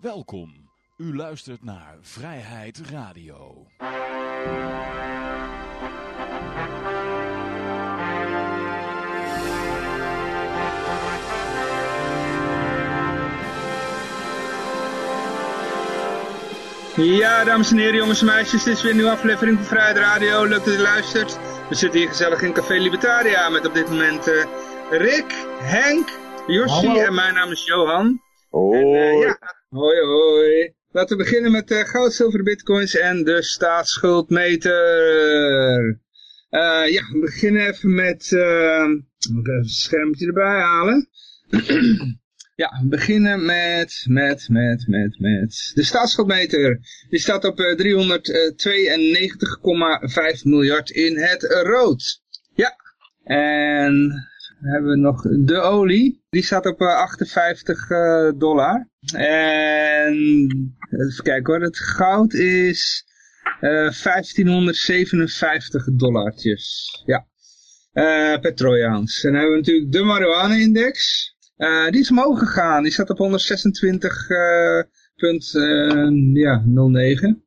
Welkom. U luistert naar Vrijheid Radio. Ja, dames en heren, jongens en meisjes, dit is weer een nieuwe aflevering van Vrijheid Radio. Leuk dat u luistert. We zitten hier gezellig in Café Libertaria met op dit moment eh, Rick, Henk, Jossi en mijn naam is Johan. En, eh, ja, hoi hoi. Laten we beginnen met eh, goud, zilver, bitcoins en de staatsschuldmeter. Eh, ja, we beginnen even met... eh, ik even het schermpje erbij halen. Ja, we beginnen met, met, met, met, met de staatsschuldmeter. Die staat op eh, 392,5 miljard in het rood. Ja, en dan hebben we nog de olie. Die staat op eh, 58 eh, dollar. En even kijken hoor, het goud is eh 1557 dollartjes. Ja, eh per ounce. En dan hebben we natuurlijk de marijuana-index. Eh, die is omhoog gegaan. Die staat op 126 eh, punt, eh, ja, 09.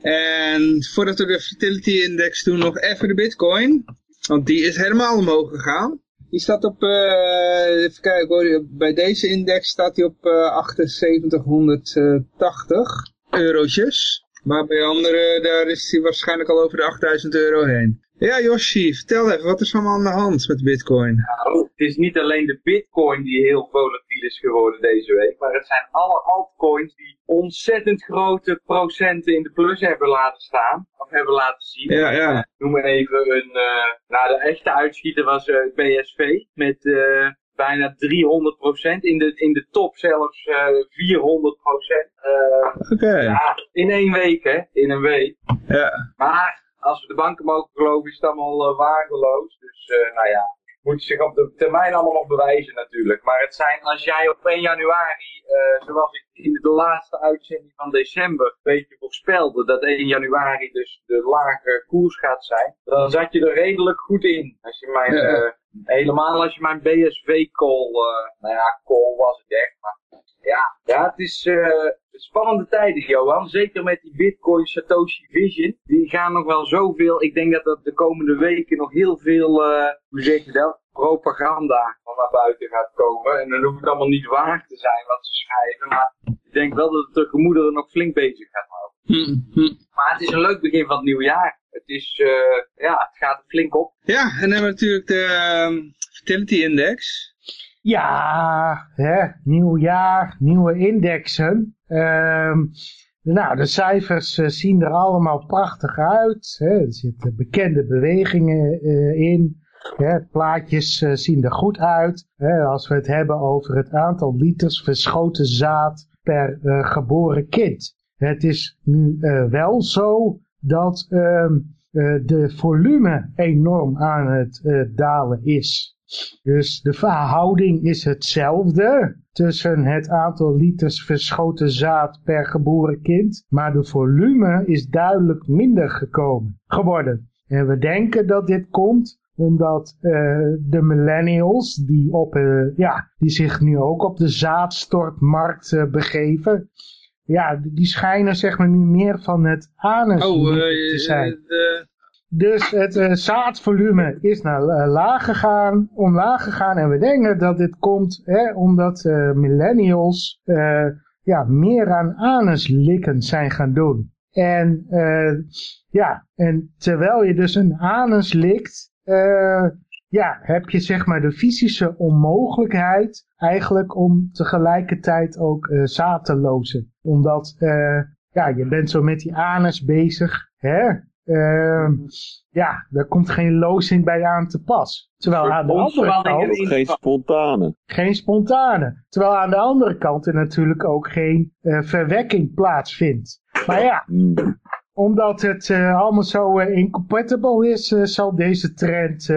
En voordat we de fertility index doen, nog even de bitcoin. Want die is helemaal omhoog gegaan. Die staat op, eh, even kijken bij deze index staat hij op eh 7880 eurotjes. Maar bij andere, daar is hij waarschijnlijk al over de 8000 euro heen. Ja, Yoshi, vertel even, wat is allemaal aan de hand met bitcoin? Nou, het is niet alleen de bitcoin die heel volatiel is geworden deze week, maar het zijn alle altcoins die ontzettend grote procenten in de plus hebben laten staan, of hebben laten zien. Ja, ja. Noem maar even een, eh, nou de echte uitschieter was eh, BSV met eh, bijna 300%, in de, in de top zelfs eh 400%. Eh, Oké. ja, in één week hè, in een week. Ja. Maar als we de banken mogen geloven, is het allemaal uh, waardeloos. Dus uh, nou ja, moet zich op de termijn allemaal nog bewijzen natuurlijk. Maar het zijn, als jij op 1 januari, uh, zoals ik in de laatste uitzending van december een beetje voorspelde, dat 1 januari dus de lage koers gaat zijn, dan zat je er redelijk goed in. Als je mijn, Ja. Helemaal als je mijn BSV-call, nou ja, call was het echt, maar ja, ja het is uh, spannende tijden, Johan. Zeker met die Bitcoin Satoshi Vision. Die gaan nog wel zoveel. Ik denk dat er de komende weken nog heel veel, uh, hoe zeg je dat? Propaganda van naar buiten gaat komen. En dan hoeft het allemaal niet waar te zijn wat ze schrijven. Maar ik denk wel dat het de gemoederen nog flink bezig gaat houden. Hm, hm. Maar het is een leuk begin van het nieuwe jaar. Het is, uh, ja, het gaat er flink op. Ja, en dan hebben we natuurlijk de um, Fertility Index. Ja, hè, nieuw jaar, nieuwe indexen. Ehm nou, de cijfers uh, zien er allemaal prachtig uit. Hè. Er zitten bekende bewegingen uh, in. Hè. Plaatjes uh, zien er goed uit. Hè. Als we het hebben over het aantal liters verschoten zaad per geboren kind. Het is nu wel zo dat ehm, de volume enorm aan het dalen is. Dus de verhouding is hetzelfde tussen het aantal liters verschoten zaad per geboren kind, maar de volume is duidelijk minder gekomen, geworden. En we denken dat dit komt omdat de millennials die, op, ja, die zich nu ook op de zaadstortmarkt begeven, ja, die schijnen zeg maar nu meer van het anus oh, te zijn. Dus het uh, zaadvolume is naar laag gegaan, omlaag gegaan. En we denken dat dit komt hè, omdat millennials ja, meer aan anuslikken zijn gaan doen. En ja, en terwijl je dus een anus likt, ja, heb je zeg maar de fysische onmogelijkheid eigenlijk om tegelijkertijd ook zaad te lozen. Omdat ja, je bent zo met die anus bezig, hè? Uh, ja, daar komt geen lozing bij aan te pas. Terwijl aan de andere kant... Geen spontane. Geen spontane. Terwijl aan de andere kant er natuurlijk ook geen uh, verwekking plaatsvindt. Maar ja, mm. omdat het uh, allemaal zo uh, incompatible is, zal deze trend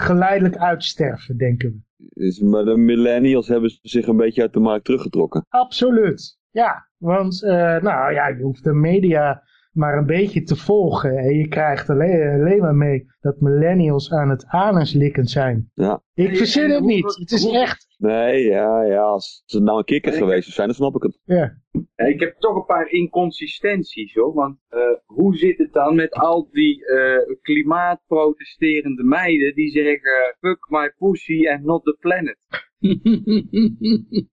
geleidelijk uitsterven, denken we. Maar de millennials hebben zich een beetje uit de markt teruggetrokken. Absoluut, ja. Want, nou ja, je hoeft de media maar een beetje te volgen. En je krijgt alleen, alleen maar mee dat millennials aan het anuslikken zijn. Ja. Ik verzin het niet. Het is echt. Nee, ja, ja. Als ze nou een kikker geweest zijn, dan snap ik het. Ja. Ja, ik heb toch een paar inconsistenties hoor. Want eh, hoe zit het dan met al die eh, klimaatprotesterende meiden die zeggen fuck my pussy and not the planet?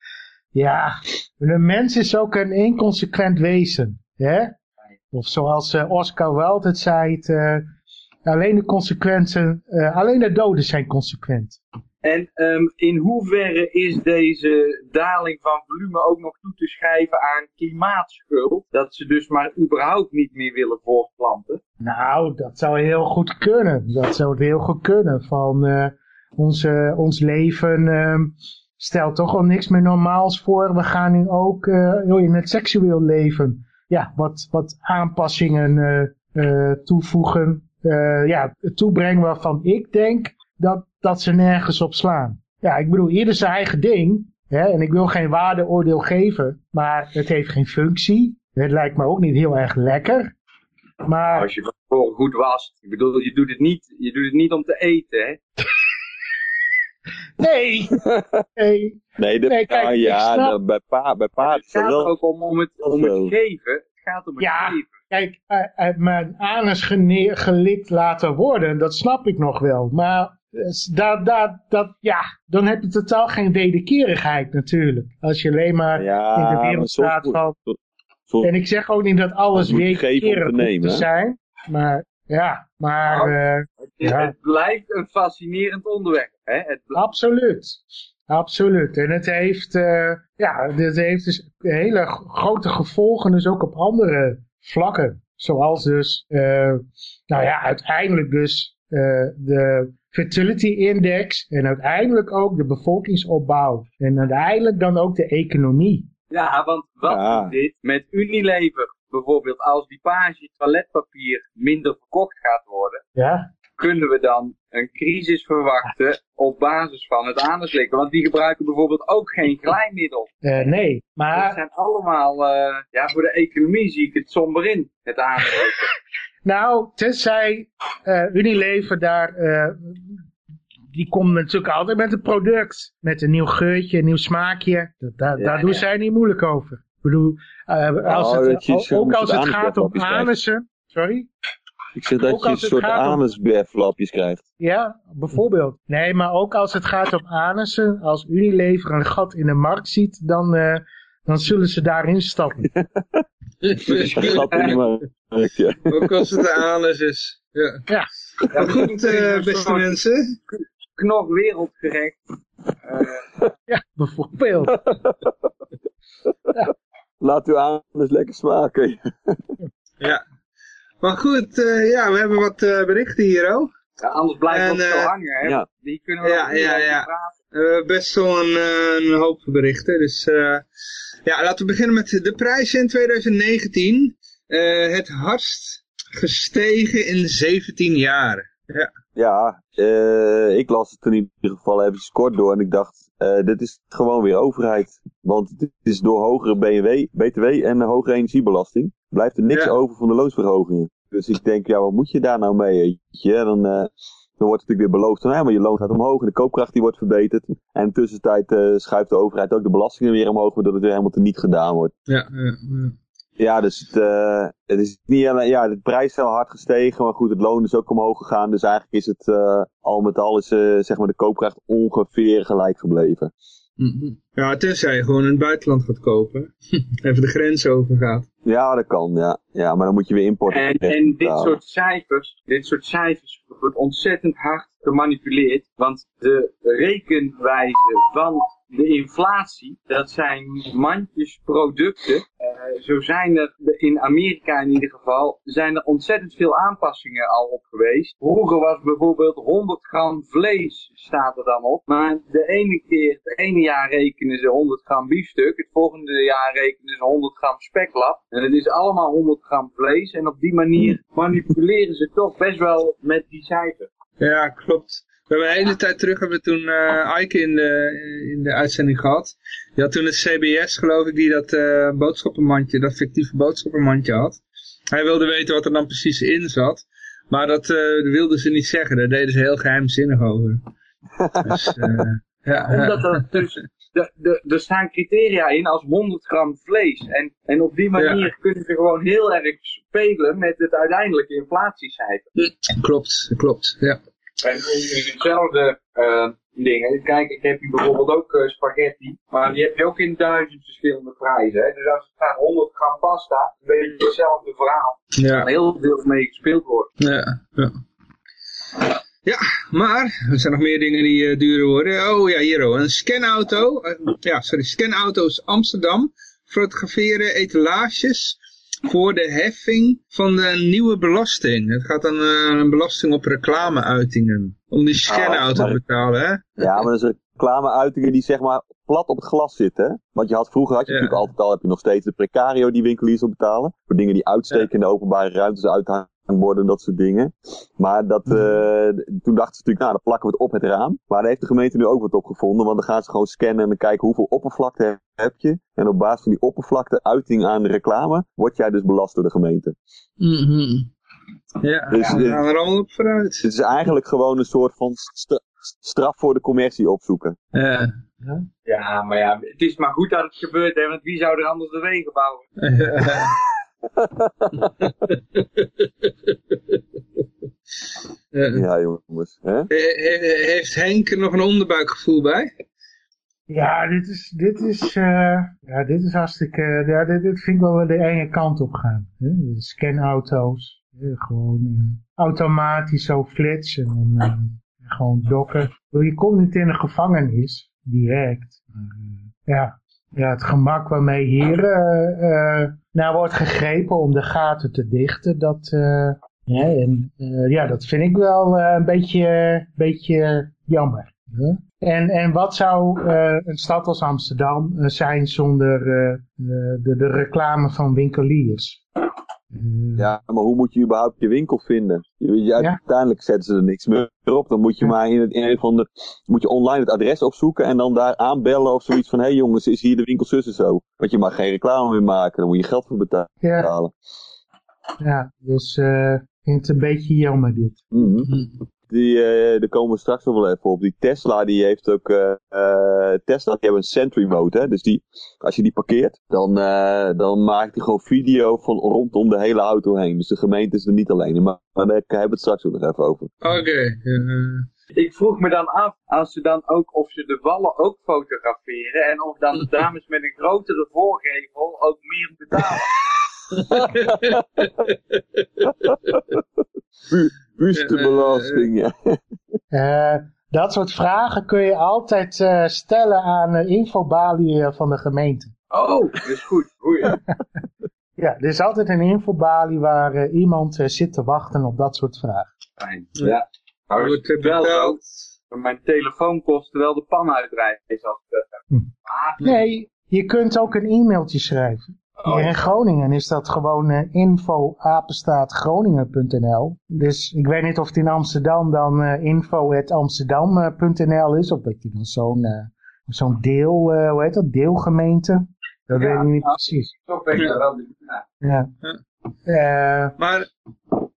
Ja, een mens is ook een inconsequent wezen. Hè? Of zoals eh, Oscar Wilde het zei, het, eh, alleen de consequenties, eh, alleen de doden zijn consequent. En ehm, in hoeverre is deze daling van volume ook nog toe te schrijven aan klimaatschuld? Dat ze dus maar überhaupt niet meer willen voortplanten? Nou, dat zou heel goed kunnen. Dat zou heel goed kunnen. Van eh, onze, ons leven ehm, stelt toch al niks meer normaals voor. We gaan nu ook in het seksueel leven ja, wat, wat aanpassingen eh, eh, toevoegen. Eh, ja, toebrengen waarvan ik denk dat, dat ze nergens op slaan. Ja, ik bedoel, ieder zijn eigen ding. Hè, en ik wil geen waardeoordeel geven, maar het heeft geen functie. Het lijkt me ook niet heel erg lekker. Maar Als je van goed wast. Ik bedoel, je doet het niet, je doet het niet om te eten, hè? nee, nee, Nee, de, Nee, kijk, ah, ja, snap- de- bij, pa, bij paard het gaat wel... ook om, om, het, om Zo. het geven. Het gaat om het Ja. geven. Kijk, eh, uit mijn anus gelikt laten worden, dat snap ik nog wel. Maar eh, dat, dat, dat, ja, dan heb je totaal geen wederkerigheid natuurlijk. Als je alleen maar Ja, in de wereld staat moet- van... En ik zeg ook niet dat alles moet wederkerig nemen, te zijn. Maar ja, maar Nou. eh, Het, Ja. het blijft een fascinerend onderwerp. Hè? Het absoluut. Absoluut. En het heeft, eh, ja, het heeft dus hele grote gevolgen dus ook op andere vlakken. Zoals dus, eh, nou ja, uiteindelijk dus eh, de fertility index en uiteindelijk ook de bevolkingsopbouw. En uiteindelijk dan ook de economie. ja, want wat Ja. doet dit met Unilever? Bijvoorbeeld als die page toiletpapier minder verkocht gaat worden, Ja, kunnen we dan een crisis verwachten op basis van het aanslikken? Want die gebruiken bijvoorbeeld ook geen glijmiddel. Eh, nee. Dat Maar zijn allemaal, eh, ja, voor de economie zie ik het somber in, het aanslikken. Nou, tenzij eh, Unilever daar, eh, die komt natuurlijk altijd met een product. Met een nieuw geurtje, een nieuw smaakje. Daar Ja, daar doen ja. zij niet moeilijk over. Ik bedoel, eh, als Oh, het, ook als het het gaat om anussen. Sorry? Ik zeg dat Ook je een soort anusberflapjes krijgt. Ja, bijvoorbeeld. Nee, maar ook als het gaat om anussen. Als Unilever een gat in de markt ziet, dan, eh, dan zullen ze daarin stappen. Een gat in de markt, ja. Ook als het de anus is. Ja. Ja. Goed, eh, beste mensen. Knor wereldgerecht. Eh, Ja, bijvoorbeeld. Laat uw anus lekker smaken. Ja. Maar goed, eh, ja, we hebben wat eh, berichten hier ook. ja, anders blijft het zo eh, hangen, hè? ja. Die kunnen we Ja, ja, niet ja. praten. Eh, best wel een, een hoop berichten. Dus eh, ja, laten we beginnen met de prijzen in 2019. Eh, het hardst gestegen in 17 jaar. Ja, Ja, eh, ik las het in ieder geval even kort door en ik dacht, eh, dit is gewoon weer overheid. Want het is door hogere BNW, BTW en hogere energiebelasting, blijft er niks Ja. over van de loonsverhogingen. Dus ik denk, ja, wat moet je daar nou mee? Dan, eh, dan wordt het natuurlijk weer beloofd van, ja, maar je loon gaat omhoog en de koopkracht die wordt verbeterd. En in de tussentijd eh, schuift de overheid ook de belastingen weer omhoog, waardoor het weer helemaal te niet gedaan wordt. ja, ja, ja. Ja, dus het, eh, het is niet alleen, ja, de prijs is wel hard gestegen, maar goed, het loon is ook omhoog gegaan. Dus eigenlijk is het, eh, al met al is, eh, zeg maar, de koopkracht ongeveer gelijk gebleven. Mhm. Ja, tenzij je gewoon in het buitenland gaat kopen. Even de grens over gaat. Ja, dat kan, ja. Ja, maar dan moet je weer importen. En, en dit soort cijfers, dit soort cijfers wordt ontzettend hard gemanipuleerd. Want de rekenwijze van de inflatie, dat zijn mandjes producten. Eh, zo zijn er in Amerika in ieder geval, zijn er ontzettend veel aanpassingen al op geweest. Vroeger was bijvoorbeeld 100 gram vlees, staat er dan op. Maar de ene keer, het ene jaar rekenen ze 100 gram biefstuk. Het volgende jaar rekenen ze 100 gram speklap. En het is allemaal 100 gram vlees. En op die manier manipuleren ze toch best wel met die cijfers. Ja, klopt. We hebben een hele tijd terug hebben we toen eh Ike in de, in de uitzending gehad. Die had toen het CBS, geloof ik, die dat eh, boodschappenmandje, dat fictieve boodschappenmandje had. Hij wilde weten wat er dan precies in zat. Maar dat eh, wilden ze niet zeggen. Daar deden ze heel geheimzinnig over. Dus, eh, ja, Omdat er dus de, de, er staan criteria in als 100 gram vlees. En, en op die manier kunnen ze gewoon heel erg spelen met het uiteindelijke inflatiecijfer. Klopt, klopt, ja. En in hetzelfde uh, dingen. Kijk, ik heb hier bijvoorbeeld ook uh, spaghetti. Maar die heb je ook in duizend verschillende prijzen. Hè? Dus als er staat 100 gram pasta, een beetje hetzelfde verhaal. Ja. Er heel veel mee gespeeld wordt. Ja, ja. Ja, maar er zijn nog meer dingen die uh, duurder worden. Oh ja, hier ook. Een scanauto. Ja, sorry, scanauto's Amsterdam fotograferen etalages voor de heffing van de nieuwe belasting. Het gaat dan uh, een belasting op reclameuitingen. Om die scanauto Oh, te betalen, hè? Ja, maar dat is reclameuitingen die zeg maar plat op het glas zitten. hè? Want je had vroeger had je Ja. natuurlijk altijd al, heb je nog steeds de precario die winkeliers op betalen. Voor dingen die uitsteken in de openbare ruimtes, uithangborden en dat soort dingen. Maar dat, eh, toen dachten ze natuurlijk, nou dan plakken we het op het raam. Maar daar heeft de gemeente nu ook wat op gevonden. Want dan gaan ze gewoon scannen en dan kijken hoeveel oppervlakte he- heb je. En op basis van die oppervlakte uiting aan de reclame, word jij dus belast door de gemeente. Ja, Dus, we eh, gaan er allemaal op vooruit. Het is eigenlijk gewoon een soort van stra- straf voor de commercie opzoeken. Ja. Ja, maar ja, het is maar goed dat het gebeurt, hè, want wie zou er anders de wegen bouwen? Ja. Ja jongens. Hè? He- he- Heeft Henk er nog een onderbuikgevoel bij? Ja, dit is, dit is, eh, ja, dit is hartstikke, eh, ja, dit, dit vind ik wel de enge kant op gaan. Hè? De scanauto's, hè, gewoon eh, automatisch zo flits en dan eh, gewoon dokken. Je komt niet in de gevangenis, direct. Eh, ja, ja, het gemak waarmee hier eh, eh, nou wordt gegrepen om de gaten te dichten, dat, ja, en, eh, ja, dat vind ik wel eh, een beetje, beetje jammer. hè. En, en wat zou eh, een stad als Amsterdam zijn zonder de, de reclame van winkeliers? Ja, maar hoe moet je überhaupt je winkel vinden? Je, je- Ja. Uiteindelijk zetten ze er niks meer op. Dan moet je Ja. maar in, het, in een van de, moet je online het adres opzoeken en dan daar aanbellen of zoiets van, hé hey jongens, is hier de winkel zus en zo? Want je mag geen reclame meer maken, dan moet je geld voor ja, betalen. ja, dus eh, ik vind het een beetje jammer dit. Mhm. Die, eh daar komen we straks nog wel even op. Die Tesla, die heeft ook, eh, eh, Tesla, die hebben een Sentry mode, hè. Dus die, als je die parkeert, dan, eh, dan maakt hij gewoon video van rondom de hele auto heen. Dus de gemeente is er niet alleen in. Maar, maar daar hebben we het straks ook nog even over. Oké. Ik vroeg me dan af, als ze dan ook, of ze de wallen ook fotograferen en of dan de dames met een grotere voorgevel ook meer betalen. Bu Buurtebelasting, ja. Eh, dat soort vragen kun je altijd eh, stellen aan de infobalie eh, van de gemeente. Oh, dat is goed. Goeie. Ja, er is altijd een infobalie waar eh, iemand eh, zit te wachten op dat soort vragen. Fijn. Ja. Nou, het er wel. Mijn telefoon kost wel de pan uitrijden. Hm. Ah, Nee, je kunt ook een e-mailtje schrijven. Hier in Groningen is dat gewoon eh, info-groningen.nl. Dus ik weet niet of het in Amsterdam dan eh info.amsterdam.nl is. Of dat je dan zo'n eh, zo'n deel, eh, hoe heet dat, deelgemeente. Dat Ja, weet ik niet ja. precies. Zo ben je wel. Ja. Ja. Eh, Maar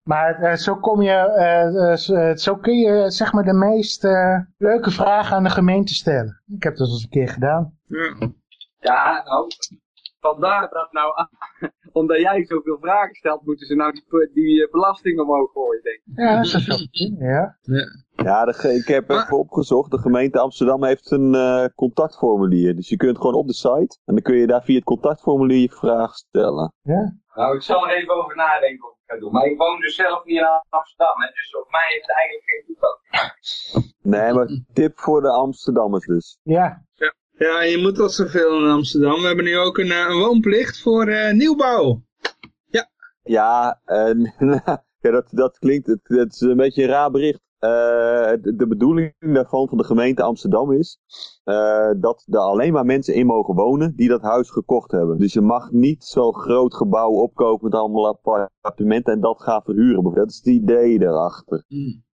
maar eh, zo kom je, eh, eh, zo- eh, kun je zeg maar de meest eh, leuke vragen aan de gemeente stellen. Ik heb dat eens een keer gedaan. ja. Ja, nou, vandaar dat nou, omdat jij zoveel vragen stelt, moeten ze nou die, die eh, belasting omhoog gooien, denk ik. Ja, dat zou zo ja. Ja, de ik heb Maar- even opgezocht. De gemeente Amsterdam heeft een eh, contactformulier. Dus je kunt gewoon op de site. En dan kun je daar via het contactformulier je vraag stellen. ja. Nou, ik zal er even over nadenken of ik ga doen. Maar ik woon dus zelf niet in Amsterdam, hè, dus op mij heeft het eigenlijk geen toepassing. Nee, maar tip voor de Amsterdammers dus. Ja, Ja, je moet al zoveel in Amsterdam. We hebben nu ook een, eh, een woonplicht voor eh, nieuwbouw. Ja, en, ja dat, dat klinkt, het, het is een beetje een raar bericht. Eh, de, de bedoeling daarvan van de gemeente Amsterdam is dat er alleen maar mensen in mogen wonen die dat huis gekocht hebben. Dus je mag niet zo'n groot gebouw opkopen met allemaal appartementen en dat gaan verhuren. Dat is het idee erachter.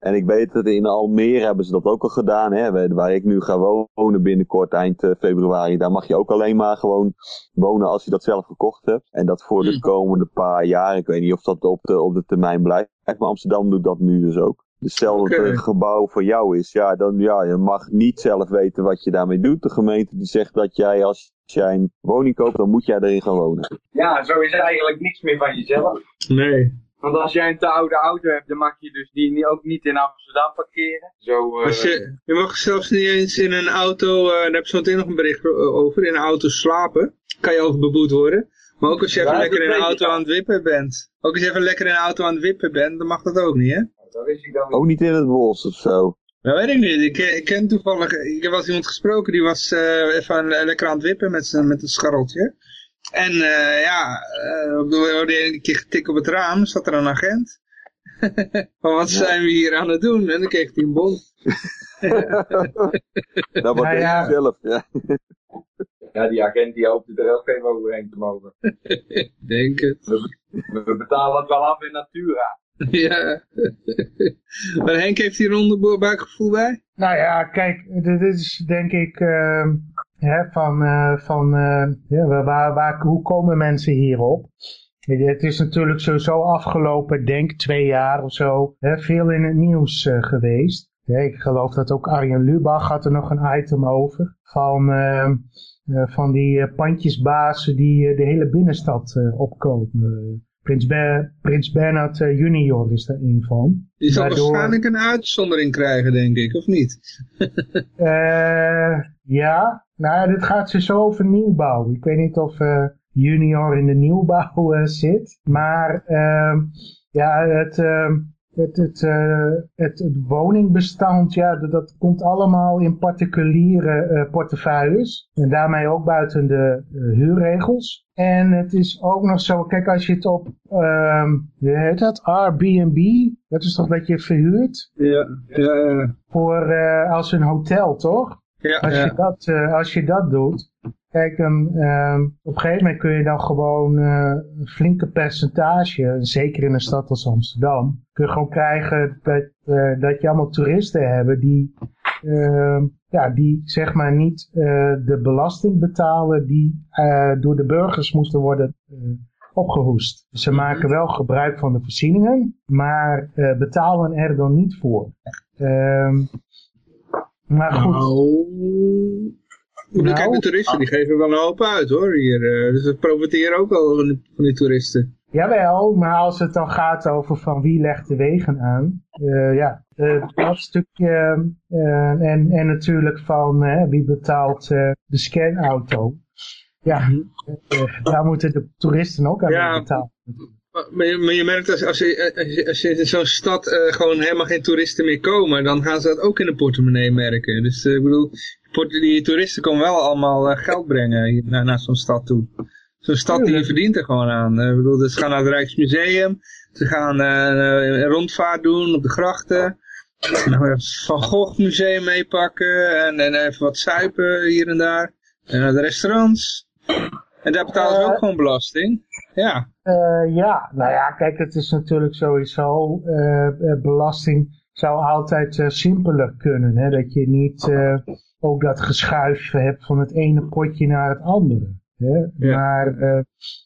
En ik weet dat in Almere hebben ze dat ook al gedaan. Hè, waar- ik nu ga wonen binnenkort eind eh, februari. Daar mag je ook alleen maar gewoon wonen als je dat zelf gekocht hebt. En dat voor de Mm. komende paar jaar. Ik weet niet of dat op de, op de termijn blijft. Maar Amsterdam doet dat nu dus ook. Dus stel dat een gebouw voor jou is, ja, dan ja, je mag niet zelf weten wat je daarmee doet. De gemeente die zegt dat jij als jij een woning koopt, dan moet jij erin gaan wonen. Ja, zo is eigenlijk niks meer van jezelf. Nee. Want als jij een te oude auto hebt, dan mag je dus die ook niet in Amsterdam parkeren. Zo, eh, Als je, je mag zelfs niet eens in een auto, eh, daar heb je zo meteen nog een bericht over, in een auto slapen. Kan je over beboet worden. Maar ook als je even Ja, lekker in een auto aan het wippen bent. Ook als je even lekker in een auto aan het wippen bent, dan mag dat ook niet, hè? dat wist ik dan niet. Ook niet in het bos of zo. Dat weet ik niet. Ik, ken- ik ken toevallig, ik heb wel eens iemand gesproken, die was eh, even lekker aan het wippen met, zijn met een scharreltje. En eh, ja, eh, op de op de ene keer getik op het raam, zat er een agent. Van wat zijn we hier aan het doen? En dan kreeg hij een bon. Dat wordt Nou ja. zelf. Ja. Ja, die agent die hoopte er ook even overheen te mogen. Denk het. We betalen het wel af in natura. Ja. maar Henk heeft hier een onderbuikgevoel bij? Nou ja, kijk, dit is denk ik ehm, hè, van, eh, van ja, waar, waar, hoe komen mensen hierop? Het is natuurlijk sowieso afgelopen, denk twee jaar of zo, hè, veel in het nieuws eh, geweest. Ik geloof dat ook Arjen Lubach had er nog een item over. Van, van die pandjesbazen die de hele binnenstad opkopen. Prins, Prins Bernhard eh, junior is daar een van. Die zal waarschijnlijk een uitzondering krijgen, denk ik, of niet? Eh, ja, nou dit gaat dus zo over nieuwbouw. Ik weet niet of eh, junior in de nieuwbouw zit. Maar ehm, ja, het, ehm, het, het, eh, het, het woningbestand, ja, dat, dat komt allemaal in particuliere eh, portefeuilles. En daarmee ook buiten de eh, huurregels. En het is ook nog zo, kijk als je het op, ehm hoe heet dat, Airbnb, dat is toch dat je verhuurt Ja, ja, ja. voor als een hotel, toch? Ja, Als, je, dat, eh, als je dat doet, kijk, ehm, op een gegeven moment kun je dan gewoon eh, een flinke percentage, zeker in een stad als Amsterdam, kun je gewoon krijgen dat, eh, dat je allemaal toeristen hebben die, ehm, ja, die zeg maar niet de belasting betalen die door de burgers moesten worden eh, opgehoest. Ze maken wel gebruik van de voorzieningen, maar betalen er dan niet voor. Ehm, maar goed. Nou, bedoel, kijk, Nou. de toeristen die geven wel een hoop uit hoor hier. eh, dus we profiteren ook wel van die, van die toeristen. Jawel, maar als het dan gaat over van wie legt de wegen aan, eh, ja, eh, dat stukje en, en natuurlijk van wie betaalt de scanauto. Ja, eh, daar moeten de toeristen ook aan Ja. betalen. Maar- je, maar je merkt als, als, je, als, je, als je in zo'n stad eh, gewoon helemaal geen toeristen meer komen, dan gaan ze dat ook in de portemonnee merken. Dus eh, ik bedoel, die toeristen komen wel allemaal eh, geld brengen naar, naar zo'n stad toe. Zo'n stad die verdient er gewoon aan. Eh, ik bedoel, ze gaan naar het Rijksmuseum, ze gaan eh, een rondvaart doen op de grachten. Nou, het Van Gogh museum meepakken en, en even wat suipen hier en daar. En naar de restaurants. En daar betalen ze ook gewoon belasting. Ja. Eh, ja, nou ja, kijk, het is natuurlijk sowieso, eh, eh, belasting zou altijd eh, simpeler kunnen. Hè? Dat je niet ook dat geschuif hebt van het ene potje naar het andere. Hè? Ja. Maar, eh,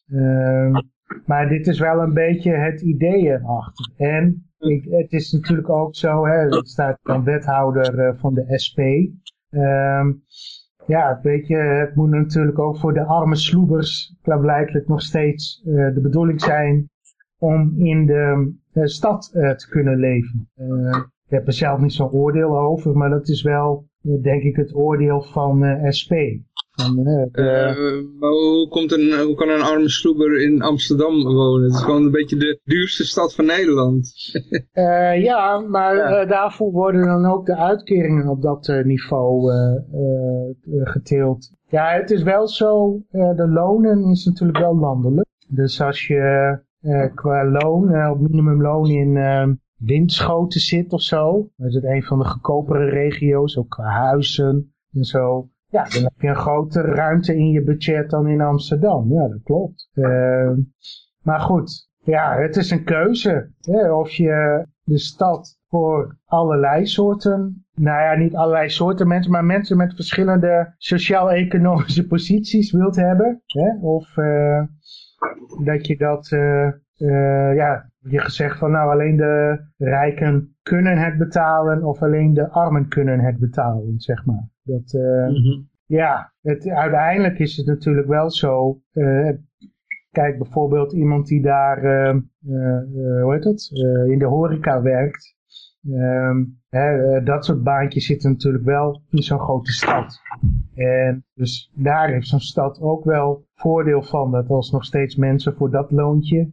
eh, maar dit is wel een beetje het idee erachter. En ik, het is natuurlijk ook zo, hè, er staat een wethouder van de SP. Ehm, ja, weet je, het moet natuurlijk ook voor de arme sloebers klaarblijkelijk nog steeds eh, de bedoeling zijn om in de eh, stad eh, te kunnen leven. Ik heb er zelf niet zo'n oordeel over, maar dat is wel, denk ik, het oordeel van SP. Eh, Eh, maar hoe, komt een, hoe kan een arme sloeber in Amsterdam wonen? Het is gewoon een beetje de duurste stad van Nederland. Eh, ja, maar daarvoor worden dan ook de uitkeringen op dat niveau geteeld. Ja, het is wel zo, de lonen is natuurlijk wel landelijk. Dus als je qua loon, op minimumloon in eh, Winschoten zit of zo, dat is het een van de goedkopere regio's, ook qua huizen en zo. Ja, dan heb je een grotere ruimte in je budget dan in Amsterdam. Ja, dat klopt. Eh, maar goed, ja, het is een keuze. Hè, of je de stad voor allerlei soorten, nou ja, niet allerlei soorten mensen, maar mensen met verschillende sociaal-economische posities wilt hebben. Hè? Of eh, dat je dat, eh, eh, ja, je gezegd van nou alleen de rijken kunnen het betalen of alleen de armen kunnen het betalen, zeg maar. Dat, uh, ja, het, uiteindelijk is het natuurlijk wel zo. Uh, kijk bijvoorbeeld iemand die daar, uh, hoe heet het, in de horeca werkt. Ehm, hè, dat soort baantjes zitten natuurlijk wel in zo'n grote stad. En dus daar heeft zo'n stad ook wel voordeel van. Dat als nog steeds mensen voor dat loontje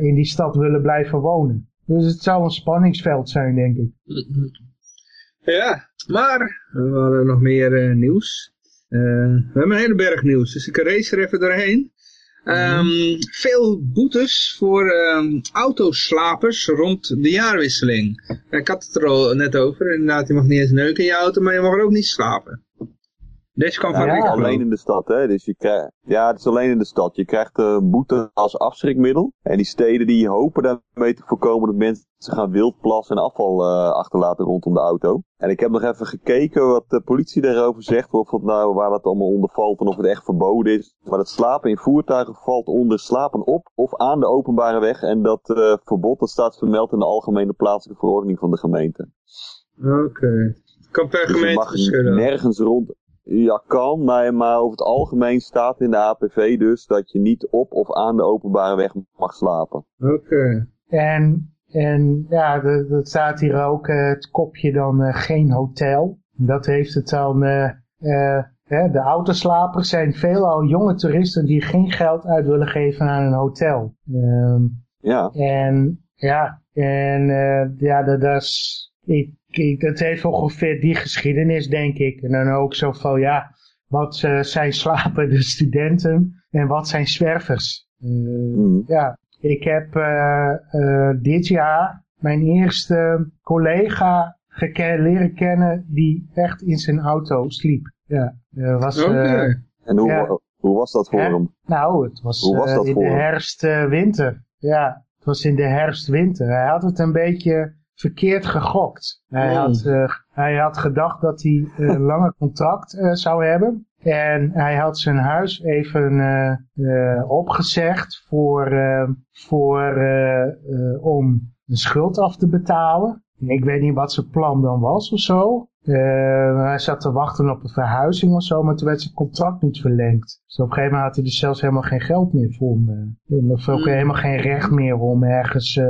in die stad willen blijven wonen. Dus het zou een spanningsveld zijn, denk ik. Ja, maar we hadden nog meer nieuws. Uh, we hebben een hele berg nieuws, dus ik race er even doorheen. Um, veel boetes voor um, autoslapers rond de jaarwisseling. Ik had het er al net over, inderdaad, je mag niet eens neuken in je auto, maar je mag er ook niet slapen. Deze kan van ja, ja, alleen in de stad, hè. Dus je krijgt, ja, het is alleen in de stad. Je krijgt uh, boete als afschrikmiddel. En die steden die hopen daarmee te voorkomen dat mensen gaan wildplassen en afval uh, achterlaten rondom de auto. En ik heb nog even gekeken wat de politie daarover zegt. Of het nou, waar dat allemaal onder valt en of het echt verboden is. Maar het slapen in voertuigen valt onder slapen op of aan de openbare weg. En dat uh, verbod dat staat vermeld in de algemene plaatselijke verordening van de gemeente. Oké. Okay. Kan per dus gemeente verschillen. nergens rond. Ja, kan, maar, maar over het algemeen staat in de APV dus dat je niet op of aan de openbare weg mag slapen. Oké. Okay. En, en ja, dat staat hier ook uh, het kopje dan uh, geen hotel. Dat heeft het dan, uh, de autoslapers zijn veelal jonge toeristen die geen geld uit willen geven aan een hotel. Um, ja. En ja, en ja, dat, dat is, ik, dat heeft ongeveer die geschiedenis, denk ik. En dan ook zo van, ja, wat uh, zijn slapende studenten en wat zijn zwervers? Uh, mm. Ja, ik heb uh, dit jaar mijn eerste collega leren kennen die echt in zijn auto sliep. Ja, was... Okay. en hoe, ja. hoe was dat voor hem? Nou, het was, was in de herfst-winter. ja, het was in de herfst-winter. Hij had het een beetje verkeerd gegokt. Hij, oh. had, uh, hij had gedacht dat hij een lange contract uh, zou hebben. En hij had zijn huis even uh, opgezegd voor, voor, om een schuld af te betalen. Ik weet niet wat zijn plan dan was of zo. hij zat te wachten op een verhuizing of zo, maar toen werd zijn contract niet verlengd. Dus op een gegeven moment had hij dus zelfs helemaal geen geld meer voor hem. Of ook mm. helemaal geen recht meer om ergens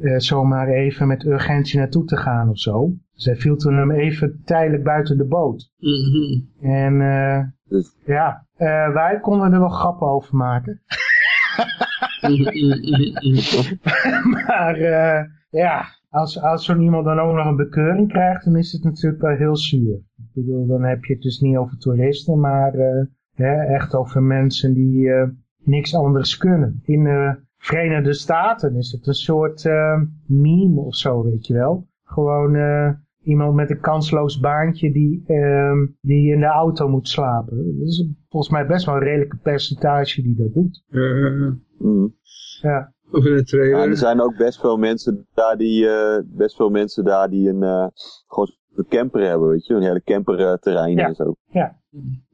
uh, zomaar even met urgentie naartoe te gaan of zo. Hij viel toen hem even tijdelijk buiten de boot. Mm -hmm. En uh, dus. ja, uh, wij konden er wel grappen over maken. maar ja, als, als zo'n iemand dan ook nog een bekeuring krijgt, dan is het natuurlijk wel heel zuur. Ik bedoel, dan heb je het dus niet over toeristen, maar hè, echt over mensen die niks anders kunnen. In Verenigde Staten is het een soort uh, meme of zo, weet je wel. Gewoon uh, iemand met een kansloos baantje die, uh, die in de auto moet slapen. Dat is volgens mij best wel een redelijke percentage die dat doet. Uh, mm. Ja. Of in het trailer. Ja, er zijn ook best veel mensen daar die, uh, best veel mensen daar die een, uh, gewoon een camper hebben, weet je. Een hele camperterrein ja. en zo. Ja.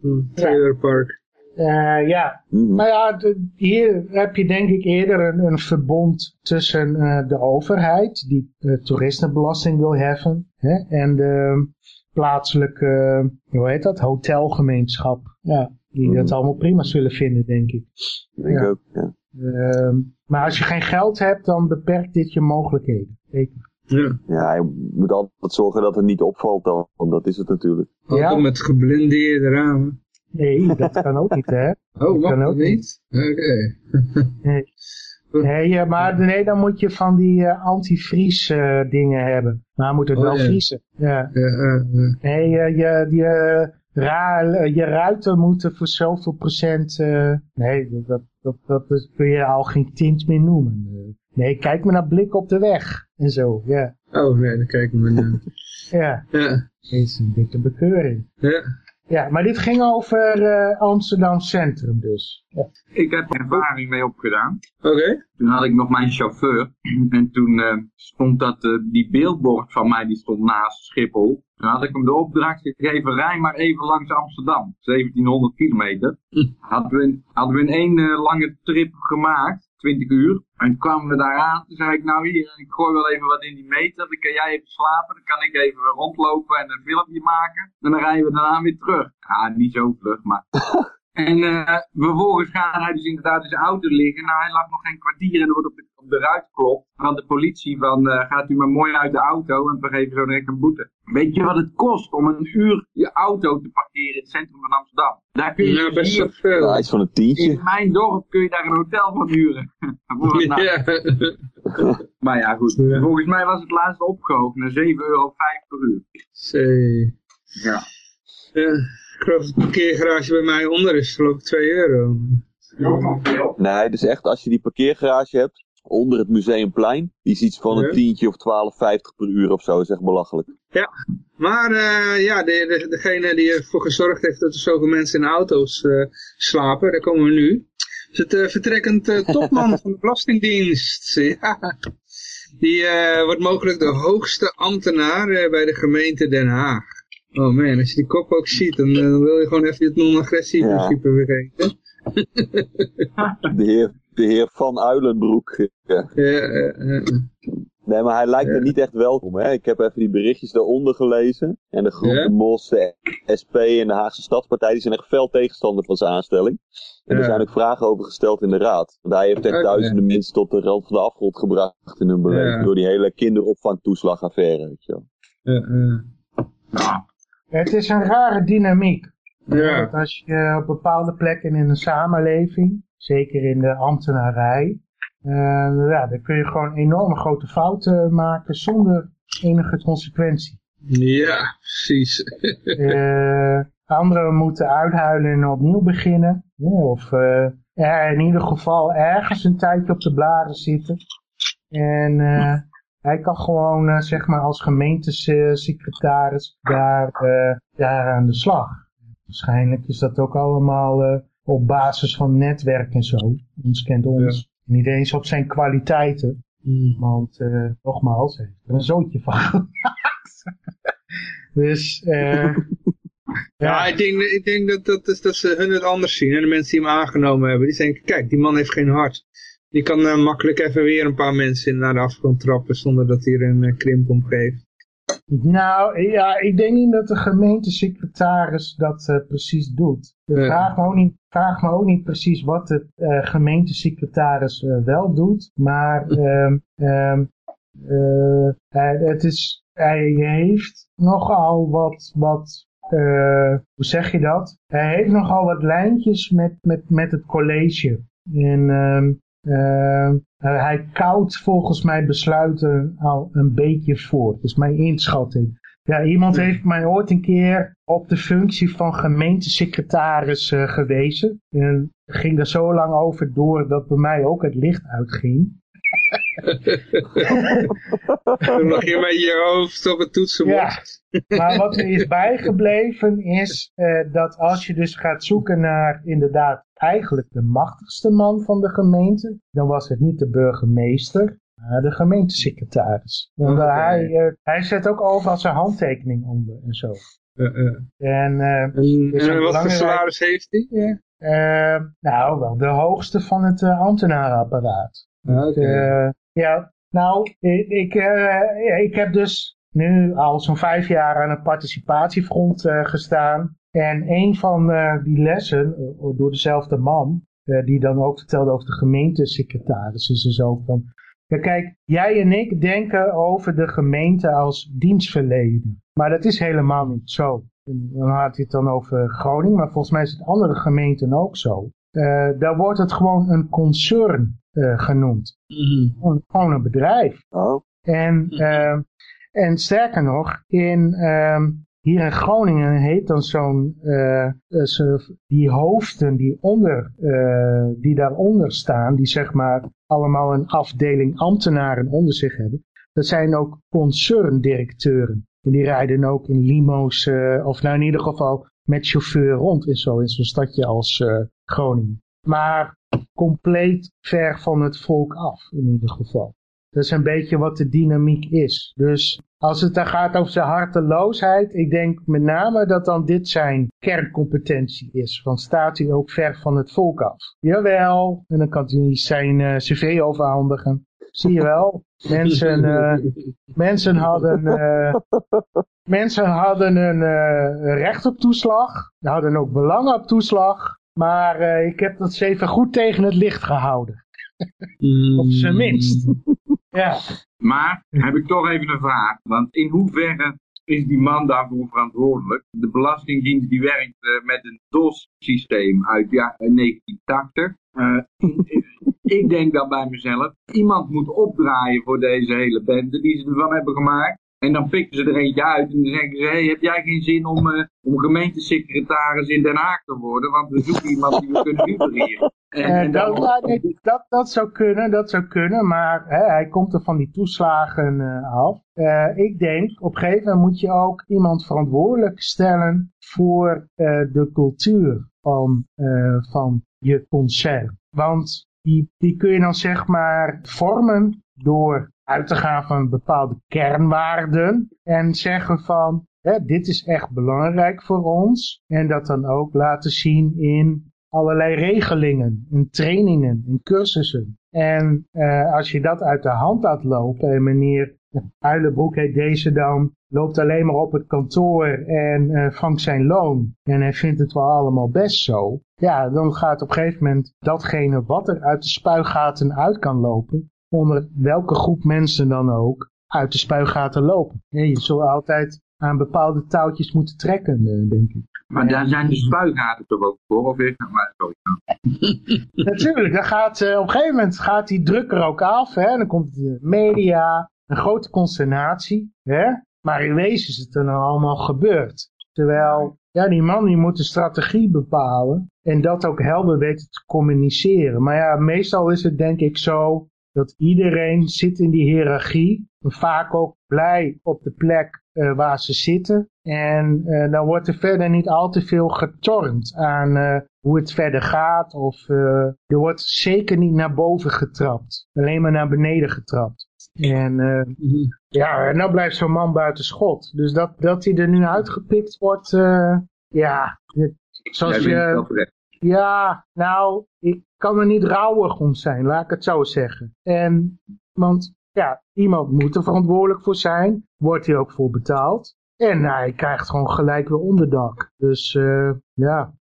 Mm. Trailerpark. Uh, ja, mm. maar ja, de, hier heb je denk ik eerder een, een verbond tussen uh, de overheid, die uh, toeristenbelasting wil heffen, hè, en de plaatselijke, hoe heet dat, hotelgemeenschap. Ja, die mm. dat allemaal prima zullen vinden, denk ik. Denk ja. ook, ja. Ehm, maar als je geen geld hebt, dan beperkt dit je mogelijkheden. Zeker. Ja. ja, je moet altijd zorgen dat het niet opvalt dan, want dat is het natuurlijk. Ook ja. met geblindeerde ramen. Nee, dat kan ook niet, hè? Oh, dat kan ook niet? Oké. Okay. nee. Nee, maar nee, dan moet je van die uh, antivries uh, dingen hebben. Maar moet het oh, wel ja. vriezen. Ja. ja uh, nee, je, je, je, ra je ruiten moeten voor zoveel procent... nee, dat, dat, dat, dat kun je al geen tint meer noemen. nee, kijk maar naar blik op de weg. En zo, ja. Oh nee, dan kijk maar naar. ja. Ja. Is een dikke bekeuring. Ja. Ja, maar dit ging over uh, Amsterdam Centrum dus. Ja. Ik heb er ervaring mee opgedaan. Oké. Okay. Toen had ik nog mijn chauffeur. En toen uh, stond dat, uh, die beeldbord van mij, die stond naast Schiphol. Dan had ik hem de opdracht gegeven, rij maar even langs Amsterdam. 1700 kilometer. Hadden we in, hadden we in één eh, lange trip gemaakt, 20 uur. En kwamen we daar aan, toen zei ik, nou hier, ik gooi wel even wat in die meter. Dan kan jij even slapen, dan kan ik even rondlopen en een filmpje maken. En dan rijden we daarna weer terug. Ja, niet zo vlug, maar... En uh, vervolgens gaat hij dus inderdaad in zijn auto liggen. Nou, hij lag nog geen kwartier en er wordt op de, op de ruit geklopt van de politie van uh, gaat u maar mooi uit de auto en we geven zo direct een boete. Weet je wat het kost om een uur je auto te parkeren in het centrum van Amsterdam? Daar kun je Ja, best hier- wel veel. Ja, iets van een tientje. in mijn dorp kun je daar een hotel van huren. Ja. Maar ja, goed. Ja. Volgens mij was het laatst opgehoogd naar 7,05 euro per uur. Zee. Ja. Ja, ik geloof dat de parkeergarage bij mij onder is, geloof ik 2 euro. Nee, het is echt als je die parkeergarage hebt onder het museumplein. Die is iets van Ja. een tientje of 12,50 per uur of zo. Is echt belachelijk. Maar eh, ja, de, de, degene die ervoor gezorgd heeft dat er zoveel mensen in auto's eh, slapen, daar komen we nu. is het eh, vertrekkend topman van de Belastingdienst. Ja. Die eh, wordt mogelijk de hoogste ambtenaar eh, bij de gemeente Den Haag. Oh man, als je die kop ook ziet, dan, eh, dan wil je gewoon even het non-agressie Ja. principe vergeten. De heer, de heer Van Uilenbroek. Ja. Ja, eh, Nee, maar hij lijkt er niet echt welkom. Hè? Ik heb even die berichtjes daaronder gelezen. En de groep Ja? de Mos, de SP en de Haagse Stadspartij, die zijn echt fel tegenstander van zijn aanstelling. En er Ja. zijn ook vragen over gesteld in de raad. Want hij heeft echt duizenden mensen tot de rand van de afgrond gebracht in hun beleving. Ja. Door die hele kinderopvangtoeslagaffaire, weet je wel. eh, eh. Ja. Het is een rare dynamiek. Ja. Want als je op bepaalde plekken in een samenleving, zeker in de ambtenarij, eh, ja, dan kun je gewoon enorme grote fouten maken zonder enige consequentie. ja, precies. Eh, anderen moeten uithuilen en opnieuw beginnen. Of er in ieder geval ergens een tijdje op de blaren zitten. En hij kan gewoon, eh, zeg maar, als gemeentesecretaris daar, eh, daar aan de slag. Waarschijnlijk is dat ook allemaal eh, op basis van netwerk en zo. Ons kent ons. Niet eens op zijn kwaliteiten. Want, eh, nogmaals, hij heeft er een zootje van gemaakt. dus, eh Ja, ik denk, ik denk dat, dat, is dat ze hun het anders zien. En de mensen die hem aangenomen hebben, die denken, kijk, die man heeft geen hart. Die kan eh, makkelijk even weer een paar mensen naar de afgrond trappen zonder dat hij er een eh, krimp om geeft. Nou, ja, ik denk niet dat de gemeentesecretaris dat eh, precies doet. Ja. Vraag, me ook niet, vraag me ook niet precies wat de gemeentesecretaris wel doet. Maar hij, het is, hij heeft nogal wat, wat hoe zeg je dat? Hij heeft nogal wat lijntjes met, met, met het college. En ehm, eh, hij koudt volgens mij besluiten al een beetje voor. Dat is mijn inschatting. Ja, iemand heeft mij ooit een keer op de functie van gemeentesecretaris eh, gewezen. En ging er zo lang over door dat bij mij ook het licht uitging. Toen lag je met je hoofd op het toetsenbord. Maar wat er is bijgebleven is eh, dat als je dus gaat zoeken naar inderdaad eigenlijk de machtigste man van de gemeente, dan was het niet de burgemeester, maar de gemeentesecretaris. Want Oké. hij, eh, hij zet ook overal zijn handtekening onder en zo. Eh, eh. En eh, En, wat voor salaris heeft hij? Eh, nou, wel de hoogste van het uh, ambtenarenapparaat. Ah, Oké. Eh, ja, nou, ik, ik, ik heb dus nu al zo'n vijf jaar aan een participatiefront eh, gestaan. En een van eh, die lessen, eh, door dezelfde man, eh, die dan ook vertelde over de gemeentesecretaris, is dus ook van... Ja, kijk, jij en ik denken over de gemeente als dienstverlener. Maar dat is helemaal niet zo. En Dan had hij het dan over Groningen, maar volgens mij is het andere gemeenten ook zo. Daar wordt het gewoon een concern genoemd. Mhm. Gewoon, gewoon een bedrijf. Oh, En, ehm, en sterker nog, in, ehm, hier in Groningen heet dan zo'n, eh, eh, die hoofden die, onder, eh, die daaronder staan, die zeg maar allemaal een afdeling ambtenaren onder zich hebben, dat zijn ook concerndirecteuren. En die rijden ook in limo's, of nou in ieder geval met chauffeur rond in zo in zo'n stadje als Groningen. Maar compleet ver van het volk af, in ieder geval. Dat is een beetje wat de dynamiek is. Dus als het dan gaat over zijn harteloosheid, ik denk met name dat dan dit zijn kerncompetentie is. Want staat hij ook ver van het volk af. Jawel, en dan kan hij zijn uh, cv overhandigen. Zie je wel, mensen, uh, mensen hadden, uh, mensen hadden een recht op toeslag, hadden ook belang op toeslag. Maar ik heb dat even goed tegen het licht gehouden. Op zijn minst. Ja. Maar heb ik toch even een vraag. Want in hoeverre is die man daarvoor verantwoordelijk? De Belastingdienst die werkt uh, met een DOS-systeem uit ja, 1980. Uh, ik denk dan bij mezelf, iemand moet opdraaien voor deze hele bende die ze ervan hebben gemaakt. En dan pikken ze er eentje uit en dan zeggen ze, hey, heb jij geen zin om, uh, om gemeentesecretaris in Den Haag te worden? Want we zoeken iemand die we kunnen vibreren. En, dat, dat, dat, zou kunnen, dat zou kunnen, maar hè, hij komt er van die toeslagen uh, af. Uh, ik denk, op een gegeven moment moet je ook iemand verantwoordelijk stellen voor de cultuur van, van je concert. Want die, die kun je dan zeg maar vormen door uit te gaan van bepaalde kernwaarden en zeggen van hè, dit is echt belangrijk voor ons en dat dan ook laten zien in allerlei regelingen en trainingen en cursussen. En uh, als je dat uit de hand laat lopen en meneer Uilenbroek heet deze dan, loopt alleen maar op het kantoor en uh, vangt zijn loon. En hij vindt het wel allemaal best zo. Ja, dan gaat op een gegeven moment datgene wat er uit de spuigaten uit kan lopen, onder welke groep mensen dan ook uit de spuigaten lopen. je zult altijd aan bepaalde touwtjes moeten trekken, eh, denk ik. Maar daar zijn de spuigaten toch ook voor? Of is maar zo? Natuurlijk, dan gaat, uh, op een gegeven moment gaat die druk er ook af. Hè? Dan komt de media, een grote consternatie. Hè? Maar in wezen is het dan allemaal gebeurd. Terwijl ja, die man die moet de strategie bepalen en dat ook helder weten te communiceren. Maar ja, meestal is het denk ik zo dat iedereen zit in die hiërarchie. Vaak ook blij op de plek uh, waar ze zitten. En uh, dan wordt er verder niet al te veel getornd aan uh, hoe het verder gaat. Of er wordt zeker niet naar boven getrapt. Alleen maar naar beneden getrapt. En ja, en dan blijft zo'n man buiten schot. Dus dat, dat hij er nu uitgepikt wordt, ja, zoals je... Ja, nou, ik kan er niet rouwig om zijn, laat ik het zo zeggen. En, want ja, iemand moet er verantwoordelijk voor zijn, wordt hij ook voor betaald. En hij krijgt gewoon gelijk weer onderdak. Dus uh, ja,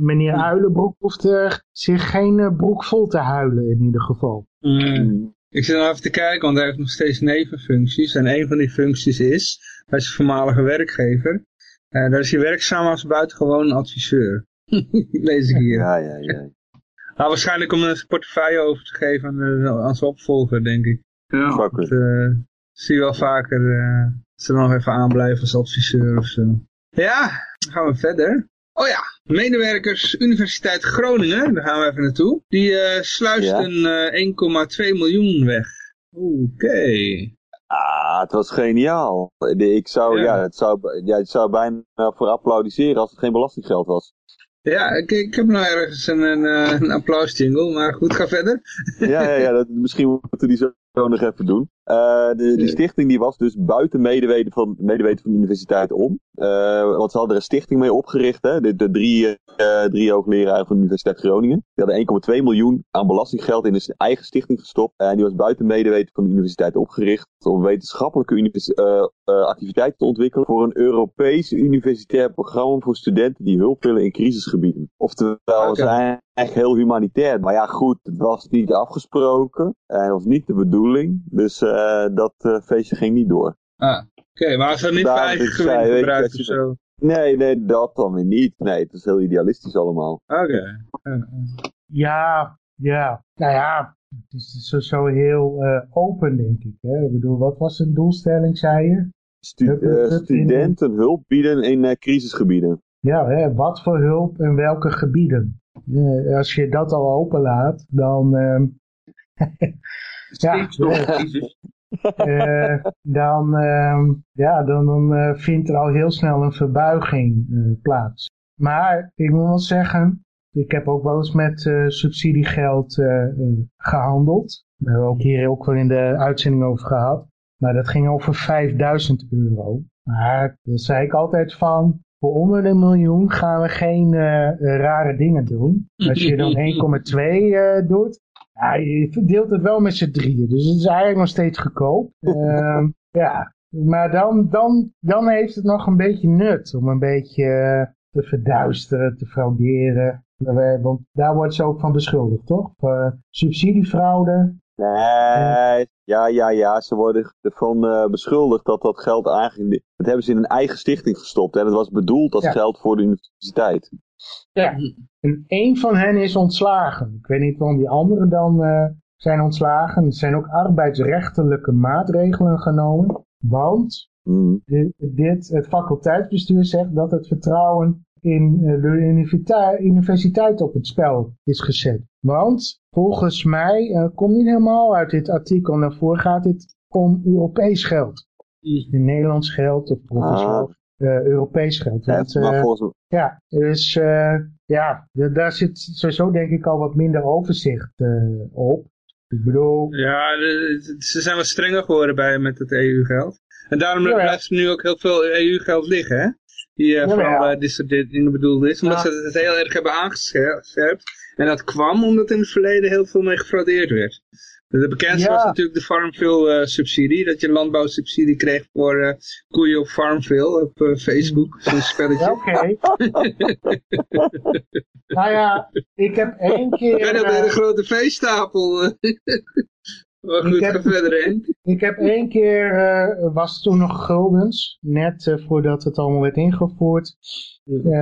meneer Uilenbroek hoeft er zich geen uh, broek vol te huilen in ieder geval. Mm. Ik zit nog even te kijken, want hij heeft nog steeds nevenfuncties. En een van die functies is, bij zijn voormalige werkgever, uh, daar is hij werkzaam als buitengewoon adviseur. Lees ik hier. Ja, ja, ja. Nou, waarschijnlijk om een portefeuille over te geven aan, aan zijn opvolger, denk ik. Ja, dat uh, zie je wel vaker. Uh, ze nog even aanblijven als adviseur of zo. Ja, dan gaan we verder. Oh ja, medewerkers Universiteit Groningen, daar gaan we even naartoe. Die uh, sluisten ja. 1,2 miljoen weg. Oké. Ah, het was geniaal. Ik zou, ja. ja. het zou, ja, het zou bijna voor applaudisseren als het geen belastinggeld was. Ja, ik, ik heb nou ergens een, een, een applaus jingle, maar goed, ga verder. Ja, ja, ja dat, misschien moeten we die zo nog even doen. Uh, de, die stichting die was dus buiten medeweten van, medeweten van de universiteit om. Uh, want ze hadden er een stichting mee opgericht. Hè? De, de drie, uh, drie hoogleraren van de Universiteit Groningen. Die hadden 1,2 miljoen aan belastinggeld in een eigen stichting gestopt. En die was buiten medeweten van de universiteit opgericht. Om wetenschappelijke activiteiten te ontwikkelen. Voor een Europees universitair programma voor studenten die hulp willen in crisisgebieden. Oftewel, okay. ze zijn echt heel humanitair. Maar ja, goed, het was niet afgesproken. En was niet de bedoeling. Dus dat uh, feestje ging niet door. Ah, oké. Okay, maar ze niet voor eigen gewin gebruikt of zo? Nee, nee, dat dan weer niet. Nee, het is heel idealistisch allemaal. Oké. Okay. Ja, ja. Nou ja, het is zo, zo heel uh, open, denk ik. Hè? Ik bedoel, wat was een doelstelling, zei je? Stu studenten hulp bieden in crisisgebieden. Ja, hè, wat voor hulp in welke gebieden? als je dat al openlaat, dan... Ja, uh, dan, uh, ja, dan, dan uh, vindt er al heel snel een verbuiging plaats. Maar ik moet wel zeggen, ik heb ook wel eens met subsidiegeld gehandeld. Daar hebben we ook hier ook wel in de uitzending over gehad. Maar dat ging over 5000 euro. Maar daar zei ik altijd van, voor onder de miljoen gaan we geen rare dingen doen. Als je dan 1,2 uh, doet, ja, je verdeelt het wel met z'n drieën. Dus het is eigenlijk nog steeds goedkoop. Uh, ja, maar dan, dan, dan heeft het nog een beetje nut om een beetje uh, te verduisteren, te frauderen. Want daar wordt ze ook van beschuldigd, toch? Uh, subsidiefraude. Nee, ja, ja, ja. Ze worden ervan uh, beschuldigd dat dat geld eigenlijk... Dat hebben ze in een eigen stichting gestopt. En het was bedoeld als ja. geld voor de universiteit. Ja, en één van hen is ontslagen. Ik weet niet waarom die anderen dan uh, zijn ontslagen. Er zijn ook arbeidsrechtelijke maatregelen genomen. Want mm. dit, dit, het faculteitsbestuur zegt dat het vertrouwen in de universiteit op het spel is gezet. Want volgens mij, uh, komt niet helemaal uit dit artikel naar voren, gaat dit om Europees geld. Mm. Nederlands geld of provinciaal ah. Europees geld. Want, ja, maar volgens ja, dus uh, ja, daar zit sowieso denk ik al wat minder overzicht uh, op. Ik bedoel... Ja, ze zijn wat strenger geworden bij met het EU-geld. En daarom ja, blijft er nu ook heel veel EU-geld liggen, hè? Die uh, vooral dit soort dingen bedoeld is. Omdat ze het heel erg hebben aangescherpt. En dat kwam omdat in het verleden heel veel mee gefraudeerd werd. De bekendste was natuurlijk de Farmville uh, subsidie. Dat je landbouwsubsidie kreeg voor uh, koeien op Farmville op uh, Facebook. Zo'n spelletje. Oké. nou ja, ik heb één keer... En dan een grote veestapel. Maar goed, ik heb, verder in. Ik heb één keer, was toen nog guldens, net voordat het allemaal werd ingevoerd,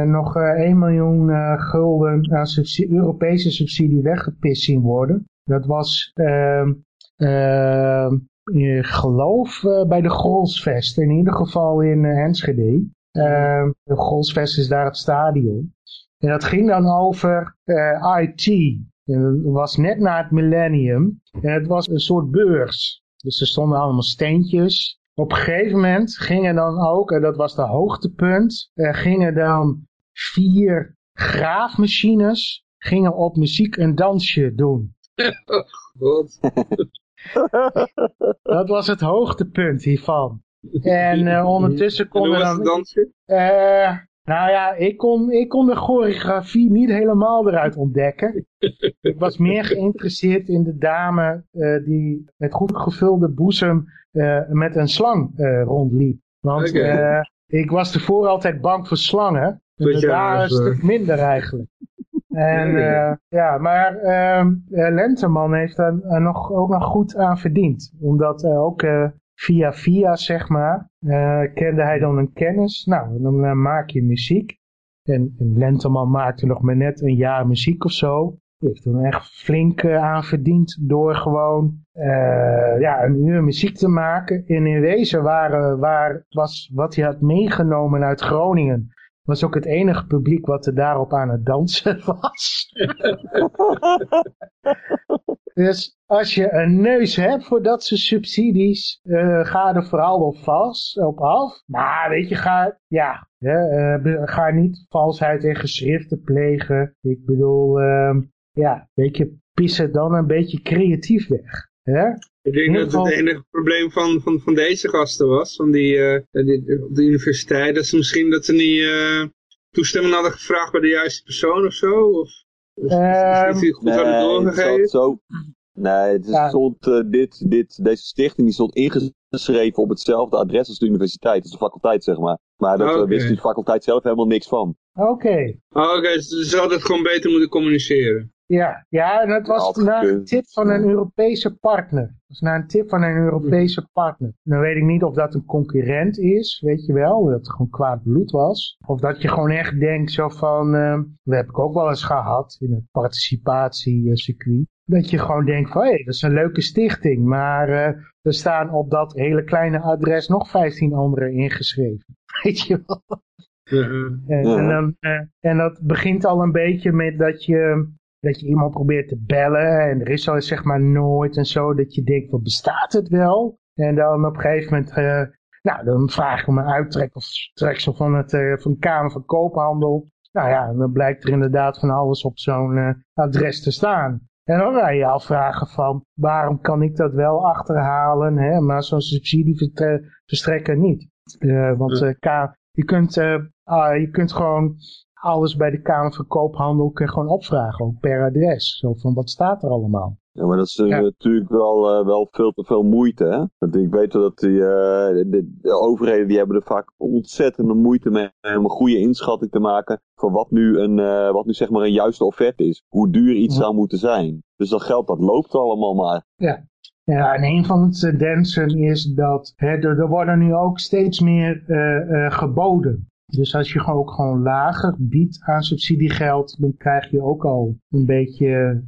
nog 1 miljoen gulden aan subsidie, Europese subsidie weggepist zien worden. Dat was, uh, uh, ik geloof, uh, bij de Grolsvest. In ieder geval in uh, Enschede. Uh, de Grolsvest is daar het stadion. En dat ging dan over IT. En dat was net na het millennium. En het was een soort beurs. Dus er stonden allemaal steentjes. Op een gegeven moment gingen dan ook, en dat was de hoogtepunt, er gingen dan vier graafmachines gingen op muziek een dansje doen. Goed. dat was het hoogtepunt hiervan. En uh, ondertussen kon er dan... dansje? Uh, nou ja, ik kon, ik kon de choreografie niet helemaal eruit ontdekken. ik was meer geïnteresseerd in de dame uh, die met goed gevulde boezem met een slang rondliep. Want okay. ik was tevoren altijd bang voor slangen. En daar een stuk minder eigenlijk. En uh, ja, maar uh, Lenteman heeft daar uh, nog, ook nog goed aan verdiend. Omdat ook via via, zeg maar, kende hij dan een kennis. Nou, dan maak je muziek. En, en Lenteman maakte nog maar net een jaar muziek of zo. Die heeft er echt flink aan verdiend door gewoon ja, een uur muziek te maken. En in wezen waren, waar, was wat hij had meegenomen uit Groningen was ook het enige publiek wat er daarop aan het dansen was. dus als je een neus hebt voor dat soort subsidies, uh, ga er vooral op, vals, op af. Maar weet je, ga, ja, uh, ga niet valsheid in geschriften plegen. Ik bedoel, uh, ja, weet je, pissen dan een beetje creatief weg. Hè? Ik denk dat het enige probleem van, van, van deze gasten was, van die, uh, die, op de universiteit, dat ze misschien dat ze niet uh, toestemming hadden gevraagd bij de juiste persoon of zo, of, of um, niet goed hadden doorgegeven. Zo, nee, het ja. stond, uh, dit, dit, deze stichting die stond ingeschreven op hetzelfde adres als de universiteit, als de faculteit zeg maar. Maar daar okay. wist die faculteit zelf helemaal niks van. Oké. Okay. Oh, Oké, okay. ze hadden het gewoon beter moeten communiceren. Ja, ja en dat was naar een tip van een Europese partner. Dat was naar een tip van een Europese partner. Dan weet ik niet of dat een concurrent is, weet je wel, dat het gewoon kwaad bloed was. Of dat je gewoon echt denkt zo van, uh, dat heb ik ook wel eens gehad in het participatiecircuit. Dat je gewoon denkt van, hé, hey, dat is een leuke stichting, maar uh, er staan op dat hele kleine adres nog 15 anderen ingeschreven. Weet je wel? En, en, dan, uh, en dat begint al een beetje met dat je dat je iemand probeert te bellen en er is al zeg maar nooit en zo, dat je denkt, wat bestaat het wel? En dan op een gegeven moment, uh, nou, dan vraag ik om een uittrek of treksel van, het, uh, van de Kamer van Koophandel. Nou ja, dan blijkt er inderdaad van alles op zo'n uh, adres te staan. En dan ga je je afvragen van, waarom kan ik dat wel achterhalen, hè, maar zo'n subsidie verstrekken niet? Want je, kunt, uh, je kunt gewoon alles bij de Kamer van Koophandel gewoon opvragen, ook per adres. Zo van, wat staat er allemaal? Ja, maar dat is uh, natuurlijk wel, uh, wel veel te veel moeite. Hè? Want ik weet wel dat die, uh, de, de, overheden die hebben er vaak ontzettende moeite mee om een goede inschatting te maken van wat nu een, wat nu zeg maar een juiste offerte is. Hoe duur iets ja. zou moeten zijn. Dus dat geld dat loopt allemaal maar. Ja. Ja, en een van de tendensen is dat hè, er, er worden nu ook steeds meer geboden. Dus als je ook gewoon lager biedt aan subsidiegeld, dan krijg je ook al een beetje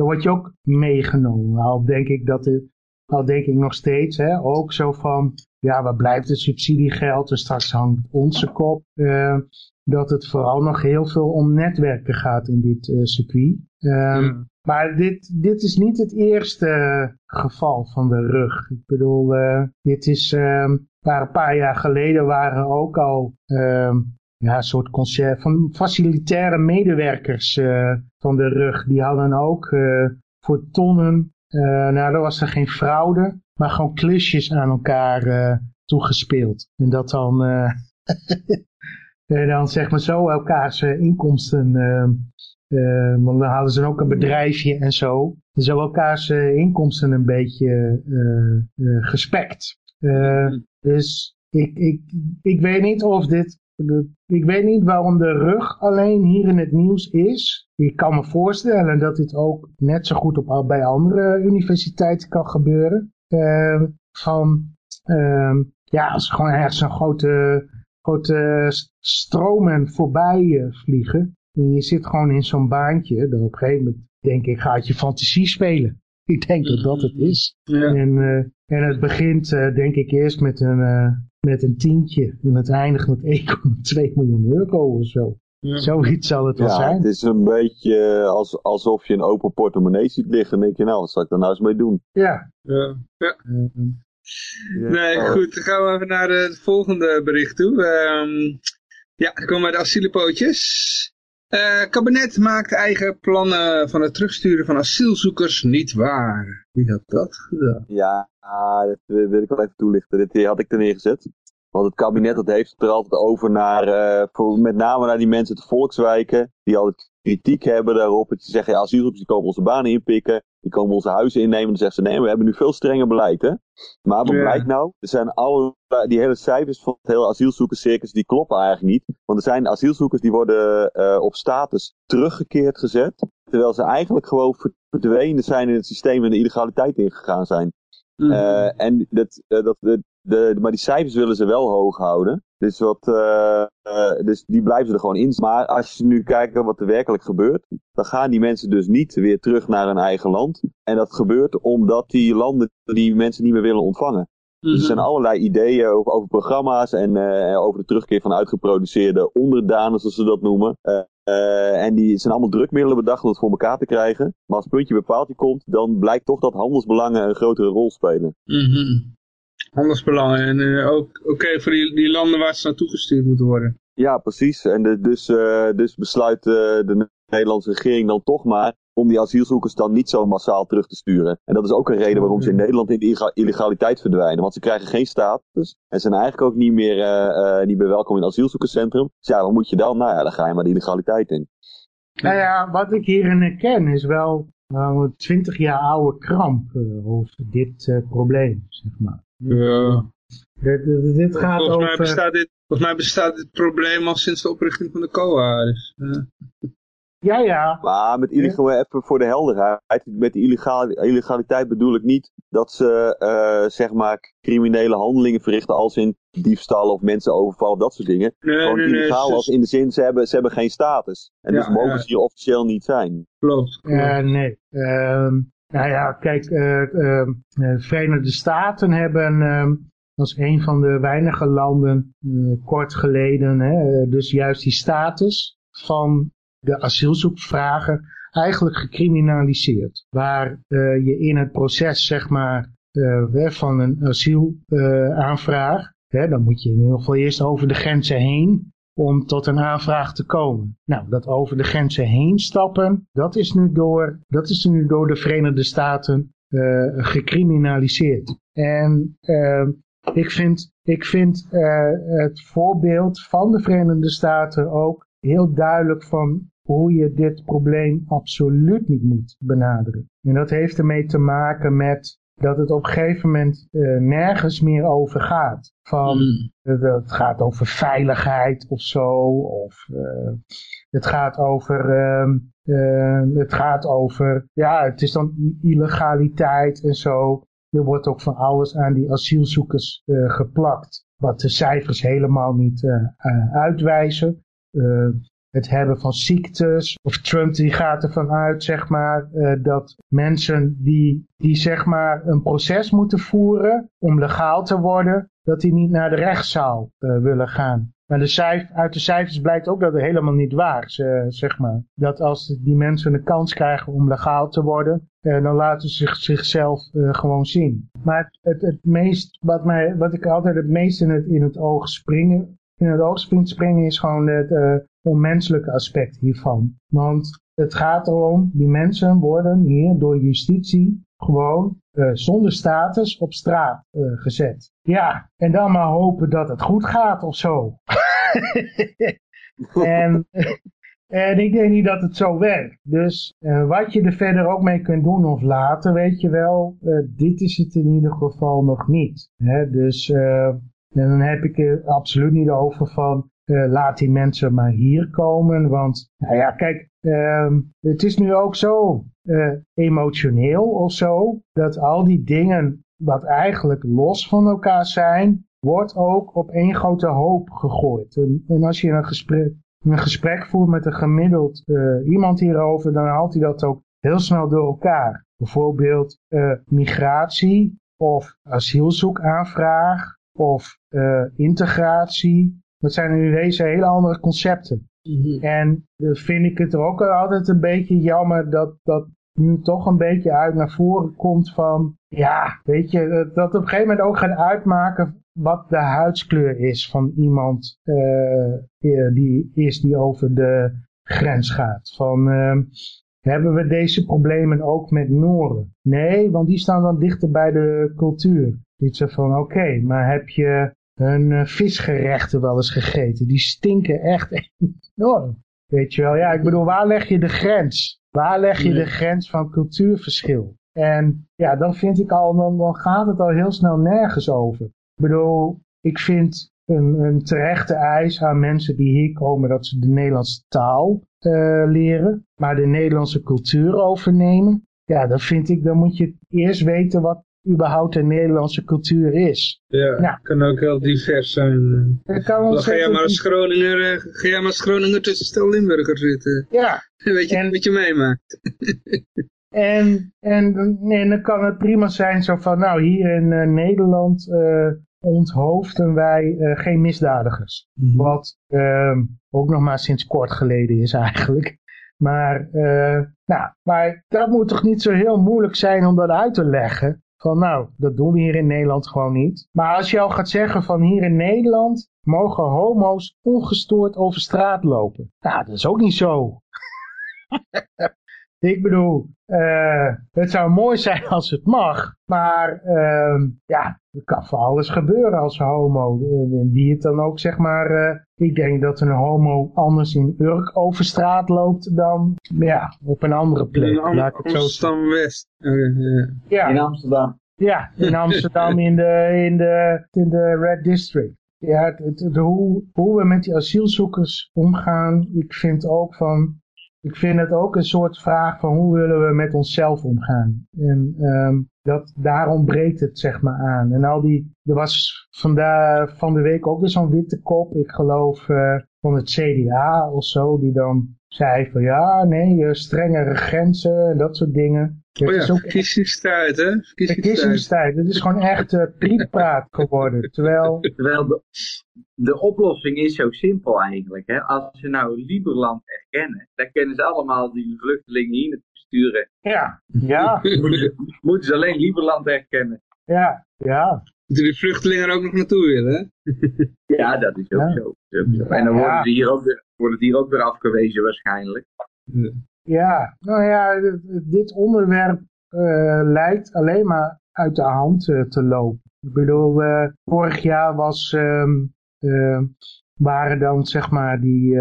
dan word je ook meegenomen. Al denk ik dat het, al denk ik nog steeds, hè, ook zo van, ja, waar blijft het subsidiegeld? En straks hangt onze kop. Uh, dat het vooral nog heel veel om netwerken gaat in dit uh, circuit. Um, Maar dit, dit is niet het eerste geval van de rug. Ik bedoel, uh, dit is, um, een paar jaar geleden waren ook al um, ja, een soort concert van facilitaire medewerkers uh, van de rug. Die hadden ook uh, voor tonnen, uh, nou dat was er geen fraude, maar gewoon klusjes aan elkaar toegespeeld. En dat dan, dan zeg maar zo elkaars inkomsten, want dan hadden ze ook een bedrijfje en zo. En zo elkaars inkomsten een beetje gespekt. Dus ik, ik, ik weet niet of dit ik weet niet waarom de rug alleen hier in het nieuws is. Ik kan me voorstellen dat dit ook net zo goed op, bij andere universiteiten kan gebeuren. Uh, van, uh, ja, als gewoon ergens een grote, grote stromen voorbij uh, vliegen. En je zit gewoon in zo'n baantje. Dan op een gegeven moment denk ik, gaat je fantasie spelen. Ik denk dat dat het is. Ja. En, uh, en het begint uh, denk ik eerst met een, uh, met een tientje. En het eindigt met 1,2 miljoen euro of zo. Ja. Zoiets zal het wel ja, zijn. Het is een beetje als, alsof je een open portemonnee ziet liggen. En denk je, nou, wat zal ik daar nou eens mee doen? Ja. ja. ja. Nee, goed. Dan gaan we even naar het volgende bericht toe. Um, ja, dan komen we bij de asielepootjes. Uh, kabinet maakt eigen plannen van het terugsturen van asielzoekers niet waar. Wie had dat gedaan? Ja, dat wil ik wel even toelichten. Dit had ik er neergezet. Want het kabinet dat heeft het er altijd over naar, voor, met name naar die mensen uit de volkswijken, die altijd kritiek hebben daarop. Dat ze zeggen, ja, asielzoekers die komen onze banen inpikken, die komen onze huizen innemen. Dan zeggen ze, nee, we hebben nu veel strenger beleid, hè. Maar wat yeah. blijkt nou? Er zijn alle, die hele cijfers van het hele asielzoekerscircus, die kloppen eigenlijk niet. Want er zijn asielzoekers die worden uh, op status teruggekeerd gezet. Terwijl ze eigenlijk gewoon verdwenen zijn in het systeem en de illegaliteit ingegaan zijn. Mm. Uh, en dat, uh, dat, de, de, maar die cijfers willen ze wel hoog houden. Dus, wat, uh, dus die blijven er gewoon in. Maar als je nu kijkt wat er werkelijk gebeurt, dan gaan die mensen dus niet weer terug naar hun eigen land. En dat gebeurt omdat die landen die mensen niet meer willen ontvangen. Dus er zijn mhm. allerlei ideeën over, over programma's en uh, over de terugkeer van uitgeproduceerde onderdanen, zoals ze dat noemen. Uh, uh, en die zijn allemaal drukmiddelen bedacht om het voor elkaar te krijgen. Maar als het puntje bepaald komt, dan blijkt toch dat handelsbelangen een grotere rol spelen. Mm -hmm. Handelsbelangen en ook oké okay, voor die, die landen waar ze naartoe gestuurd moeten worden. Ja, precies. En de, dus, dus besluit de Nederlandse regering dan toch maar om die asielzoekers dan niet zo massaal terug te sturen. En dat is ook een reden waarom ze in Nederland in de illegaliteit verdwijnen. Want ze krijgen geen status en zijn eigenlijk ook niet meer, uh, uh, niet meer welkom in het asielzoekerscentrum. Dus ja, wat moet je dan? Nou ja, dan ga je maar de illegaliteit in. Nou ja, wat ik hierin herken is wel nou, een twintig jaar oude kramp uh, over dit probleem, zeg maar. Ja. Dit, dit gaat volgens over... Mij bestaat dit, volgens mij bestaat dit probleem al sinds de oprichting van de COA. Dus, ja, ja. Maar met illegaal, even voor de helderheid, met die illegaliteit bedoel ik niet dat ze, uh, zeg maar, criminele handelingen verrichten als in diefstal of mensen overvallen, dat soort dingen. Nee, Gewoon nee, illegaal nee, als in de zin, ze hebben, ze hebben geen status. En Ja, dus mogen ja. ze hier officieel niet zijn. Klopt. Uh, nee. Ehm nou ja, kijk, uh, uh, Verenigde Staten hebben uh, als een van de weinige landen kort geleden, hè, dus juist die status van de asielzoekvragen eigenlijk gecriminaliseerd. Waar je in het proces, zeg maar, van een asielaanvraag, dan moet je in ieder geval eerst over de grenzen heen om tot een aanvraag te komen. Nou, dat over de grenzen heen stappen, dat is nu door, dat is nu door de Verenigde Staten uh, gecriminaliseerd. En uh, ik vind, ik vind uh, het voorbeeld van de Verenigde Staten ook heel duidelijk van hoe je dit probleem absoluut niet moet benaderen. En dat heeft ermee te maken met dat het op een gegeven moment uh, nergens meer over gaat. Van, mm. het gaat over veiligheid of zo, of uh, het gaat over, uh, het gaat over, ja, het is dan illegaliteit en zo. Er wordt ook van alles aan die asielzoekers geplakt, wat de cijfers helemaal niet uitwijzen het hebben van ziektes. Of Trump die gaat ervan uit, zeg maar, uh, dat mensen die, die zeg maar een proces moeten voeren om legaal te worden, dat die niet naar de rechtszaal uh, willen gaan. Maar de cijf, uit de cijfers blijkt ook dat het helemaal niet waar is, uh, zeg maar. Dat als die mensen een kans krijgen om legaal te worden, dan laten ze zich, zichzelf gewoon zien. Maar het, het, meest, wat, mij, wat ik altijd het meest in het, in het oog springen, in het oog springen is gewoon het, onmenselijke aspect hiervan. Want het gaat erom, die mensen worden hier door justitie gewoon uh, zonder status op straat uh, gezet. Ja, en dan maar hopen dat het goed gaat of zo. en, en ik denk niet dat het zo werkt. Dus uh, wat je er verder ook mee kunt doen of laten, weet je wel, dit is het in ieder geval nog niet. Hè? Dus dan heb ik het absoluut niet over van uh, laat die mensen maar hier komen. Want, nou ja, kijk, uh, het is nu ook zo uh, emotioneel of zo, dat al die dingen wat eigenlijk los van elkaar zijn, wordt ook op één grote hoop gegooid. En, en als je een gesprek, een gesprek voert met een gemiddeld uh, iemand hierover, dan haalt hij dat ook heel snel door elkaar. Bijvoorbeeld migratie of asielzoekaanvraag of integratie dat zijn in deze hele andere concepten. Mhm. En dan vind ik het er ook altijd een beetje jammer dat dat nu toch een beetje uit naar voren komt van, ja, weet je, dat op een gegeven moment ook gaat uitmaken wat de huidskleur is van iemand uh, die is die over de grens gaat. Van, uh, hebben we deze problemen ook met Noren? Nee, want die staan dan dichter bij de cultuur. Iets van, oké, maar heb je hun uh, visgerechten wel eens gegeten. Die stinken echt enorm. Weet je wel, ja, ik bedoel, waar leg je de grens? Waar leg je de grens van cultuurverschil? En ja, dan vind ik al, dan, dan gaat het al heel snel nergens over. Ik bedoel, ik vind een, een terechte eis aan mensen die hier komen dat ze de Nederlandse taal uh, leren, maar de Nederlandse cultuur overnemen. Ja, dan vind ik, dan moet je eerst weten wat überhaupt de Nederlandse cultuur is. Ja, nou, kan ook heel divers zijn. Kan ga jij maar als Groninger, eh, ga jij maar als Groninger tussen stel Limburger zitten. Ja. Weet je en, wat je meemaakt. en, en, en dan kan het prima zijn zo van, nou hier in uh, Nederland uh, onthoofden wij uh, geen misdadigers. Mm -hmm. Wat ehm, ook nog maar sinds kort geleden is eigenlijk. Maar, nou, maar dat moet toch niet zo heel moeilijk zijn om dat uit te leggen. Van nou, dat doen we hier in Nederland gewoon niet. Maar als je al gaat zeggen van hier in Nederland mogen homo's ongestoord over straat lopen. Nou, dat is ook niet zo. Ik bedoel, uh, het zou mooi zijn als het mag. Maar uh, ja, het kan voor alles gebeuren als homo. Uh, wie het dan ook, zeg maar... Uh, ik denk dat een homo anders in Urk over straat loopt dan ja, op een andere plek. In Amsterdam-West. ja. In Amsterdam. Ja, in Amsterdam in de, in de, in de Red District. Ja, het, het, hoe, hoe we met die asielzoekers omgaan, ik vind ook van, ik vind het ook een soort vraag van hoe willen we met onszelf omgaan. En um, dat, daarom breekt het zeg maar aan. En al die, er was vandaag, van de week ook weer zo'n witte kop, ik geloof uh, van het CDA of zo, die dan zei van ja, nee, eh, strengere grenzen en dat soort dingen. Het oh ja, is ook verkiezingstijd, hè? Verkiezingstijd. verkiezingstijd. Het is gewoon echt uh, prietpraat geworden. Terwijl, Terwijl de, de, oplossing is zo simpel eigenlijk. Hè? Als ze nou Liberland erkennen, dan kennen ze allemaal die vluchtelingen hier naartoe sturen. Ja, ja. moeten, ze, moeten ze alleen Liberland erkennen. Ja, ja. Moeten die vluchtelingen er ook nog naartoe willen, hè? Ja, dat is ook Ja. zo. Dat is ook zo. En dan Ja. worden, ze hier ook weer, worden die hier ook weer afgewezen waarschijnlijk. Ja, nou ja, dit- onderwerp eh, lijkt alleen maar uit de hand eh, te lopen. Ik bedoel, eh, vorig jaar was, ehm, eh, waren dan zeg maar die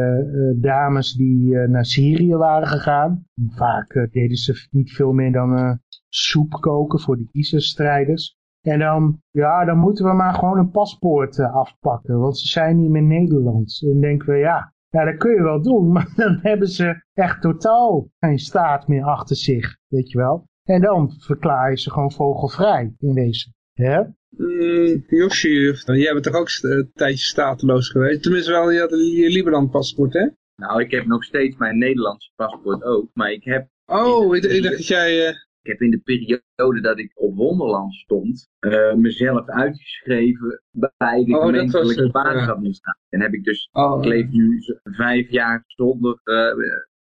dames die naar Syrië waren gegaan. Vaak deden ze niet veel meer dan soep koken voor die ISIS-strijders. En dan, ja, dan moeten we maar gewoon een paspoort afpakken, want ze zijn niet meer Nederlands. En dan denken we, ja, ja, dat kun je wel doen, maar dan hebben ze echt totaal geen staat meer achter zich, weet je wel. En dan verklaar je ze gewoon vogelvrij, in wezen. Hè? Mm, Yoshi, jij bent toch ook een tijdje stateloos geweest? Tenminste wel, je had je Libanon-paspoort, hè? Nou, ik heb nog steeds mijn Nederlandse paspoort ook. Maar ik heb, Oh, ik, ik dacht dat jij... eh, ik heb in de periode dat ik op Wonderland stond, eh, mezelf uitgeschreven bij de Oh, dat gemeentelijke ja. basisadministratie. En heb ik dus, oh, ik leef nu vijf jaar zonder, eh,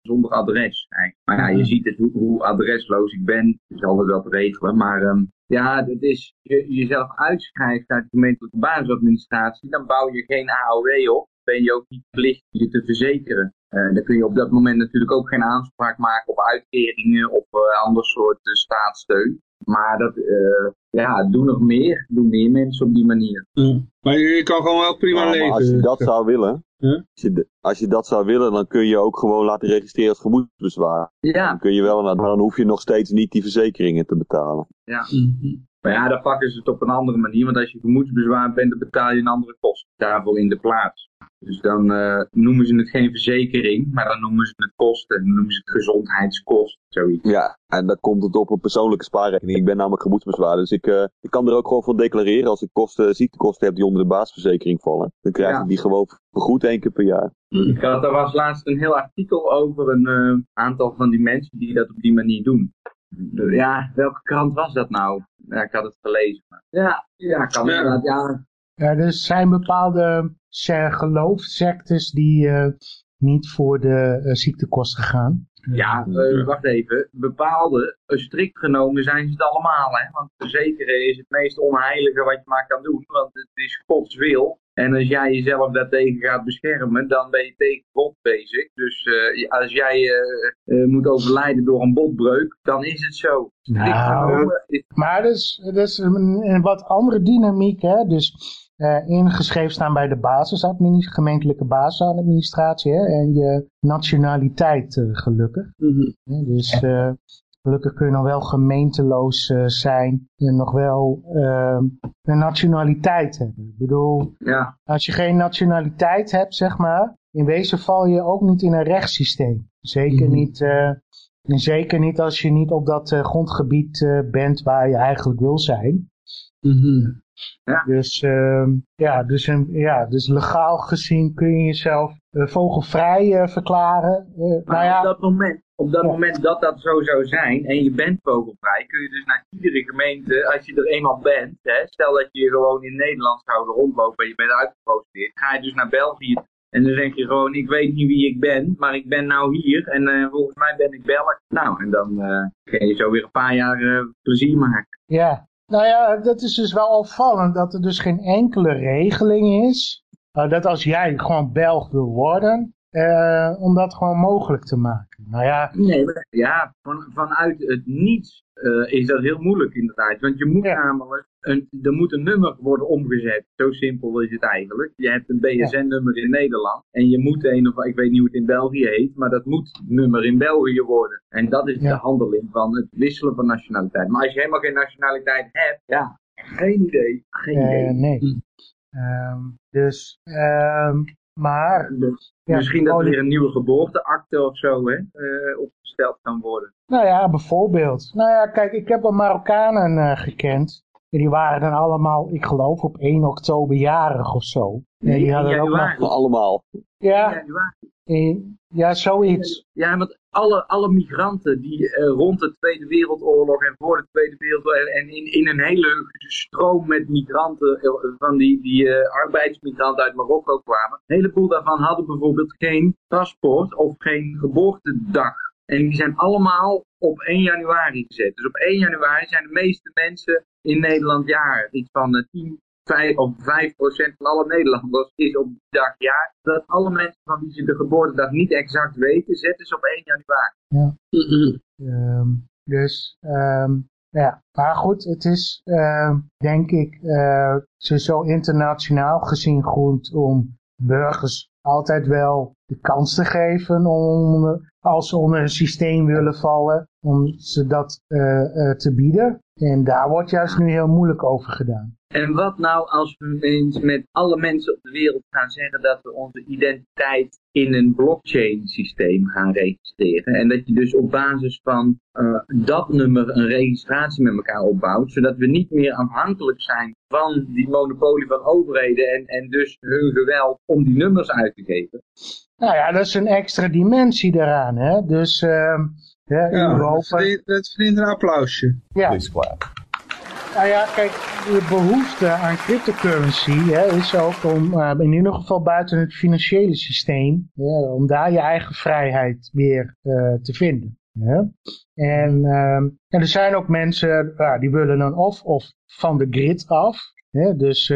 zonder adres. Eigenlijk. Maar ja, je ziet het, hoe, hoe adresloos ik ben. Je zal het wel te regelen. Maar ehm, ja, het is, je jezelf uitschrijft uit de gemeentelijke basisadministratie, dan bouw je geen AOW op. Ben je ook niet verplicht je te verzekeren. Eh, dan kun je op dat moment natuurlijk ook geen aanspraak maken op uitkeringen of eh, ander soort eh, staatssteun. Maar dat, eh, ja, doen nog meer. Doen meer mensen op die manier. Maar je, je kan gewoon wel prima Ja, leven. als je dat zou willen, je, als je dat zou willen, dan kun je ook gewoon laten registreren als gemoedsbezwaar. Ja, Dan kun je wel, maar dan hoef je nog steeds niet die verzekeringen te betalen. ja. Mhm. Maar ja, dan pakken ze het op een andere manier. Want als je gemoedsbezwaar bent, dan betaal je een andere kost daarvoor in de plaats. Dus dan eh, noemen ze het geen verzekering, maar dan noemen ze het kosten. Dan noemen ze het gezondheidskost, zoiets. Ja, en dan komt het op een persoonlijke spaarrekening. Ik ben namelijk gemoedsbezwaar, dus ik, eh, ik kan er ook gewoon voor declareren als ik kosten, ziektekosten heb die onder de basisverzekering vallen. Dan krijg Ja. ik die gewoon vergoed één keer per jaar. Ik had, er was laatst een heel artikel over een eh, aantal van die mensen die dat op die manier doen. Ja, welke krant was dat nou? Ja, ik had het gelezen. maar- Ja, ja, kan Ja. inderdaad. Ja, Ja, er zijn bepaalde se- geloofssectes die eh, niet voor de eh, ziektekosten gaan. Ja, eh, wacht even. Bepaalde, strikt genomen zijn ze het allemaal. Hè? Want verzekeren is het meest onheilige wat je maar kan doen. Want het is Gods wil. En als jij jezelf daartegen gaat beschermen, dan ben je tegen God bezig. Dus eh, als jij eh, eh, moet overlijden door een botbreuk, dan is het zo. Nou. Maar dat is, dat is een, een wat andere dynamiek. Hè? Dus eh, ingeschreven staan bij de basisadministratie, gemeentelijke basisadministratie. Hè? En je nationaliteit gelukkig. Mhm. Hè? Dus eh, gelukkig kun je nog wel gemeenteloos eh, zijn. En nog wel eh, een nationaliteit hebben. Ik bedoel, ja, als je geen nationaliteit hebt, zeg maar. In wezen val je ook niet in een rechtssysteem. Zeker Mhm. niet... eh, en zeker niet als je niet op dat eh, grondgebied bent waar je eigenlijk wil zijn. Mhm. Dus, ehm, ja, dus, een, ja, dus legaal gezien kun je jezelf vogelvrij verklaren. Maar nou ja, op dat moment, op dat Ja. moment dat dat zo zou zijn en je bent vogelvrij, kun je dus naar iedere gemeente, als je er eenmaal bent, hè, stel dat je gewoon in Nederland zou rondlopen en je bent uitgeprocedeerd, ga je dus naar België en dan zeg je gewoon, ik weet niet wie ik ben, maar ik ben nou hier en eh, volgens mij ben ik Belg. Nou, en dan eh kun je zo weer een paar jaar eh, plezier maken. ja. nou ja, dat is dus wel opvallend dat er dus geen enkele regeling is. dat als jij gewoon Belg wil worden, eh, om dat gewoon mogelijk te maken. Nou ja, Nee, maar ja, van, vanuit het niets eh, is dat heel moeilijk inderdaad. Want je moet Ja. namelijk, een, er moet een nummer worden omgezet. Zo simpel is het eigenlijk. Je hebt een BSN-nummer in Nederland. En je moet een, of ik weet niet hoe het in België heet, maar dat moet nummer in België worden. En dat is Ja. de handeling van het wisselen van nationaliteit. Maar als je helemaal geen nationaliteit hebt, ja, geen idee. Geen eh, idee. nee. Hm. Ehm, dus, ehm, maar Dus Ja, Misschien dat er weer een nieuwe geboorteakte of zo hè, eh, opgesteld kan worden. Nou ja, bijvoorbeeld. Nou ja, kijk, ik heb wel Marokkanen eh, gekend. En die waren dan allemaal, ik geloof, op 1 oktober jarig of zo. En die hadden ook nog... Allemaal. Ja, ja, zoiets. Ja, want alle, alle migranten die eh, rond de Tweede Wereldoorlog en voor de Tweede Wereldoorlog en in, in een hele stroom met migranten, eh, van die, die eh, arbeidsmigranten uit Marokko kwamen, een heleboel daarvan hadden bijvoorbeeld geen paspoort of geen geboortedag. En die zijn allemaal op 1 januari gezet. Dus op 1 januari zijn de meeste mensen in Nederland jaar. Iets van uh, 10, 5 of 5 procent van alle Nederlanders is op die dag jaar. Dat alle mensen van wie ze de geboortedag niet exact weten, zetten ze op 1 januari. Ja. Um, dus, um, ja, maar goed, het is uh, denk ik uh, zo internationaal gezien goed om burgers altijd wel de kans te geven om, als ze onder een systeem willen vallen, om ze dat uh, te bieden. En daar wordt juist nu heel moeilijk over gedaan. En wat nou als we eens met alle mensen op de wereld gaan zeggen dat we onze identiteit in een blockchain systeem gaan registreren. En dat je dus op basis van uh, dat nummer een registratie met elkaar opbouwt. Zodat we niet meer afhankelijk zijn van die monopolie van overheden en, en dus hun geweld om die nummers uit te geven. Nou ja, dat is een extra dimensie daaraan. Hè? Dus uh, ja, ja, dat verdient een applausje. Ja. Nou ja, kijk, de behoefte aan cryptocurrency hè, is ook om uh, in ieder geval buiten het financiële systeem, ja, om daar je eigen vrijheid weer uh, te vinden. Ja. En, uh, en er zijn ook mensen uh, die willen dan of, of van de grid af. Hè, dus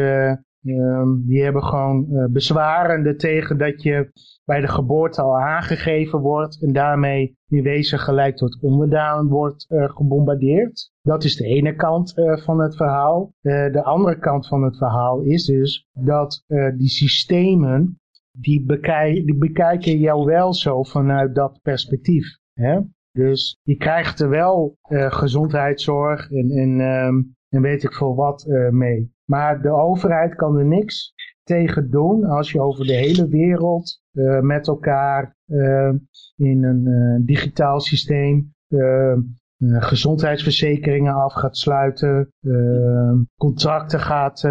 uh, die hebben gewoon bezwarende tegen dat je bij de geboorte al aangegeven wordt en daarmee in wezen gelijk tot onderdaan wordt uh, gebombardeerd. Dat is de ene kant uh, van het verhaal. De andere kant van het verhaal is dus dat die systemen, die, die bekijken jou wel zo vanuit dat perspectief. Hè? Dus je krijgt er wel gezondheidszorg en, um, en weet ik veel wat mee. Maar de overheid kan er niks tegen doen als je over de hele wereld uh, met elkaar uh, in een uh, digitaal systeem gezondheidsverzekeringen af gaat sluiten, contracten gaat,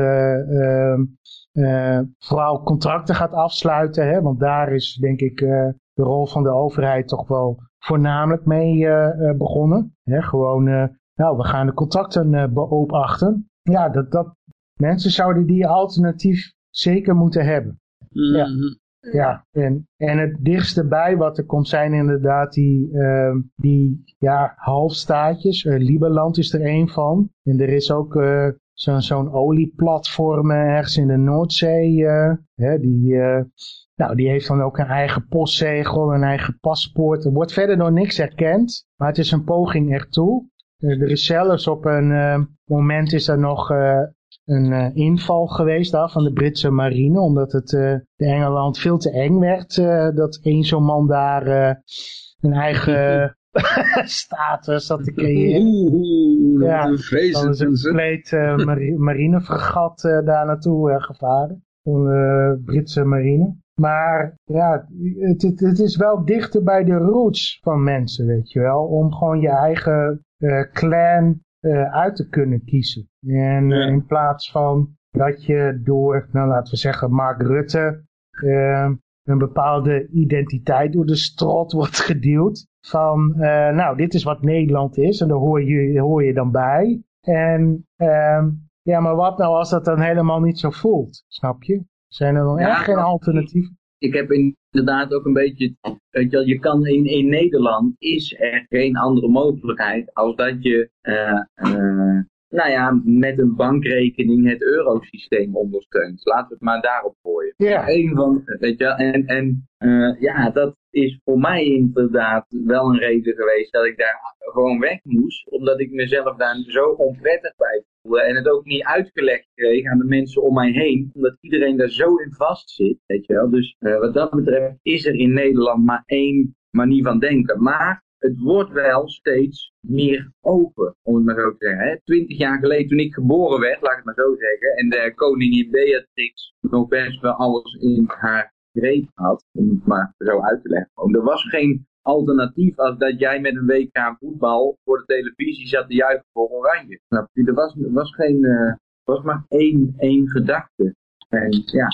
vooral contracten gaat afsluiten, hè, want daar is denk ik de rol van de overheid toch wel voornamelijk mee begonnen. Hè, gewoon, nou, we gaan de contracten beobachten. Ja, dat, dat, mensen zouden die alternatief zeker moeten hebben. Ja. Mhm. Ja, en, en het dichtste bij wat er komt zijn inderdaad die, uh, die ja, halfstaatjes. Uh, Liberland is er een van. En er is ook uh, zo'n zo'n olieplatform ergens in de Noordzee. Hè, die, nou, die heeft dan ook een eigen postzegel, een eigen paspoort. Er wordt verder nog niks erkend, maar het is een poging ertoe. er is zelfs op een moment is er nog een uh, inval geweest daar van de Britse marine. Omdat het uh, de Engeland veel te eng werd. Uh, dat één zo'n man daar een eigen status zat te creëren. Oeh, ja, dan is een compleet mari marinefregat daar naartoe gevaren. Van de Britse marine. Maar ja, het, het, het, is wel dichter bij de roots van mensen, weet je wel. Om gewoon je eigen clan uh, uit te kunnen kiezen. En uh, in plaats van dat je door, nou laten we zeggen, Mark Rutte uh, een bepaalde identiteit door de strot wordt geduwd. Van, nou, dit is wat Nederland is en daar hoor je, hoor je dan bij. En ehm, ja, maar wat nou als dat dan helemaal niet zo voelt? Snap je? Zijn er dan ja, echt geen alternatieven? Ik heb inderdaad ook een beetje, weet je, je kan in, in Nederland is er geen andere mogelijkheid als dat je, uh, uh, nou ja, met een bankrekening het eurosysteem ondersteunt. Laten we het maar daarop gooien. Ja. Een van, weet je, en, en uh, ja, dat is voor mij inderdaad wel een reden geweest dat ik daar gewoon weg moest, omdat ik mezelf daar zo onprettig bij en het ook niet uitgelegd kreeg aan de mensen om mij heen, omdat iedereen daar zo in vast zit, weet je wel. Dus uh, wat dat betreft is er in Nederland maar één manier van denken. Maar het wordt wel steeds meer open, om het maar zo te zeggen. Twintig jaar geleden toen ik geboren werd, laat ik het maar zo zeggen, en de koningin Beatrix nog best wel alles in haar greep had, om het maar zo uit te leggen. Er was geen alternatief als dat jij met een WK voetbal voor de televisie zat te juichen voor Oranje. Snap je? Er was, was, geen, uh, was maar één, één gedachte. En ja,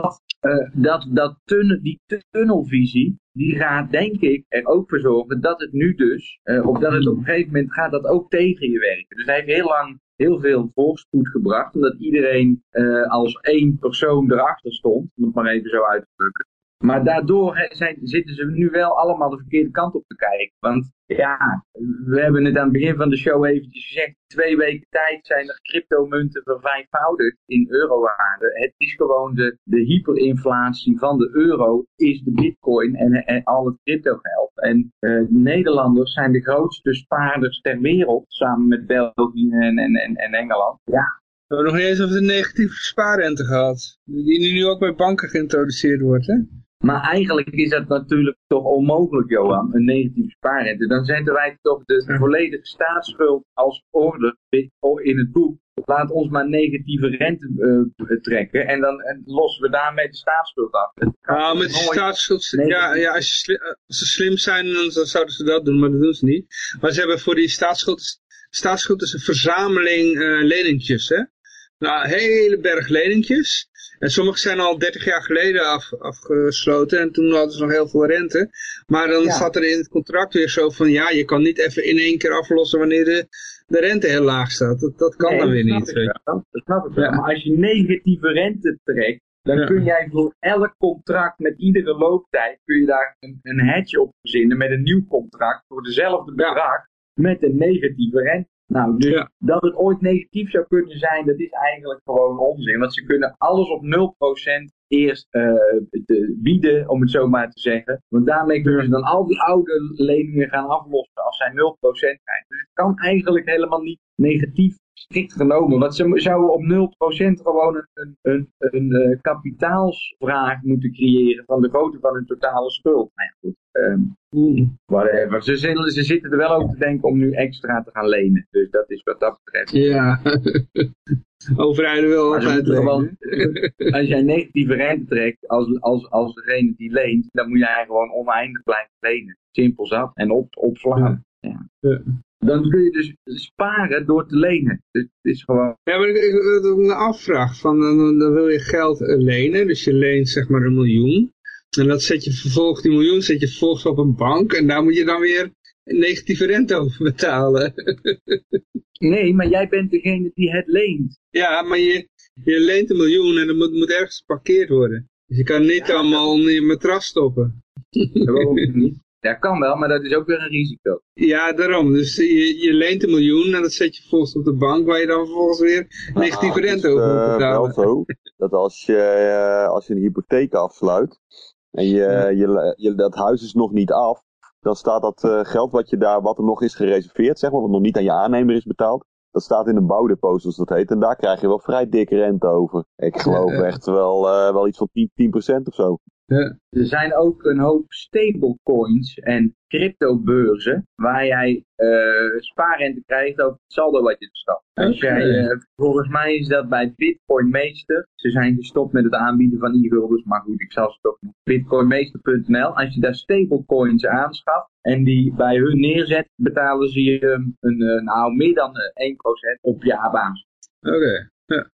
dat, uh, dat, dat tunnel, die tunnelvisie, die gaat denk ik er ook voor zorgen dat het nu dus, uh, of dat het op een gegeven moment gaat dat ook tegen je werken. Dus hij heeft heel lang heel veel voorspoed gebracht, omdat iedereen uh, als één persoon erachter stond, om het maar even zo uit te drukken. Maar daardoor zijn, zitten ze nu wel allemaal de verkeerde kant op te kijken. Want ja, we hebben het aan het begin van de show eventjes gezegd. Twee weken tijd zijn er cryptomunten vervijfvoudigd in eurowaarde. Het is gewoon de, hyperinflatie van de euro is de bitcoin en, al het cryptogeld. En uh, Nederlanders zijn de grootste spaarders ter wereld, samen met België en, en, en, en Engeland. Ja, we hebben nog niet eens over de negatieve spaarrente gehad. Die nu ook bij banken geïntroduceerd wordt, hè? Maar eigenlijk is dat natuurlijk toch onmogelijk, Johan, een negatieve spaarrente. Dan zetten wij toch de, volledige staatsschuld als orde in het boek. Laat ons maar negatieve rente uh, trekken en dan en lossen we daarmee de staatsschuld af. Nou, met de staatsschuld, ja, ja als, je als, ze slim zijn, dan zouden ze dat doen, maar dat doen ze niet. Maar ze hebben voor die staatsschuld, staatsschuld is een verzameling uh, lenentjes, hè. Nou, een hele berg lenentjes. En sommige zijn al 30 jaar geleden af, afgesloten en toen hadden ze nog heel veel rente. Maar dan zat er in het contract weer zo van, ja, je kan niet even in één keer aflossen wanneer de, de rente heel laag staat. Dat, dat kan dan weer niet. dat snap ik wel. Maar als je negatieve rente trekt, dan kun jij voor elk contract met iedere looptijd, kun je daar een, een hedge op verzinnen met een nieuw contract voor dezelfde bedrag met een negatieve rente. Nou, dus dat het ooit negatief zou kunnen zijn, dat is eigenlijk gewoon onzin. Want ze kunnen alles op 0% eerst uh, bieden, om het zo maar te zeggen. Want daarmee kunnen ze dan al die oude leningen gaan aflossen als zij 0% zijn. Dus het kan eigenlijk helemaal niet negatief strikt genomen. Want ze zouden op 0% gewoon een, een, een, een, eh, kapitaalsvraag moeten creëren van de grootte van hun totale schuld. Nou ja, goed. Um, whatever. Ze, ze zitten er wel over te denken om nu extra te gaan lenen. Dus dat is wat dat betreft. Ja. Overheden wil altijd gewoon, Als jij negatieve rente trekt als, als, als degene die leent, dan moet jij gewoon oneindig blijven lenen. Simpel zat. En op, opslaan. Ja. ja. Dan kun je dus sparen door te lenen. Dus het is gewoon... Ja, maar ik, ik, een afvraag. Van, dan, dan wil je geld lenen. Dus je leent zeg maar een miljoen. En dat zet je vervolgens, die miljoen zet je vervolgens op een bank. En daar moet je dan weer een negatieve rente over betalen. nee, maar jij bent degene die het leent. Ja, maar je, je leent een miljoen en dat moet, moet ergens geparkeerd worden. Dus je kan niet allemaal onder je matras stoppen. Dat niet. Ja, kan wel, maar dat is ook weer een risico. Ja, daarom. Dus je, je leent een miljoen en dat zet je volgens op de bank waar je dan vervolgens weer negatieve rente over moet betalen. Het is wel zo dat als je, uh, als je een hypotheek afsluit en je, je, je, dat huis is nog niet af, dan staat dat uh, geld wat, je daar, wat er nog is gereserveerd, zeg maar, wat nog niet aan je aannemer is betaald, dat staat in een bouwdepot, zoals dat heet. En daar krijg je wel vrij dikke rente over. Ik geloof echt wel, uh, wel iets van 10%, 10% of zo. Ja. Er zijn ook een hoop stablecoins en cryptobeurzen waar jij uh, spaarrente krijgt over het saldo wat je stapt. Als jij, uh, volgens mij is dat bij Bitcoin Meester. Ze zijn gestopt met het aanbieden van e-guldens, maar goed, ik zal ze toch nog. Bitcoinmeester.nl. Als je daar stablecoins aanschaft en die bij hun neerzet, betalen ze je een, een nou, meer dan 1% op jaarbasis. Oké, ja.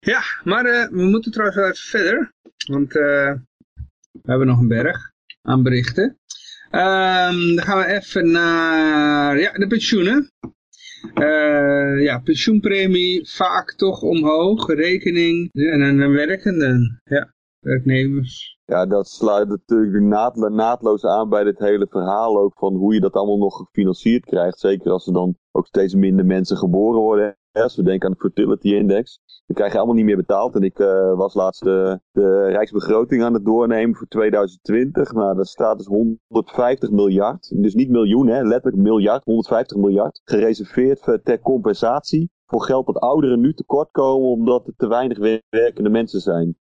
Ja, maar uh, we moeten trouwens wel even verder. Want uh, we hebben nog een berg aan berichten. Um, dan gaan we even naar ja, de pensioenen. Uh, ja, pensioenpremie vaak toch omhoog, rekening en een werkende, ja, werknemers. Ja, dat sluit natuurlijk naadloos aan bij dit hele verhaal ook van hoe je dat allemaal nog gefinancierd krijgt. Zeker als er dan ook steeds minder mensen geboren worden. Als we denken aan de fertility index. Dan krijg je allemaal niet meer betaald. En ik uh, was laatst de, de, Rijksbegroting aan het doornemen voor 2020. Nou, daar staat dus 150 miljard. Dus niet miljoen, hè, letterlijk miljard. 150 miljard. Gereserveerd ter compensatie voor geld dat ouderen nu tekort komen omdat er te weinig werkende mensen zijn.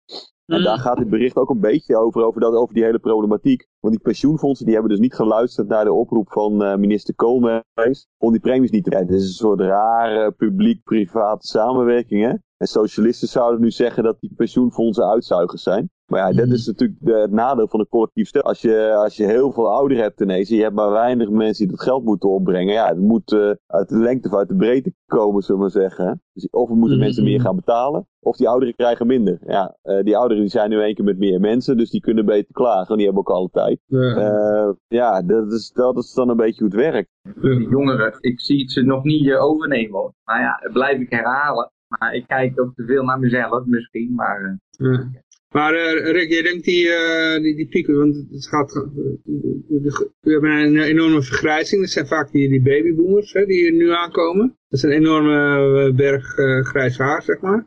En daar mm. gaat dit bericht ook een beetje over, over, dat, over die hele problematiek. Want die pensioenfondsen die hebben dus niet geluisterd naar de oproep van uh, minister Koolmees om die premies niet te krijgen. Het is een soort rare publiek-private samenwerking. Hè? En socialisten zouden nu zeggen dat die pensioenfondsen uitzuigers zijn. Maar ja, dat mm. is natuurlijk de, het nadeel van een collectief stel. Als je, als je heel veel ouderen hebt ineens en je hebt maar weinig mensen die dat geld moeten opbrengen. Ja, het moet uh, uit de lengte of uit de breedte komen, zullen we maar zeggen. Dus of we moeten mm. mensen meer gaan betalen, of die ouderen krijgen minder. Ja, uh, die ouderen die zijn nu één keer met meer mensen, dus die kunnen beter klagen. Want die hebben ook alle tijd. Ja, uh, ja dat, is, dat is dan een beetje hoe het werkt. Die jongeren, ik zie het ze nog niet overnemen. Maar ja, dat blijf ik herhalen. Maar ik kijk ook te veel naar mezelf misschien. Maar, Maar uh, Rick, jij denkt die, uh, die, die pieken, want het gaat, uh, we hebben een enorme vergrijzing. Dat zijn vaak die, die babyboomers hè, die nu aankomen. Dat is een enorme berg grijs haar, zeg maar.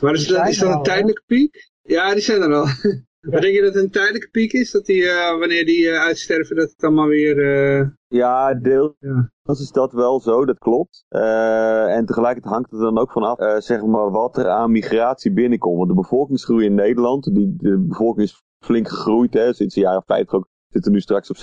Maar is, dat, is dat een tijdelijke piek? Ja, die zijn er al. Maar denk je dat het een tijdelijke piek is? Dat die, uh, wanneer die uh, uitsterven, dat het allemaal weer... Uh... Ja, deels ja. is dat wel zo, dat klopt. en tegelijkertijd hangt het er dan ook vanaf, zeg maar, wat er aan migratie binnenkomt. Want de bevolkingsgroei in Nederland, die, de bevolking is flink gegroeid, hè, sinds de jaren 50 ook zitten nu straks op 17,4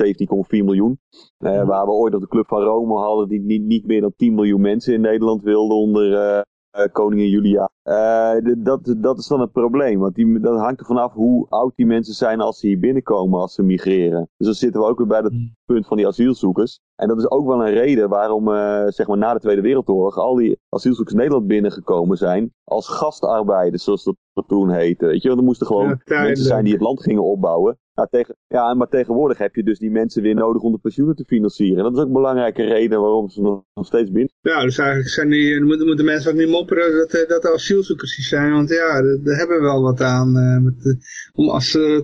miljoen. Waar we ooit op de Club van Rome hadden, die niet, niet meer dan 10 miljoen mensen in Nederland wilden onder koningin Julia. Uh, dat, dat is dan het probleem. Want die, dat hangt er vanaf hoe oud die mensen zijn als ze hier binnenkomen, als ze migreren. Dus dan zitten we ook weer bij het hmm. punt van die asielzoekers. En dat is ook wel een reden waarom, uh, zeg maar, na de Tweede Wereldoorlog al die asielzoekers Nederland binnengekomen zijn. Als gastarbeiders, zoals dat, toen heette. Weet je, want er moesten gewoon mensen zijn die het land gingen opbouwen. Nou, tegen, ja, maar tegenwoordig heb je dus die mensen weer nodig om de pensioenen te financieren. En dat is ook een belangrijke reden waarom ze nog, nog steeds binnen. Ja, dus eigenlijk zijn die, moeten, moeten mensen ook niet mopperen dat, eh, dat er asielzoekers die zijn. Want ja, daar hebben we wel wat aan. Uh, met, om als, uh,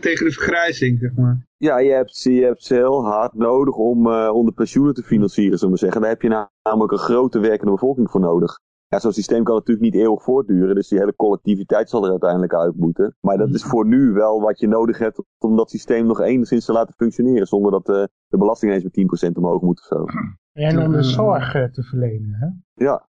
tegen de vergrijzing, zeg maar. Ja, je hebt, je hebt ze heel hard nodig om, uh, om de pensioenen te financieren, zullen we zeggen. Daar heb je namelijk een grote werkende bevolking voor nodig. Ja, zo'n systeem kan natuurlijk niet eeuwig voortduren, dus die hele collectiviteit zal er uiteindelijk uit moeten. Maar dat is voor nu wel wat je nodig hebt om dat systeem nog enigszins te laten functioneren, zonder dat uh, de belasting eens met 10% omhoog moet of zo. En om de zorg te verlenen, hè? Ja.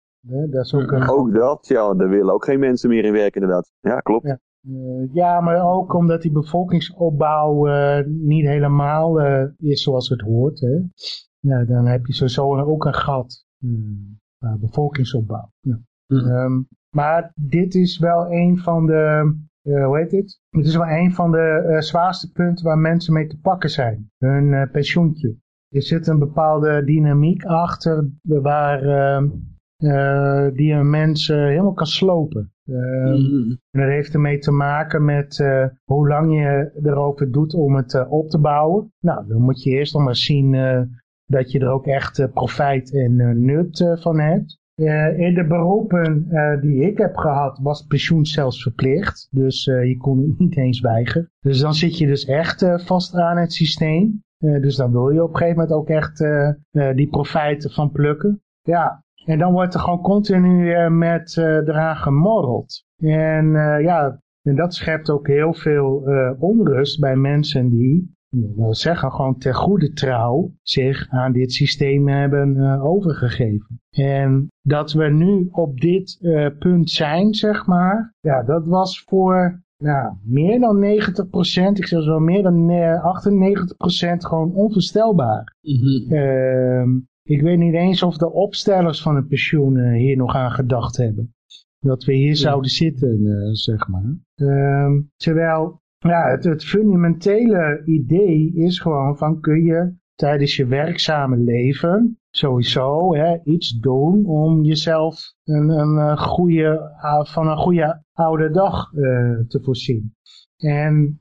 Dat is ook, een... ook dat, ja, daar willen ook geen mensen meer in werken inderdaad. Ja, klopt. Ja. Uh, ja, maar ook omdat die bevolkingsopbouw uh, niet helemaal uh, is zoals het hoort. Hè? Ja, dan heb je sowieso ook een gat. bevolkingsopbouw. Ja. Um, maar dit is wel een van de, hoe heet het? Het is wel een van de zwaarste punten waar mensen mee te pakken zijn. Hun pensioentje. Er zit een bepaalde dynamiek achter waar ehm, uh, die een mens uh, helemaal kan slopen. Uh, mm. En dat heeft ermee te maken met uh, hoe lang je erover doet om het op te bouwen. Nou, dan moet je eerst nog maar zien dat je er ook echt profijt en nut van hebt. in de beroepen die ik heb gehad was pensioen zelfs verplicht. Dus je kon het niet eens weigeren. Dus dan zit je dus echt vast aan het systeem. dus dan wil je op een gegeven moment ook echt die profijten van plukken. Ja, en dan wordt er gewoon continu uh, met eraan gemorreld. En uh, ja, en dat schept ook heel veel onrust bij mensen die, we zeggen gewoon ter goede trouw, zich aan dit systeem hebben overgegeven. En dat we nu op dit punt zijn, zeg maar, ja, dat was voor nou, meer dan 90%, ik zeg zo meer dan 98% gewoon onvoorstelbaar. Mm -hmm. Ik weet niet eens of de opstellers van het pensioen uh, hier nog aan gedacht hebben. Dat we hier zouden zitten, uh, zeg maar. Uh, terwijl ja, het, het, fundamentele idee is gewoon van kun je tijdens je werkzame leven sowieso hè, iets doen om jezelf een, een, een goede, van een goede oude dag uh, te voorzien. En,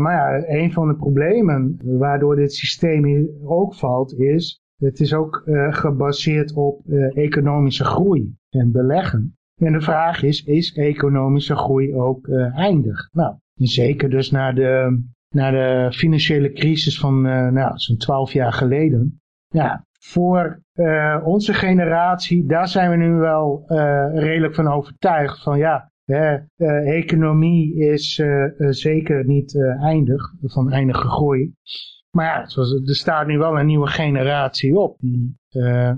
maar ja, een van de problemen waardoor dit systeem hier ook valt is het is ook uh, gebaseerd op uh, economische groei en beleggen. En de vraag is, is economische groei ook uh, eindig? Nou, zeker dus na de, na de financiële crisis van nou, zo'n twaalf jaar geleden. Ja, voor onze generatie, daar zijn we nu wel redelijk van overtuigd van ja, de economie is zeker niet eindig, van eindige groei. Maar ja, er staat nu wel een nieuwe generatie op. Die, uh,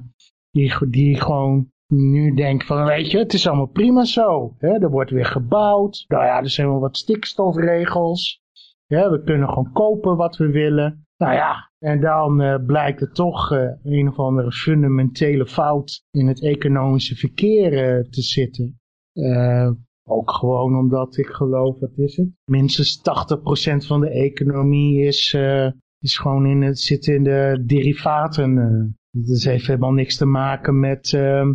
die, die gewoon nu denkt van, weet je, het is allemaal prima zo. Hè? Er wordt weer gebouwd. Nou ja, er zijn wel wat stikstofregels. Ja, we kunnen gewoon kopen wat we willen. Nou ja, en dan uh, blijkt er toch uh, een of andere fundamentele fout in het economische verkeer te zitten. ook gewoon omdat ik geloof, wat is het? Minstens 80% van de economie is is gewoon in het, zit in de derivaten. Uh, dat heeft helemaal niks te maken met, uh,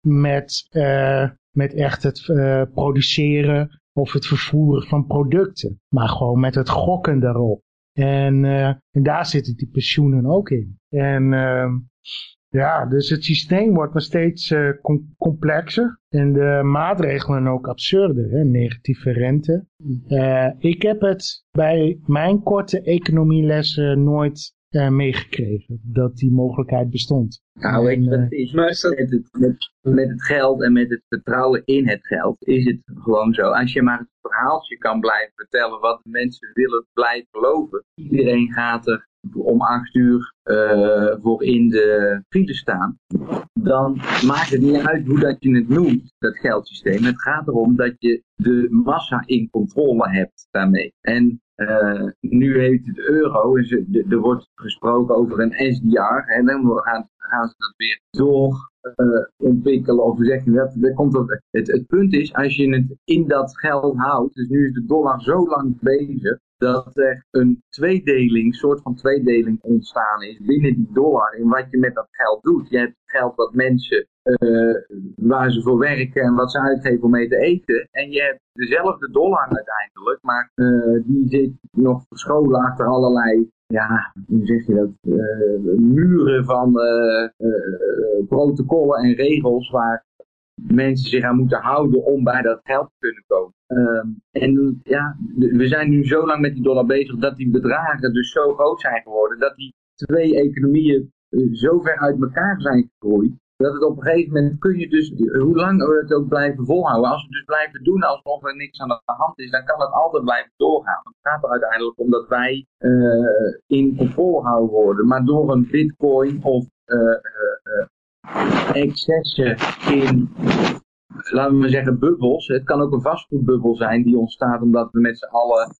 met, uh, met echt het uh, produceren of het vervoeren van producten. Maar gewoon met het gokken daarop. En, en daar zitten die pensioenen ook in. En Ja, dus het systeem wordt nog steeds uh, complexer en de maatregelen ook absurder, hè? negatieve rente. Uh, ik heb het bij mijn korte economielessen nooit uh, meegekregen dat die mogelijkheid bestond. Nou, het is? Met het, met, met het geld en met het vertrouwen in het geld is het gewoon zo. Als je maar het verhaaltje kan blijven vertellen wat de mensen willen blijven geloven. Iedereen gaat er om acht uur uh, voor in de file staan, dan maakt het niet uit hoe dat je het noemt, dat geldsysteem. Het gaat erom dat je de massa in controle hebt daarmee. En uh, nu heeft het euro, en er wordt gesproken over een SDR, en dan gaan, ze dat weer door uh, ontwikkelen of zeg je dat, dat komt op, het, het punt is, als je het in dat geld houdt, dus nu is de dollar zo lang bezig, dat er een tweedeling, soort van tweedeling ontstaan is binnen die dollar in wat je met dat geld doet. Je hebt geld wat mensen, uh, waar ze voor werken en wat ze uitgeven om mee te eten. En je hebt dezelfde dollar uiteindelijk, maar uh, die zit nog verscholen achter allerlei ja, hoe zeg je dat, uh, muren van protocollen en regels waar mensen zich aan moeten houden om bij dat geld te kunnen komen. Um, en ja, we zijn nu zo lang met die dollar bezig dat die bedragen dus zo groot zijn geworden, dat die twee economieën zo ver uit elkaar zijn gegroeid, dat het op een gegeven moment kun je dus, hoe lang we het ook blijven volhouden, als we dus blijven doen alsof er niks aan de hand is, dan kan het altijd blijven doorgaan. Het gaat er uiteindelijk om dat wij uh, in controle houden worden. Maar door een bitcoin of uh, excessen in, laten we maar zeggen, bubbels. Het kan ook een vastgoedbubbel zijn die ontstaat omdat we met z'n allen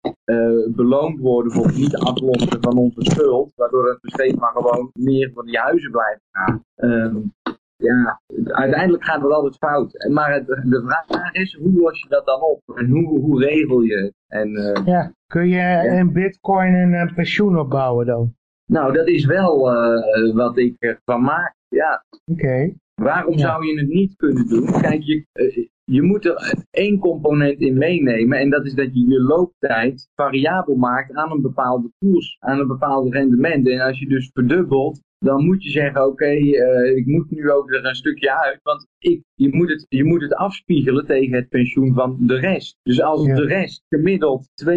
beloond worden voor het niet aflossen van onze schuld. Waardoor het steeds maar gewoon meer van die huizen blijven gaan. Um, ja, uiteindelijk gaat het altijd fout. Maar het, de vraag is, hoe los je dat dan op? En hoe, hoe regel je het? En, uh, ja, kun je ja. in bitcoin een, een pensioen opbouwen dan? Nou, dat is wel uh, wat ik ervan maak, ja. Oké. Okay. Waarom ja. zou je het niet kunnen doen? Kijk, je, uh, je moet er één component in meenemen en dat is dat je je looptijd variabel maakt aan een bepaalde koers, aan een bepaald rendement. En als je dus verdubbelt, dan moet je zeggen, oké, okay, uh, ik moet nu ook er een stukje uit, want ik, je, moet het, je moet het afspiegelen tegen het pensioen van de rest. Dus als ja. de rest gemiddeld 2%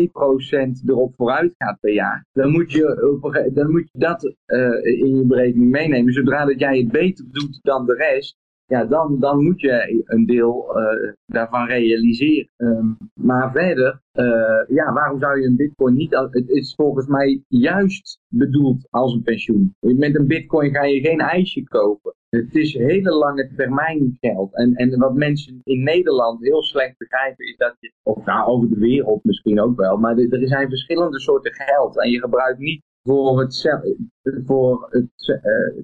erop vooruit gaat per jaar, dan moet je, dan moet je dat uh, in je berekening meenemen. Zodra dat jij het beter doet dan de rest, ja, dan, dan moet je een deel uh, daarvan realiseren. Um, maar verder, uh, ja, waarom zou je een bitcoin niet... Het is volgens mij juist bedoeld als een pensioen. Met een bitcoin ga je geen ijsje kopen. Het is hele lange termijn geld. En, en wat mensen in Nederland heel slecht begrijpen is dat je, of nou over de wereld misschien ook wel, maar er zijn verschillende soorten geld. En je gebruikt niet voor het, voor uh,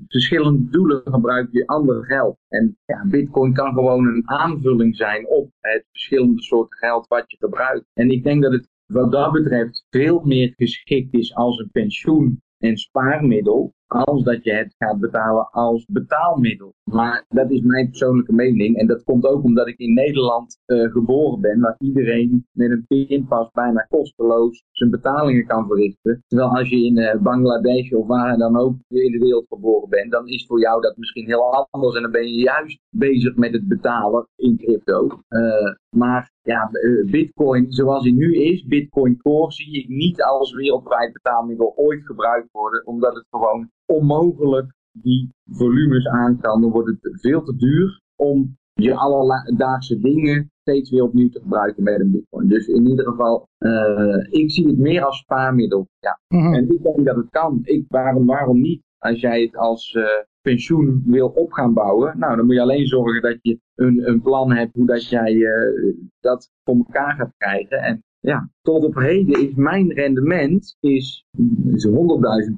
verschillende doelen gebruik je ander geld. En ja, bitcoin kan gewoon een aanvulling zijn op het verschillende soorten geld wat je gebruikt. En ik denk dat het wat dat betreft veel meer geschikt is als een pensioen en spaarmiddel als dat je het gaat betalen als betaalmiddel. Maar dat is mijn persoonlijke mening. En dat komt ook omdat ik in Nederland uh, geboren ben, waar iedereen met een pinpas bijna kosteloos zijn betalingen kan verrichten. Terwijl als je in uh, Bangladesh of waar dan ook in de wereld geboren bent, dan is voor jou dat misschien heel anders. En dan ben je juist bezig met het betalen in crypto. Uh, maar ja, bitcoin zoals hij nu is, bitcoin core, zie ik niet als wereldwijd betaalmiddel ooit gebruikt worden. Omdat het gewoon onmogelijk die volumes aan kan. Dan wordt het veel te duur om je alledaagse dingen steeds weer opnieuw te gebruiken met een bitcoin. Dus in ieder geval, uh, ik zie het meer als spaarmiddel. Ja. Mm -hmm. En ik denk dat het kan. Ik, waarom, waarom niet? Als jij het als uh, pensioen wil op gaan bouwen, nou dan moet je alleen zorgen dat je een, een plan hebt hoe dat jij uh, dat voor elkaar gaat krijgen. En ja, tot op heden is mijn rendement is, is 100.000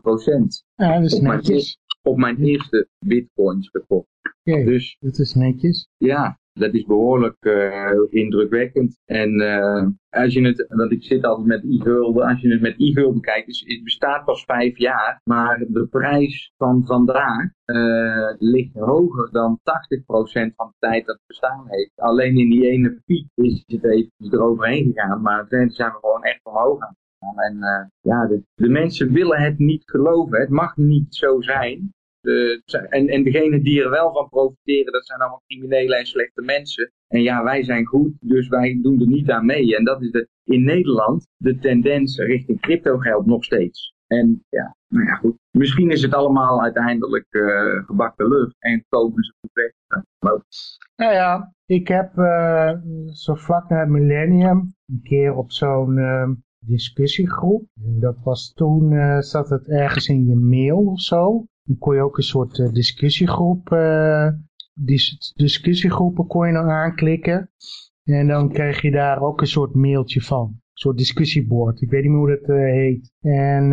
procent. Ja, dat is op netjes. Mijn, op mijn eerste bitcoins gekocht. Okay, dus, dat is netjes. Ja, dat is behoorlijk uh, indrukwekkend. En uh, als je het, want ik zit altijd met e-gulden, als je het met e-gulden kijkt, het bestaat pas vijf jaar, maar de prijs van vandaag uh, ligt hoger dan 80% van de tijd dat het bestaan heeft. Alleen in die ene piek is het even eroverheen gegaan, maar verder zijn we gewoon echt omhoog aan en ja, de, mensen willen het niet geloven. Het mag niet zo zijn. En, en degenen die er wel van profiteren, dat zijn allemaal criminelen en slechte mensen. En ja, wij zijn goed, dus wij doen er niet aan mee. En dat is de, in Nederland de tendens richting cryptogeld nog steeds. En ja, nou ja, goed. Misschien is het allemaal uiteindelijk uh, gebakken lucht en komen ze goed weg. Nou ja, ik heb uh, zo vlak na het millennium een keer op zo'n uh, discussiegroep. En dat was toen, uh, zat het ergens in je mail of zo. Dan kon je ook een soort discussiegroep, dis discussiegroepen kon je dan aanklikken. En dan kreeg je daar ook een soort mailtje van. Een soort discussiebord. Ik weet niet meer hoe dat heet. En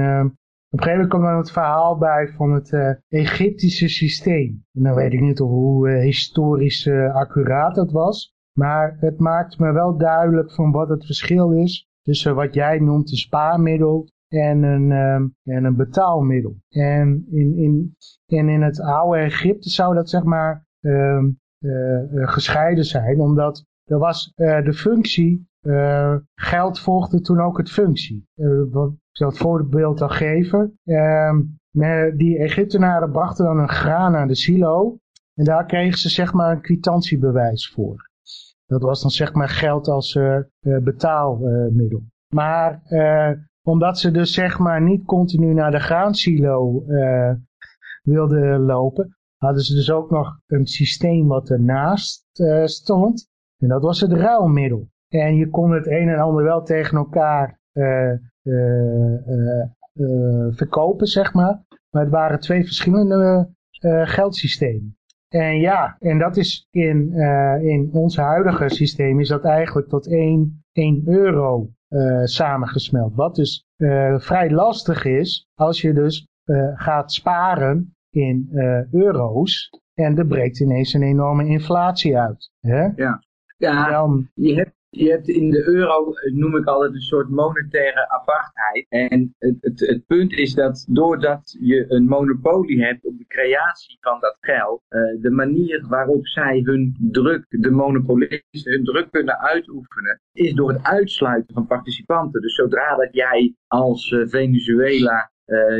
op een gegeven moment kwam dan het verhaal bij van het Egyptische systeem. En dan weet ik niet of hoe historisch accuraat dat was. Maar het maakt me wel duidelijk van wat het verschil is tussen wat jij noemt een spaarmiddel en een, en een betaalmiddel. En in, in, en in het oude Egypte zou dat zeg maar ehm, gescheiden zijn, omdat er was de functie geld volgde toen ook het functie. Uh, wat, ik zal het voorbeeld al geven. Uh, die Egyptenaren brachten dan een graan naar de silo. En daar kregen ze zeg maar een kwitantiebewijs voor. Dat was dan zeg maar geld als betaalmiddel. maar omdat ze dus zeg maar niet continu naar de graansilo wilden lopen, hadden ze dus ook nog een systeem wat ernaast stond. En dat was het ruilmiddel. En je kon het een en ander wel tegen elkaar uh, uh, verkopen, zeg maar. Maar het waren twee verschillende geldsystemen. En ja, en dat is in, in ons huidige systeem is dat eigenlijk tot 1, 1 euro samengesmeld. Wat dus vrij lastig is als je dus gaat sparen in euro's. En er breekt ineens een enorme inflatie uit. Hè? Ja, ja dan, je hebt je hebt in de euro, noem ik altijd, een soort monetaire apartheid. En het, het, het punt is dat doordat je een monopolie hebt op de creatie van dat geld, uh, de manier waarop zij hun druk, de monopolisten, hun druk kunnen uitoefenen, is door het uitsluiten van participanten. Dus zodra dat jij als uh, Venezuela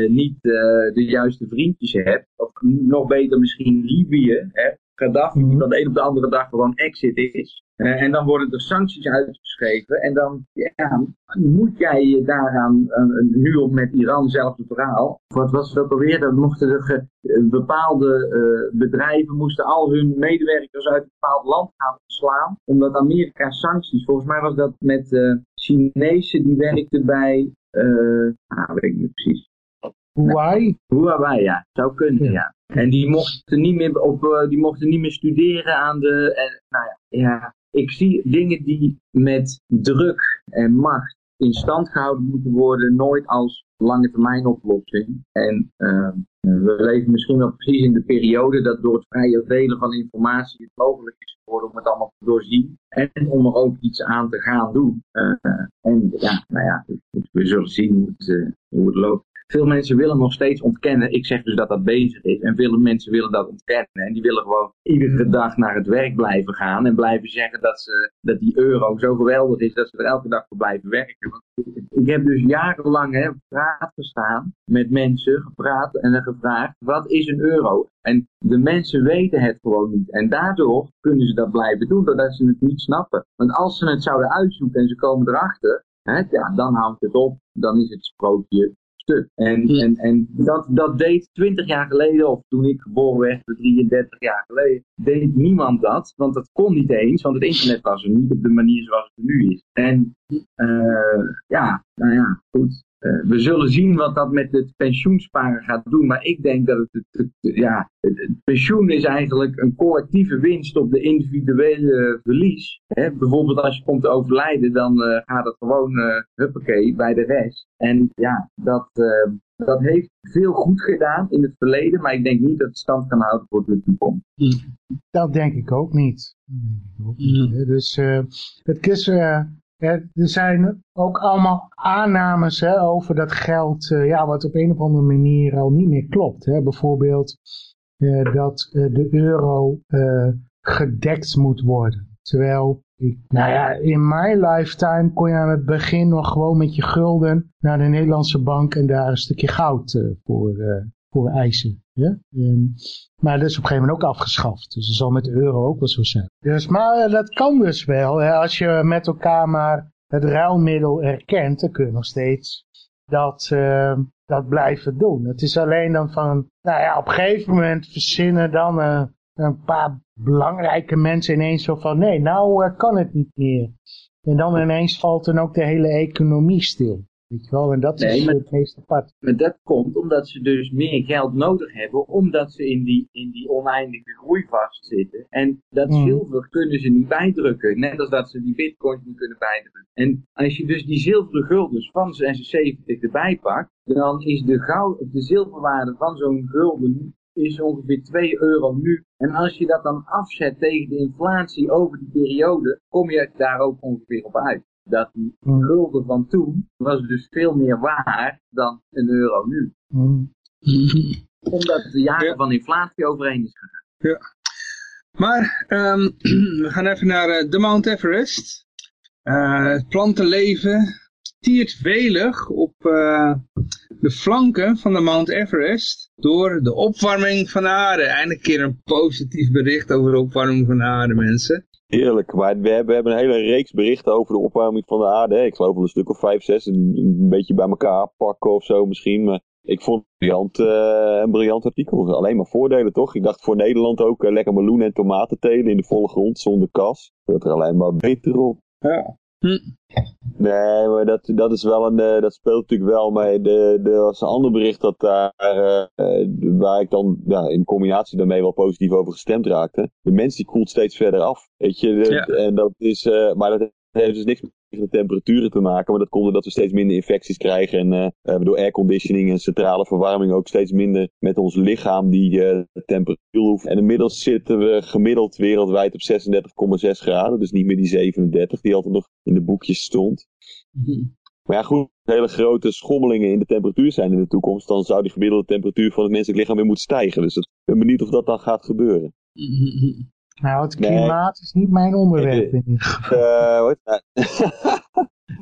niet de juiste vriendjes hebt, of nog beter misschien Libië, hè, Gaddafi, die mhm. van de een op de andere dag gewoon exit is. Uh, en dan worden er sancties uitgeschreven. En dan ja, moet jij je daaraan, uh, nu op met Iran, zelfde verhaal. Wat was het ook alweer? Dan mochten er uh, bepaalde bedrijven moesten al hun medewerkers uit een bepaald land gaan ontslaan. Omdat Amerika sancties, volgens mij was dat met Chinezen die werkten bij, nou weet ik niet precies. Huawei? Huawei, ja. Zou kunnen, ja. En die mochten niet meer, op, uh, die mochten niet meer studeren aan de... En, nou ja, ja, ik zie dingen die met druk en macht in stand gehouden moeten worden, nooit als lange termijn oplossing. En uh, we leven misschien wel precies in de periode dat door het vrije delen van informatie het mogelijk is geworden om het allemaal te doorzien. En om er ook iets aan te gaan doen. Uh, en ja, nou ja, we zullen zien hoe het, hoe het loopt. Veel mensen willen nog steeds ontkennen. Ik zeg dus dat dat bezig is. En veel mensen willen dat ontkennen. En die willen gewoon iedere dag naar het werk blijven gaan. En blijven zeggen dat, ze, dat die euro zo geweldig is dat ze er elke dag voor blijven werken. Want ik heb dus jarenlang hè, praat gestaan met mensen, gepraat en gevraagd, wat is een euro? En de mensen weten het gewoon niet. En daardoor kunnen ze dat blijven doen, doordat ze het niet snappen. Want als ze het zouden uitzoeken en ze komen erachter, hè, ja, dan houdt het op. Dan is het sprookje en, en, en dat, dat deed 20 jaar geleden, of toen ik geboren werd, 33 jaar geleden, deed niemand dat. Want dat kon niet eens, want het internet was er niet op de manier zoals het nu is. En uh, ja, nou ja, goed. Uh, we zullen zien wat dat met het pensioensparen gaat doen. Maar ik denk dat het, het, ja, het, pensioen is eigenlijk een collectieve winst op de individuele verlies. Hè? Bijvoorbeeld als je komt te overlijden, dan uh, gaat het gewoon uh, huppakee bij de rest. En ja, dat, dat heeft veel goed gedaan in het verleden. Maar ik denk niet dat het stand kan houden voor de toekomst. Dat denk ik ook niet. Dus het is er zijn ook allemaal aannames hè, over dat geld, uh, ja, wat op een of andere manier al niet meer klopt. Hè. Bijvoorbeeld uh, dat uh, de euro gedekt moet worden. Terwijl, ik, nou ja, in mijn lifetime kon je aan het begin nog gewoon met je gulden naar de Nederlandse bank en daar een stukje goud voor voor eisen. Ja? En, maar dat is op een gegeven moment ook afgeschaft. Dus dat zal met de euro ook wel zo zijn. Dus, maar dat kan dus wel. Hè? Als je met elkaar maar het ruilmiddel erkent, dan kun je nog steeds dat, uh, dat blijven doen. Het is alleen dan van, nou ja, op een gegeven moment verzinnen dan uh, een paar belangrijke mensen ineens zo van, nee, nou uh, kan het niet meer. En dan ineens valt dan ook de hele economie stil. Weet je wel, en dat is maar, het meest apart. Maar dat komt omdat ze dus meer geld nodig hebben, omdat ze in die, in die oneindige groei vastzitten. En dat mm. zilver kunnen ze niet bijdrukken, net als dat ze die bitcoins niet kunnen bijdrukken. En als je dus die zilveren guldens van 76 erbij pakt, dan is de, goud, de zilverwaarde van zo'n gulden is ongeveer 2 euro nu. En als je dat dan afzet tegen de inflatie over die periode, kom je daar ook ongeveer op uit dat die mm. gulden van toen was dus veel meer waard dan een euro nu. Mm. Omdat de jaren van inflatie overheen is gegaan. Ja. Maar um, we gaan even naar uh, de Mount Everest. Uh, het plantenleven tiert welig op uh, de flanken van de Mount Everest door de opwarming van de aarde. Eindelijk een keer een positief bericht over de opwarming van de aarde, mensen. Heerlijk, maar we hebben, een hele reeks berichten over de opwarming van de aarde. Ik geloof wel een stuk of vijf, zes, een, beetje bij elkaar pakken of zo misschien. Maar ik vond het briljant, uh, een briljant artikel. Alleen maar voordelen toch? Ik dacht voor Nederland ook uh, lekker meloen en tomaten telen in de volle grond zonder kas. Dat er alleen maar beter op. Ja. Hm. Nee, maar dat, dat is wel een, uh, dat speelt natuurlijk wel. Maar de, er was een ander bericht dat daar, uh, waar ik dan ja, in combinatie daarmee wel positief over gestemd raakte. De mens die koelt steeds verder af. Weet je, de, ja. en dat is, uh, maar dat heeft dus niks de temperaturen te maken. Maar dat komt omdat we steeds minder infecties krijgen. En uh, door airconditioning en centrale verwarming ook steeds minder met ons lichaam die uh, temperatuur hoeft. En inmiddels zitten we gemiddeld wereldwijd op 36,6 graden. Dus niet meer die 37 die altijd nog in de boekjes stond. Mm-hmm. Maar ja, goed, hele grote schommelingen in de temperatuur zijn in de toekomst, dan zou die gemiddelde temperatuur van het menselijk lichaam weer moeten stijgen. Dus ik ben benieuwd of dat dan gaat gebeuren. Mm-hmm. Nou, het klimaat nee. is niet mijn onderwerp in ieder geval. Uh, wat?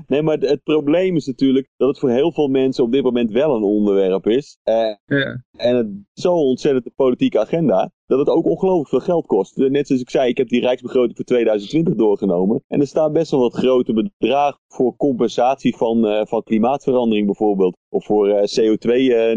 Nee, maar het probleem is natuurlijk dat het voor heel veel mensen op dit moment wel een onderwerp is. Uh, ja. En het zo ontzettend de politieke agenda, dat het ook ongelooflijk veel geld kost. Net zoals ik zei, ik heb die Rijksbegroting voor 2020 doorgenomen. En er staan best wel wat grote bedragen voor compensatie van, uh, van klimaatverandering bijvoorbeeld. Of voor uh, CO2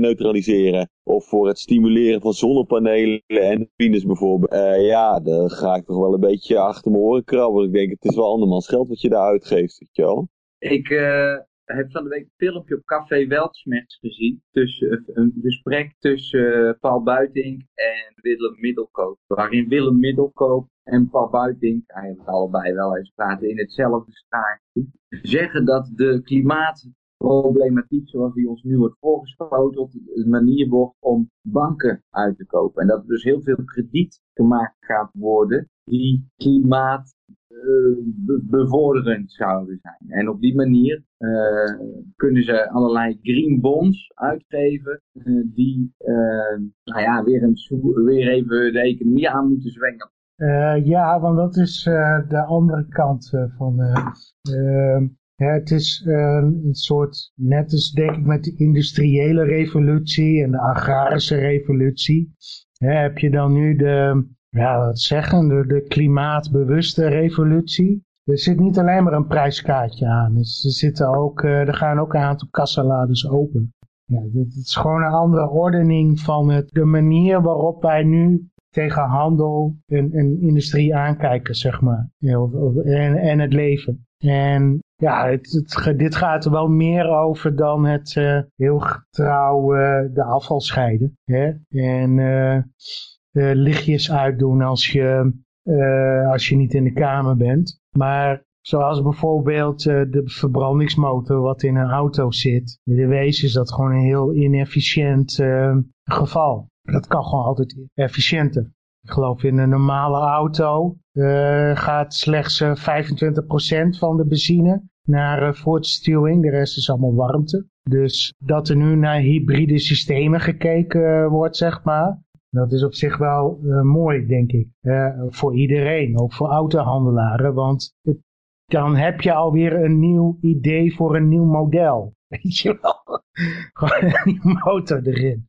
neutraliseren. Of voor het stimuleren van zonnepanelen en turbines bijvoorbeeld. ja, daar ga ik toch wel een beetje achter mijn oren krabben. Ik denk, het is wel andermans geld wat je daar uitgeeft, weet. Ik uh, heb van de week een filmpje op Café Weltschmerz gezien. Tussen, eh, een gesprek tussen Paul Buitink en Willem Middelkoop. Waarin Willem Middelkoop en Paul Buitink, eigenlijk allebei wel eens praten in hetzelfde straatje, zeggen dat de klimaatproblematiek zoals die ons nu wordt voorgeschoteld, een manier wordt om banken uit te kopen. En dat er dus heel veel krediet gemaakt gaat worden die klimaat bevorderend zouden zijn. En op die manier uh, kunnen ze allerlei green bonds uitgeven uh, die nou ja, weer, een, weer even de economie aan moeten zwengelen. ja, want dat is de andere kant van... het is een soort, net als denk ik met de industriële revolutie en de agrarische revolutie, heb je dan nu de, ja, wat zeggen, de, de klimaatbewuste revolutie. Er zit niet alleen maar een prijskaartje aan. Dus er, zitten ook, uh, er gaan ook een aantal kassalades open. Ja, het is gewoon een andere ordening van het, de manier waarop wij nu tegen handel en, en industrie aankijken, zeg maar. en, en het leven. En ja, het, dit gaat er wel meer over dan het uh, heel getrouw uh, de afval scheiden. Hè? En uh, lichtjes uitdoen als je, als je niet in de kamer bent. Maar zoals bijvoorbeeld de verbrandingsmotor wat in een auto zit. De wezen is dat gewoon een heel inefficiënt geval. Dat kan gewoon altijd efficiënter. Ik geloof in een normale auto gaat slechts 25% van de benzine naar voortstuwing. De rest is allemaal warmte. Dus dat er nu naar hybride systemen gekeken wordt, zeg maar. Dat is op zich wel mooi, denk ik. Voor iedereen, ook voor autohandelaren. Want dan heb je alweer een nieuw idee voor een nieuw model. Weet je wel? Gewoon een nieuwe motor erin.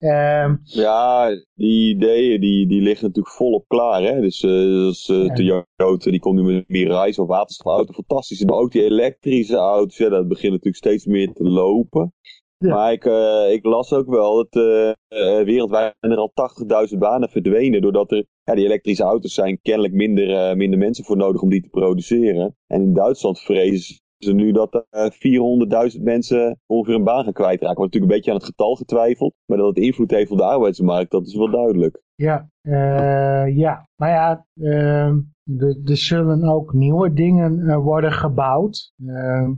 Ehm, Ja, die ideeën die, die liggen natuurlijk volop klaar. Hè? Dus, Ja. Toyota die komt nu met meer reis of waterstofauto. Fantastisch. Maar ook die elektrische auto's, ja, dat begint natuurlijk steeds meer te lopen. Ja. Maar ik, eh, ik las ook wel dat wereldwijd zijn er al 80.000 banen verdwenen. Doordat er, ja, die elektrische auto's zijn kennelijk minder, minder mensen voor nodig om die te produceren. En in Duitsland vrezen ze nu dat er 400.000 mensen ongeveer een baan gaan kwijtraken. Wordt natuurlijk een beetje aan het getal getwijfeld. Maar dat het invloed heeft op de arbeidsmarkt, dat is wel duidelijk. Ja, eh, ja. maar ja, ehm, er zullen ook nieuwe dingen eh, worden gebouwd. Ehm,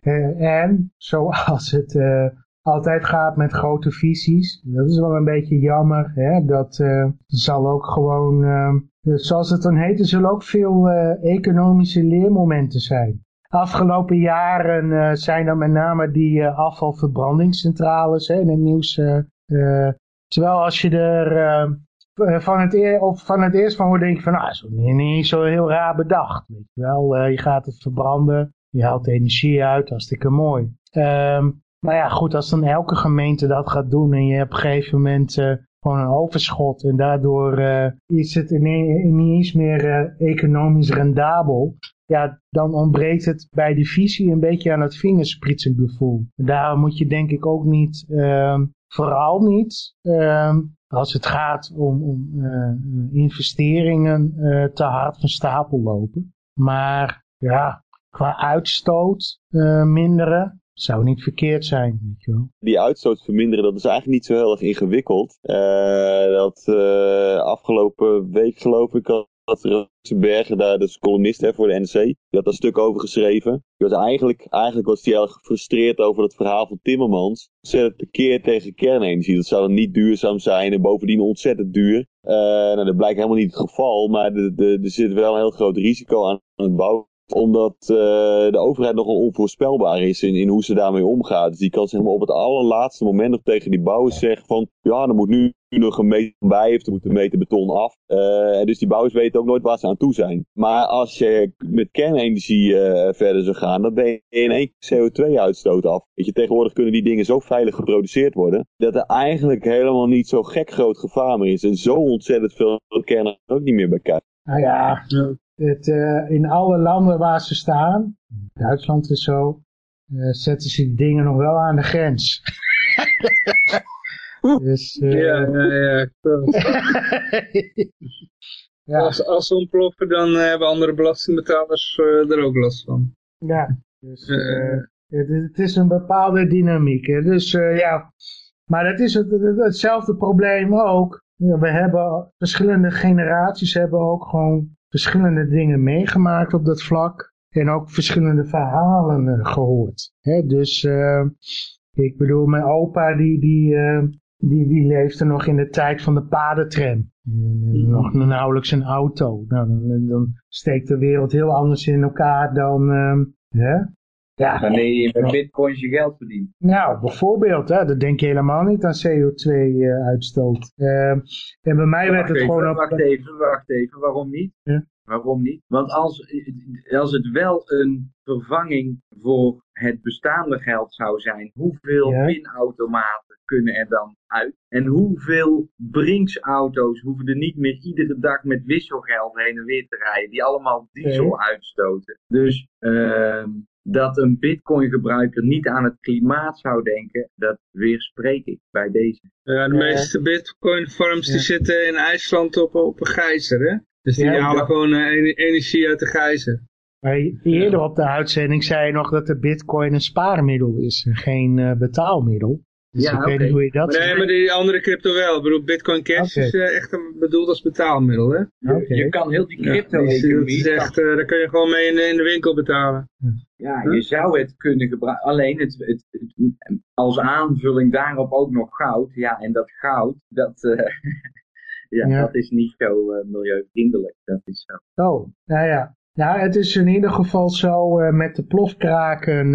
eh, en zoals het eh, altijd gaat met grote visies, dat is wel een beetje jammer, hè, dat eh, zal ook gewoon, ehm, zoals het dan heet, er zullen ook veel eh, economische leermomenten zijn. Afgelopen jaren eh, zijn er met name die eh, afvalverbrandingscentrales hè, in het nieuws. eh, terwijl als je er van het, van het eerst van hoort, denk je van, nou, is niet, niet zo heel raar bedacht. Weet je wel, je gaat het verbranden, je haalt energie uit, hartstikke mooi. Ehm, maar ja, goed, als dan elke gemeente dat gaat doen en je hebt op een gegeven moment gewoon een overschot en daardoor is het niet eens meer economisch rendabel, ja, dan ontbreekt het bij die visie een beetje aan het vingerspritsengevoel. Daar moet je denk ik ook niet, ehm, vooral niet, ehm, als het gaat om, om eh, investeringen eh, te hard van stapel lopen. Maar ja, qua uitstoot eh, minderen zou niet verkeerd zijn, weet je wel. Die uitstoot verminderen, dat is eigenlijk niet zo heel erg ingewikkeld. Dat afgelopen week geloof ik dat Rosenberger, daar, dat is columnist hè, voor de NRC, die had daar stuk over geschreven. Die was eigenlijk, eigenlijk was hij erg gefrustreerd over het verhaal van Timmermans. Ontzettend tekeer tegen kernenergie. Dat zou dan niet duurzaam zijn en bovendien ontzettend duur. Eh, nou, dat blijkt helemaal niet het geval, maar er zit wel een heel groot risico aan het bouwen omdat eh, de overheid nogal onvoorspelbaar is in, in hoe ze daarmee omgaat. Dus die kan zeg maar, op het allerlaatste moment nog tegen die bouwers zeggen van... Ja, er moet nu nog een meter bij of er moet een meter beton af. Eh, en dus die bouwers weten ook nooit waar ze aan toe zijn. Maar als je met kernenergie eh, verder zou gaan, dan ben je in één keer CO2-uitstoot af. Weet je, tegenwoordig kunnen die dingen zo veilig geproduceerd worden... dat er eigenlijk helemaal niet zo gek groot gevaar meer is. En zo ontzettend veel kernen ook niet meer bij kijken. Nou ja, het, eh, in alle landen waar ze staan, Duitsland is zo, eh, zetten ze die dingen nog wel aan de grens. dus, eh, Ja, ja, ja. ja, Als, als ze ontploffen, dan hebben andere belastingbetalers eh, er ook last van. ja, dus het, het is een bepaalde dynamiek. Hè? Dus eh, ja, maar het is het, het- hetzelfde probleem ook. Ja, we hebben verschillende generaties hebben ook gewoon verschillende dingen meegemaakt op dat vlak. En ook verschillende verhalen eh, gehoord. Hè? Dus eh, ik bedoel, mijn opa die, die, eh, die, die leefde nog in de tijd van de padentram. En, eh, Nog nauwelijks een auto. Nou, dan, dan steekt de wereld heel anders in elkaar dan... hè? Ja, Wanneer je met bitcoins je geld verdient. nou, bijvoorbeeld, hè, dan denk je helemaal niet aan CO2-uitstoot. en bij mij werd Wacht het even, gewoon op... Wacht even, wacht even. Waarom niet? Ja. Waarom niet? Want als, als het wel een vervanging voor het bestaande geld zou zijn, hoeveel Ja. pinautomaten kunnen er dan uit? En hoeveel Brinks-auto's hoeven er niet meer iedere dag met wisselgeld heen en weer te rijden, die allemaal diesel Nee. uitstoten? Dus ehm, dat een bitcoin-gebruiker niet aan het klimaat zou denken, dat weerspreek ik bij deze. Ja, de Eh, meeste bitcoin farms die ja. zitten in IJsland op, op een gijzer, hè? Dus die Ja, halen gewoon eh, ener- energie uit de gijzer. Maar eerder op de uitzending zei je nog dat de bitcoin een spaarmiddel is en geen eh, betaalmiddel. Dus Ja, ik weet niet hoe je dat Maar nee, maar die andere crypto wel. Ik bedoel, bitcoin cash is eh, echt een, bedoeld als betaalmiddel, hè? Oké. Je kan heel die Ja, dat crypto-economie, is echt, eh, daar kun je gewoon mee in de, in de winkel betalen. Ja, je zou het kunnen gebruiken. Alleen het, het, het- als aanvulling daarop ook nog goud. Ja, en dat goud, dat, eh, ja, Ja. dat is niet zo eh, milieuvriendelijk. Dat is zo. Oh, nou ja. Ja, het is in ieder geval zo, eh, met de plofkraken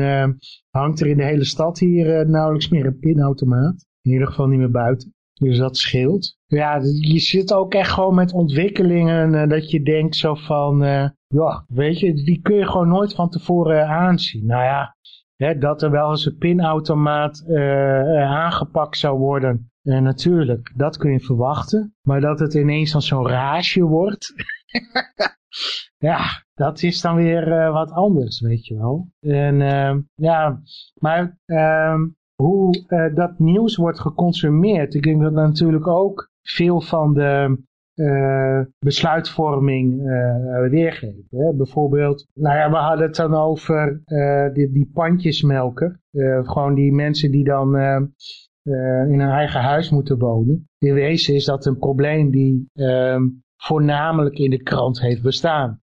hangt er in de hele stad hier nauwelijks meer een pinautomaat. In ieder geval niet meer buiten. Dus dat scheelt. Ja, je zit ook echt gewoon met ontwikkelingen dat je denkt zo van, ja, weet je, die kun je gewoon nooit van tevoren aanzien. Nou ja, hè, dat er wel eens een pinautomaat eh, eh, aangepakt zou worden En natuurlijk, dat kun je verwachten. Maar dat het ineens dan zo'n raasje wordt. ja, dat is dan weer wat anders, weet je wel. En uh, ja, maar uh, hoe dat nieuws wordt geconsumeerd. Ik denk dat natuurlijk ook veel van de uh, besluitvorming uh, weergeven. Hè? Bijvoorbeeld, nou ja, we hadden het dan over uh, die, die pandjesmelker. gewoon die mensen die dan in een eigen huis moeten wonen. In wezen is dat een probleem die voornamelijk in de krant heeft bestaan.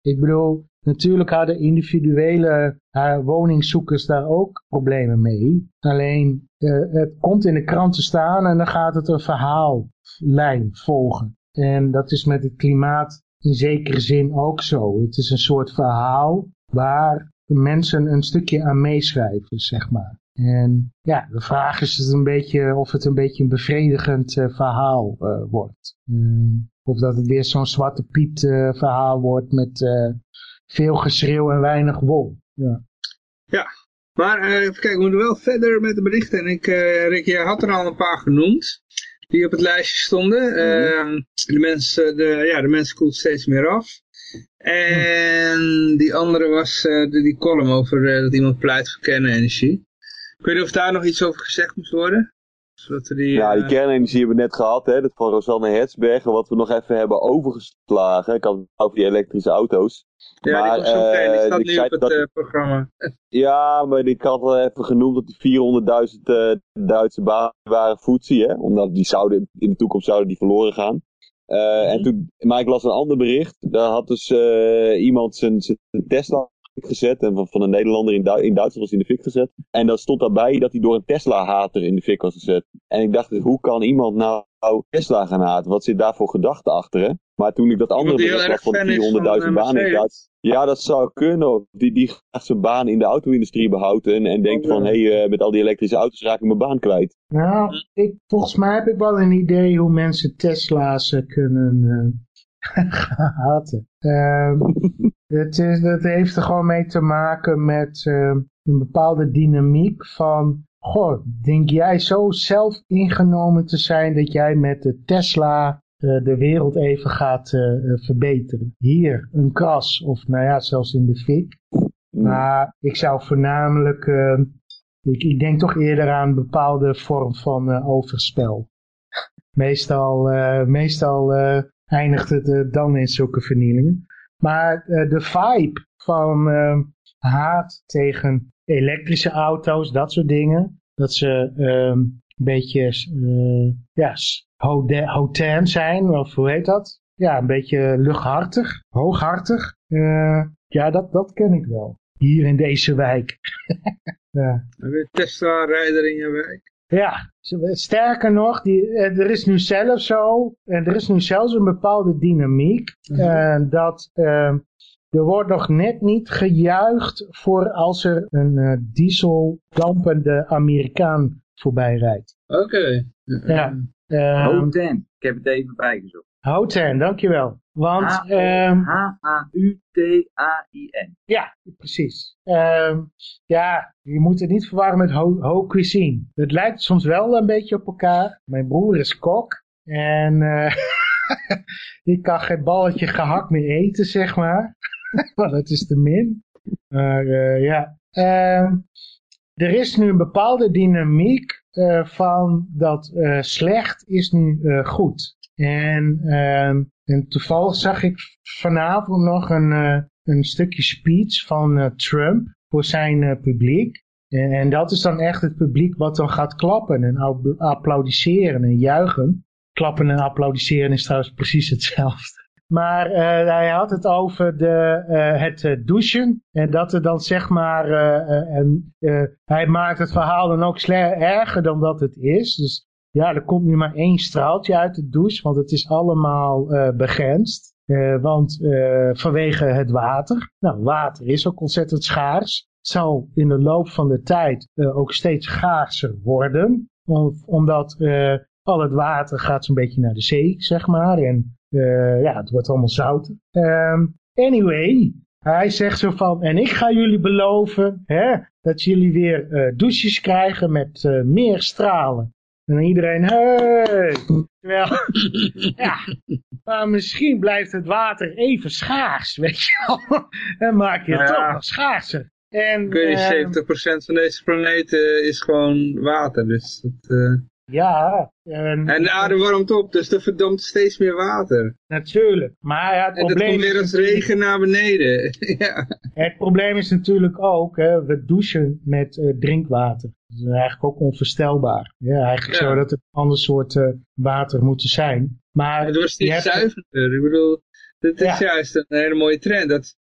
Ik bedoel, natuurlijk hadden individuele woningzoekers daar ook problemen mee. Alleen, het komt in de krant te staan en dan gaat het een verhaallijn volgen. En dat is met het klimaat in zekere zin ook zo. Het is een soort verhaal waar mensen een stukje aan meeschrijven, zeg maar. En ja, de vraag is het een beetje, of het een beetje een bevredigend uh, verhaal uh, wordt. Uh, of dat het weer zo'n zwarte piet verhaal wordt met veel geschreeuw en weinig wol. Ja, ja maar even kijken, we moeten wel verder met de berichten. En ik, Rick, jij had er al een paar genoemd die op het lijstje stonden. Mm de, mensen, de, ja, de mensen koelt steeds meer af. En die andere was uh, die column over uh, dat iemand pleit voor kernenergie. Ik weet niet of daar nog iets over gezegd moest worden. Die, ja, die kernenergie hebben we net gehad, hè, dat van Rosanne Hertzberger, wat we nog even hebben overgeslagen. Ik had het over die elektrische auto's. Ja, maar, die komt zo meteen, die staat nu op het dat, uh, programma. Ja, maar ik had wel even genoemd dat die 400.000 uh, Duitse banen waren voetzie, hè. Omdat die zouden, in de toekomst zouden die verloren gaan. Uh, mm -hmm. en toen, maar ik las een ander bericht. Daar had dus iemand zijn, zijn Tesla gezet. En van, van een Nederlander in, in Duitsland was in de fik gezet. En dan stond daarbij dat hij door een Tesla-hater in de fik was gezet. En ik dacht, hoe kan iemand nou Tesla gaan haten? Wat zit daar voor gedachten achter, hè? Maar toen ik dat andere bericht van 400.000 eh, banen in Duitsland... Ja, dat zou kunnen. Die, die graag zijn baan in de auto-industrie behoudt en, en denkt van, hé, hey, uh, met al die elektrische auto's raak ik mijn baan kwijt. Nou, ik, volgens mij heb ik wel een idee hoe mensen Tesla's uh, kunnen uh, haten. Ehm, het, is, het heeft er gewoon mee te maken met ehm, een bepaalde dynamiek van... Goh, denk jij zo zelf ingenomen te zijn dat jij met de Tesla uh, de wereld even gaat uh, verbeteren. Hier een kras of nou ja, zelfs in de fik. Maar ik zou voornamelijk, ik, ik, denk toch eerder aan een bepaalde vorm van overspel. meestal meestal eindigt het dan in zulke vernielingen. Maar de vibe van haat tegen elektrische auto's, dat soort dingen. Dat ze een beetje ja, hotain zijn, of hoe heet dat? Ja, een beetje luchthartig, hooghartig. Uh, ja, dat, dat ken ik wel. Hier in deze wijk. ja. Tesla-rijder in je wijk? Ja, sterker nog, die, eh, er is nu zelfs zo, en er is nu zelfs een bepaalde dynamiek, -huh. uh, dat uh, er wordt nog net niet gejuicht voor als er een uh, diesel dampende Amerikaan voorbij rijdt. Oké. Okay. Ja, Um, Houten. Ik heb het even bijgezocht. Houten, dankjewel. Want... H-A-U-T-A-I-N. Um, ja, precies. Um, ja, je moet het niet verwarren met ho, ho cuisine. Het lijkt soms wel een beetje op elkaar. Mijn broer is kok. En uh, die kan geen balletje gehakt meer eten, zeg maar. Want dat is te min. Maar uh, ja. Um, er is nu een bepaalde dynamiek uh, van dat slecht is nu goed. En, ehm, en toevallig zag ik vanavond nog een, een stukje speech van Trump voor zijn publiek. En, dat is dan echt het publiek wat dan gaat klappen en applaudisseren en juichen. Klappen en applaudisseren is trouwens precies hetzelfde. Maar hij had het over de, het douchen. En dat er dan zeg maar... en, hij maakt het verhaal dan ook erger dan dat het is. Dus ja, er komt nu maar één straaltje uit de douche. Want het is allemaal begrensd. want vanwege het water. Nou, water is ook ontzettend schaars. Het zal in de loop van de tijd ook steeds schaarser worden. Om, omdat al het water gaat zo'n beetje naar de zee, zeg maar. En uh, ja, het wordt allemaal zout. Um, anyway, hij zegt zo van, en ik ga jullie beloven hè, dat jullie weer uh, douches krijgen met uh, meer stralen En iedereen, hey! Terwijl, ja, maar misschien blijft het water even schaars, weet je wel. En maak je het Ja. toch nog schaarser. En, Kun je ehm, 70% van deze planeet eh, is gewoon water. Dus dat, eh, ja, en, En de aarde warmt op, dus er verdampt steeds meer water. natuurlijk. Maar ja, het En dat probleem komt is weer als regen naar beneden. ja. Het probleem is natuurlijk ook, hè, we douchen met eh, drinkwater. Dat is eigenlijk ook onvoorstelbaar. Ja, eigenlijk Ja. zou dat een ander soort eh, water moeten zijn. Maar Het niet hebt- zuiverder. Ik bedoel, dit is Ja. juist een hele mooie trend. Dat,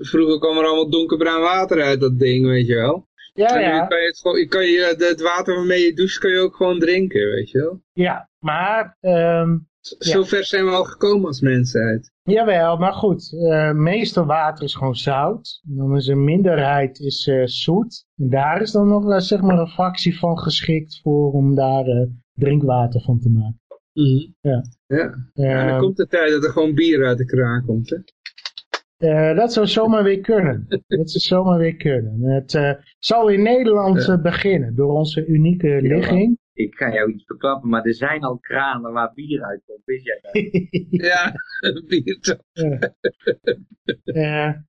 vroeger kwam er allemaal donkerbruin water uit dat ding, weet je wel. Ja, en ja, kan je het, gewoon, kan je, het water waarmee je doucht, kan je ook gewoon drinken, weet je wel. ja, maar, ehm, Z- Zo ver zijn we al gekomen als mensheid. jawel, maar goed. eh meeste water is gewoon zout. En dan is een minderheid is, eh, zoet. En daar is dan nog eh, zeg maar een fractie van geschikt voor om daar eh, drinkwater van te maken. Ja. Ja. Ja, dan Ehm, komt de tijd dat er gewoon bier uit de kraan komt, hè. Eh, dat zou zomaar weer kunnen. dat zou zomaar weer kunnen. Het eh, zal in Nederland eh, beginnen door onze unieke ligging. Ik ga jou iets verklappen, maar er zijn al kranen waar bier uitkomt. Wist jij dat? Ja, bier toch.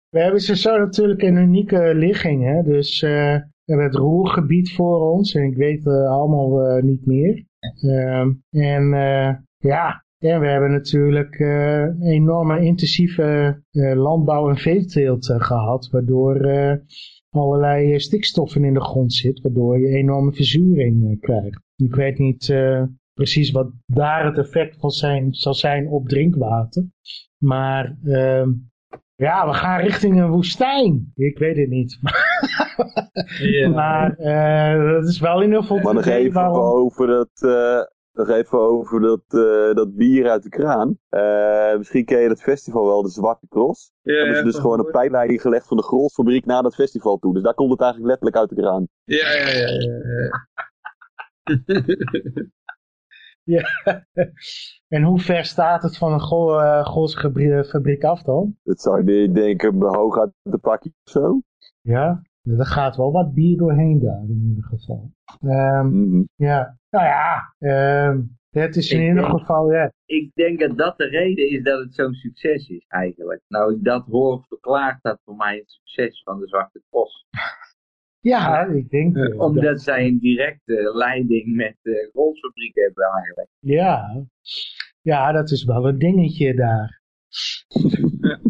We hebben sowieso natuurlijk een unieke ligging. Hè? Dus eh, we hebben het roergebied voor ons. En ik weet allemaal niet meer. Ehm, en eh, ja, ja, we hebben natuurlijk eh, een enorme intensieve eh, landbouw en veeteelt eh, gehad. Waardoor eh, allerlei stikstoffen in de grond zit. Waardoor je enorme verzuring eh, krijgt. Ik weet niet eh, precies wat daar het effect van zijn, zal zijn op drinkwater. Maar ehm, ja, we gaan richting een woestijn. Ik weet het niet. Maar eh, dat is wel in ieder geval Maar nog even waarom- over dat, eh, nog even over dat, eh, dat bier uit de kraan. Eh, misschien ken je dat festival wel, de Zwarte Cross. Ja, hebben ze dus gewoon een pijpleiding gelegd van de grolsfabriek naar dat festival toe. Dus daar komt het eigenlijk letterlijk uit de kraan. Ja, ja, ja. ja, ja. En hoe ver staat het van een Gol, eh, fabriek af dan? Dat zou je denken, hooguit de pakje of zo. Ja, er gaat wel wat bier doorheen daar in ieder geval. Ehm, Mhm. ja, nou ja, ehm, het is in Ik ieder denk- geval, ja, Ik denk dat dat de reden is dat het zo'n succes is, eigenlijk. Nou, ik dat hoor, verklaart dat voor mij het succes van de Zwarte Cross. ja, ik denk Ja, eh, dat- Omdat zij een directe leiding met de rolfabriek hebben eigenlijk. ja, ja, dat is wel een dingetje daar.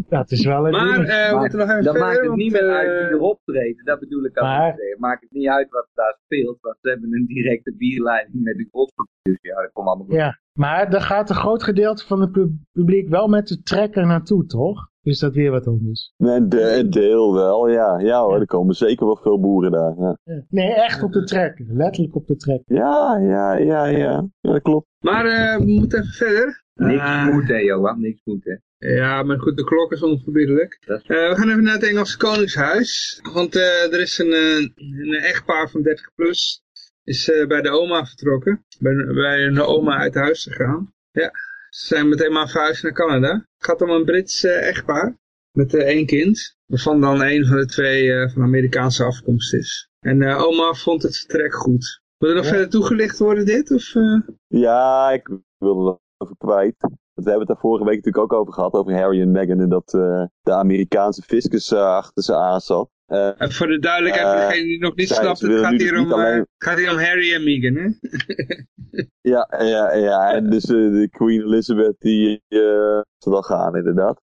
Dat is wel een Maar eh, we Maar moeten nog even Dan verder, maakt het niet meer eh, uit wie erop treedt, dat bedoel ik al Maar- zeggen. Maakt het niet uit wat daar speelt, want ze hebben een directe bierleiding met de. Dus ja, dat komt allemaal goed. Ja, maar daar gaat een groot gedeelte van het pu- publiek wel met de trekker naartoe, toch? Is dat weer wat anders? En de, een deel wel, ja. Ja hoor, er komen zeker wel veel boeren daar. Ja. Nee, echt op de trekker. Letterlijk op de trekker. ja, ja, ja. Ja, ja dat klopt. Maar eh, we moeten even verder. Niks Ah, moet hè, Johan, niks moet hè. Ja, maar goed, de klok is is- Eh, we gaan even naar het Engelse Koningshuis. Want eh, er is een, eh, een echtpaar van 30 plus. Is bij de oma vertrokken. Bij, bij een oma uit huis gegaan. Ja, ze zijn meteen maar verhuisd naar Canada. Het gaat om een Brits echtpaar. Met één kind. Waarvan dan een van de twee van Amerikaanse afkomst is. En oma vond het vertrek goed. Wil er nog Ja. verder toegelicht worden dit? Of? Ja, ik wilde er over kwijt. Want we hebben het daar vorige week natuurlijk ook over gehad, over Harry en Meghan en dat eh, de Amerikaanse fiscus eh, achter ze aan zat. Eh, En voor de duidelijkheid, Eh, voor degene die nog niet zij- snapt, het willen gaat hier, dus om, alleen- eh, gaat hier om Harry en Meghan, hè? ja, ja, ja, en dus eh, de Queen Elizabeth die zal gaan inderdaad.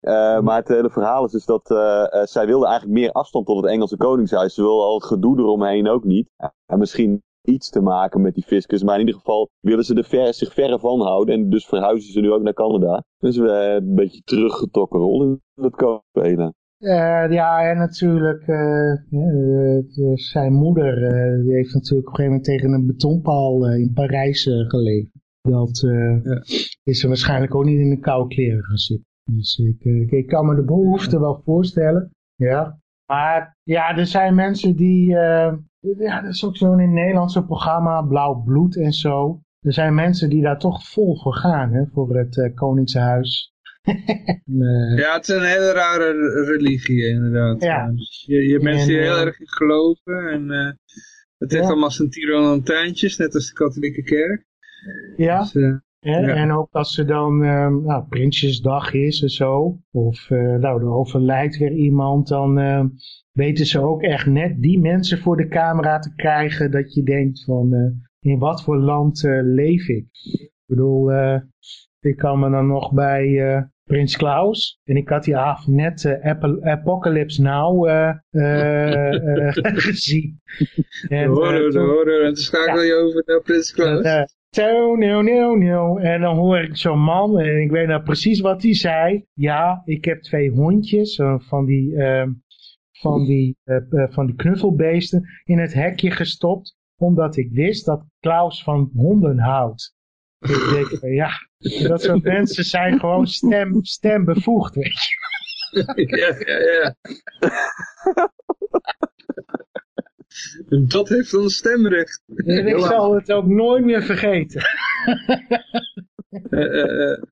Eh, maar het hele verhaal is dus dat eh, eh, zij wilde eigenlijk meer afstand tot het Engelse Koningshuis. Ze wilde al het gedoe eromheen ook niet. En misschien iets te maken met die fiscus. Maar in ieder geval willen ze er ver, zich verre van houden. En dus verhuizen ze nu ook naar Canada. Dus we hebben een beetje teruggetrokken rol in het spelen. Eh, ja, en natuurlijk, eh, eh, zijn moeder eh, die heeft natuurlijk op een gegeven moment tegen een betonpaal eh, in Parijs eh, geleefd. Dat eh, Ja. is ze waarschijnlijk ook niet in de koude kleren gaan zitten. Dus ik, eh, ik kan me de behoefte wel voorstellen. Ja. Maar ja, er zijn mensen die, eh, ja, dat is ook zo'n in Nederlandse programma, Blauw Bloed en zo. Er zijn mensen die daar toch vol voor gaan, hè, voor het eh, Koningshuis. Eh, Ja, het is een hele rare re- religie, inderdaad. Ja. Dus je, je hebt mensen die En, heel eh, erg in geloven. En, eh, Het heeft Ja. allemaal zijn Tiranantijntjes, net als de katholieke kerk. Ja, Dus, hè, Ja. en ook als er dan ehm, nou, Prinsjesdag is en zo, of eh, nou, er overlijdt weer iemand, dan weten ze ook echt net die mensen voor de camera te krijgen dat je denkt van, eh, in wat voor land eh, leef ik? Ik bedoel, eh, ik kan me dan nog bij Prins Klaus, en ik had die avond net Apple, Apocalypse Now eh, gezien. En, de horror, de horror. En toen schakel je over naar Prins Klaus. Zo, no, no, no. En dan hoor ik zo'n man, en ik weet nou precies wat hij zei. Ja, ik heb twee hondjes van die, van, die, eh, eh, van die knuffelbeesten in het hekje gestopt. Omdat ik wist dat Klaus van honden houdt. Ik denk, eh, ja, dat soort mensen zijn gewoon stem, stembevoegd, weet je. ja, ja, ja. En dat heeft dan stemrecht. En ik zal het ook nooit meer vergeten. Eh, eh, eh.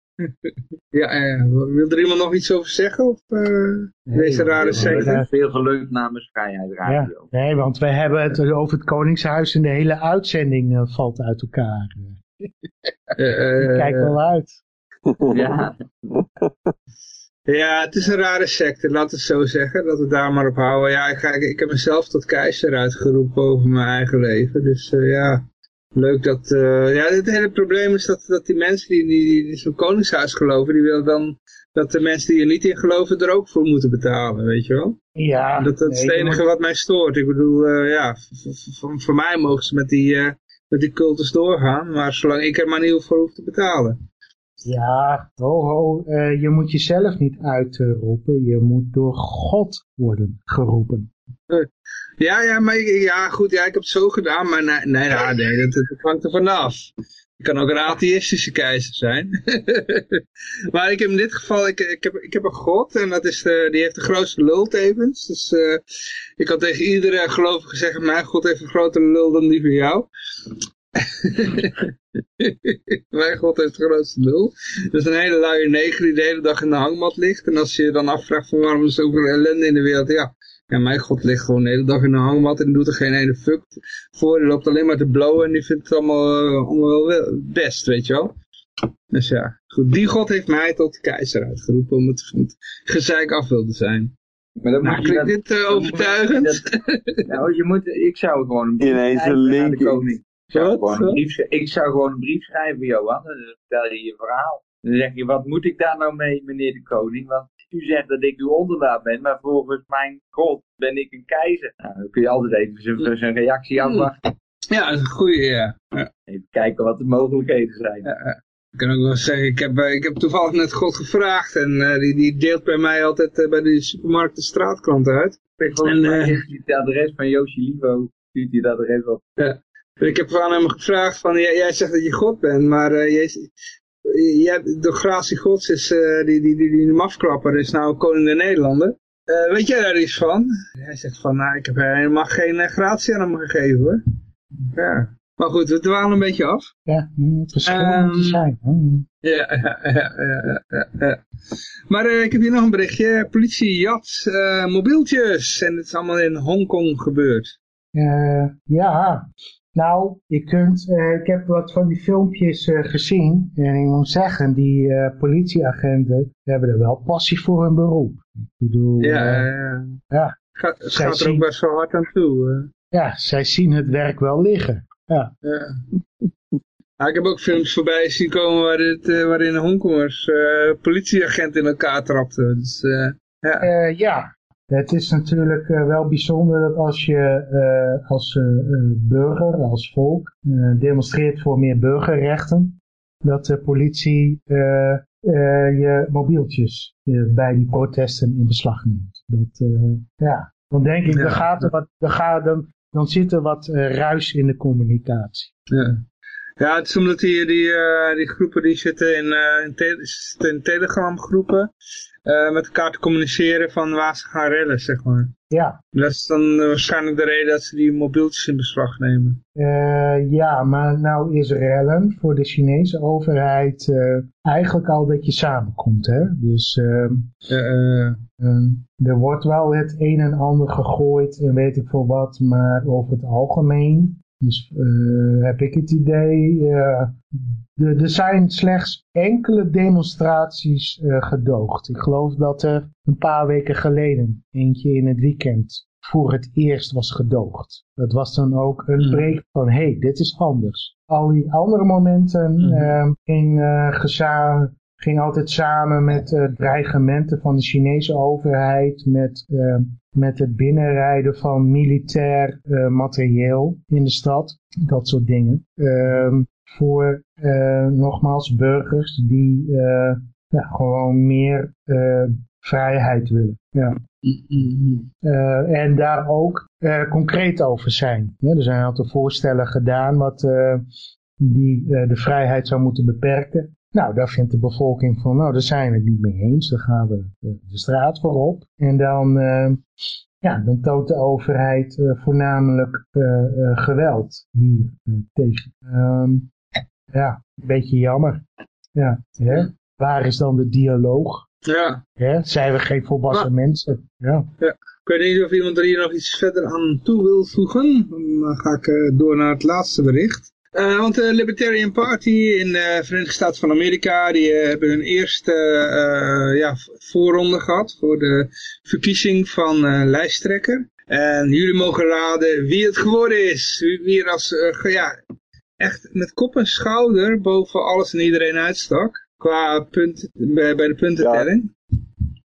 Ja, eh, wil er iemand nog iets over zeggen? Of, eh, deze rare secte? Veel geluk namens Vrijheid Radio. Nee, want we hebben het over het Koningshuis en de hele uitzending eh, valt uit elkaar. Eh, eh, Kijk wel uit. Ja. Ja, het is een rare secte, laten we het zo zeggen. Dat we daar maar op houden. Ja, ik, ga, ik, ik heb mezelf tot keizer uitgeroepen over mijn eigen leven. Dus eh, ja, leuk dat... eh, ja, het hele probleem is dat, dat die mensen die, die, die zo'n koningshuis geloven... die willen dan dat de mensen die er niet in geloven er ook voor moeten betalen, weet je wel? Ja, dat, dat is het enige wat mij stoort. Ik bedoel, eh, ja, voor mij mogen ze met die, eh, met die cultus doorgaan. Maar zolang ik er maar niet voor hoef te betalen. Ja, ho ho, eh, je moet jezelf niet uitroepen. Je moet door God worden geroepen. Ja, ja, maar ja, goed, ja, ik heb het zo gedaan, maar nee, nee, ja, nee dat, dat hangt er vanaf. Je kan ook een atheïstische keizer zijn. maar ik heb in dit geval, ik, ik, heb, ik heb een god en dat is die heeft de grootste lul tevens. Dus eh, ik had tegen iedere gelovige gezegd, mijn god heeft een grotere lul dan die van jou. mijn god heeft de grootste lul. Dat is een hele luie neger die de hele dag in de hangmat ligt. En als je je dan afvraagt van waarom is er zoveel ellende in de wereld, ja, ja, mijn god ligt gewoon de hele dag in de hangmat en doet er geen ene fuck voor. Die loopt alleen maar te blowen en die vindt het allemaal, allemaal wel best, weet je wel. Dus ja, goed. Die god heeft mij tot keizer uitgeroepen om het, om het gezeik af wilde zijn. Maar dan Nou, moet je klinkt dat- dit eh, je overtuigend? dat- Nou, je moet, ik zou gewoon een brief Ineens schrijven een naar de link. koning. Ik zou, gewoon een brief, ik zou gewoon een brief schrijven, Johan. Dan vertel je je verhaal. Dan zeg je, wat moet ik daar nou mee, meneer de koning? Want u zegt dat ik uw onderdaad ben, maar volgens mijn god ben ik een keizer. Nou, dan kun je altijd even zijn, reactie Hmm. afwachten. Ja, dat is een goeie, ja. ja. Even kijken wat de mogelijkheden zijn. Ik kan ook wel zeggen, ik heb, eh, ik heb toevallig net God gevraagd en eh, die, die deelt bij mij altijd eh, bij de supermarkt de straatklant uit. En, hij het adres van Yoshi Livo. Stuurt hij het adres op. Ik heb aan hem gevraagd van, jij, jij zegt dat je God bent, maar eh, jij, jij, de gratie gods is, eh, die, die, die, die mafklapper is nou koning der Nederlanden. Eh, weet jij daar iets van? Hij zegt van, nou, ik heb helemaal geen eh, gratie aan hem gegeven hoor. Ja. Maar goed, we dwalen een beetje af. Ja, mm, verschillende Ehm, te zijn. Mm. Ja, ja, ja, ja, ja, ja. Maar ik heb hier nog een berichtje. Politie jat mobieltjes. En het is allemaal in Hongkong gebeurd. Ja, nou, je kunt, eh, ik heb wat van die filmpjes eh, gezien. En ik moet zeggen, die eh, politieagenten hebben er wel passie voor hun beroep. Ik bedoel, Ja, ja. Gaat, het gaat er ook best wel hard aan toe. ja, zij zien het werk wel liggen. Ja, Ja. Nou, ik heb ook films voorbij zien komen waar dit, waarin Hongkongers politieagenten in elkaar trapten. Dus, ja. Ja. Het is natuurlijk eh, wel bijzonder dat als je eh, als eh, burger, als volk, demonstreert voor meer burgerrechten, dat de politie je mobieltjes bij die protesten in beslag neemt. Dat, ja. Dan denk ik, Ja. gaat er wat, dan, gaat, dan, dan zit er wat ruis in de communicatie. Ja. Ja, het is omdat die, die, die groepen die zitten in, eh, in, te in telegram groepen eh, met elkaar te communiceren van waar ze gaan redden, zeg maar. Ja, Dat is dan eh, waarschijnlijk de reden dat ze die mobieltjes in beslag nemen. Eh, ja, maar nou is rellen voor de Chinese overheid eigenlijk al dat je samenkomt. Hè? Dus ehm, Eh, eh, ehm, er wordt wel het een en ander gegooid en weet ik veel wat, maar over het algemeen dus, eh, heb ik het idee, eh, de- er zijn slechts enkele demonstraties eh, gedoogd. Ik geloof dat er een paar weken geleden, eentje in het weekend, voor het eerst was gedoogd. Dat was dan ook een Hmm. breek van, hé, hey, dit is anders. Al die andere momenten ging, eh, geza- ging altijd samen met eh, dreigementen van de Chinese overheid, met, eh, met het binnenrijden van militair eh, materieel in de stad, dat soort dingen. Ehm, voor nogmaals burgers die ja, gewoon meer vrijheid willen. Ja. en daar ook concreet over zijn. Er zijn een aantal voorstellen gedaan wat die de vrijheid zou moeten beperken. Nou, daar vindt de bevolking van, nou, daar zijn we het niet mee eens. Dan gaan we eh, de straat voor op. En dan, eh, ja, dan toont de overheid eh, voornamelijk geweld hier tegen. Ehm, ja, een beetje jammer. Ja, hè? Waar is dan de dialoog? Ja, Hè? Zijn we geen volwassen mensen? Ja. ik weet niet of iemand er hier nog iets verder aan toe wil voegen. Dan ga ik door naar het laatste bericht. Eh, want de Libertarian Party in de Verenigde Staten van Amerika, die eh, hebben hun eerste eh, ja, voorronde gehad voor de verkiezing van eh, lijsttrekker. En jullie mogen raden wie het geworden is. Wie, er als, eh, ja, echt met kop en schouder boven alles en iedereen uitstak. Qua punten, bij, de puntentelling.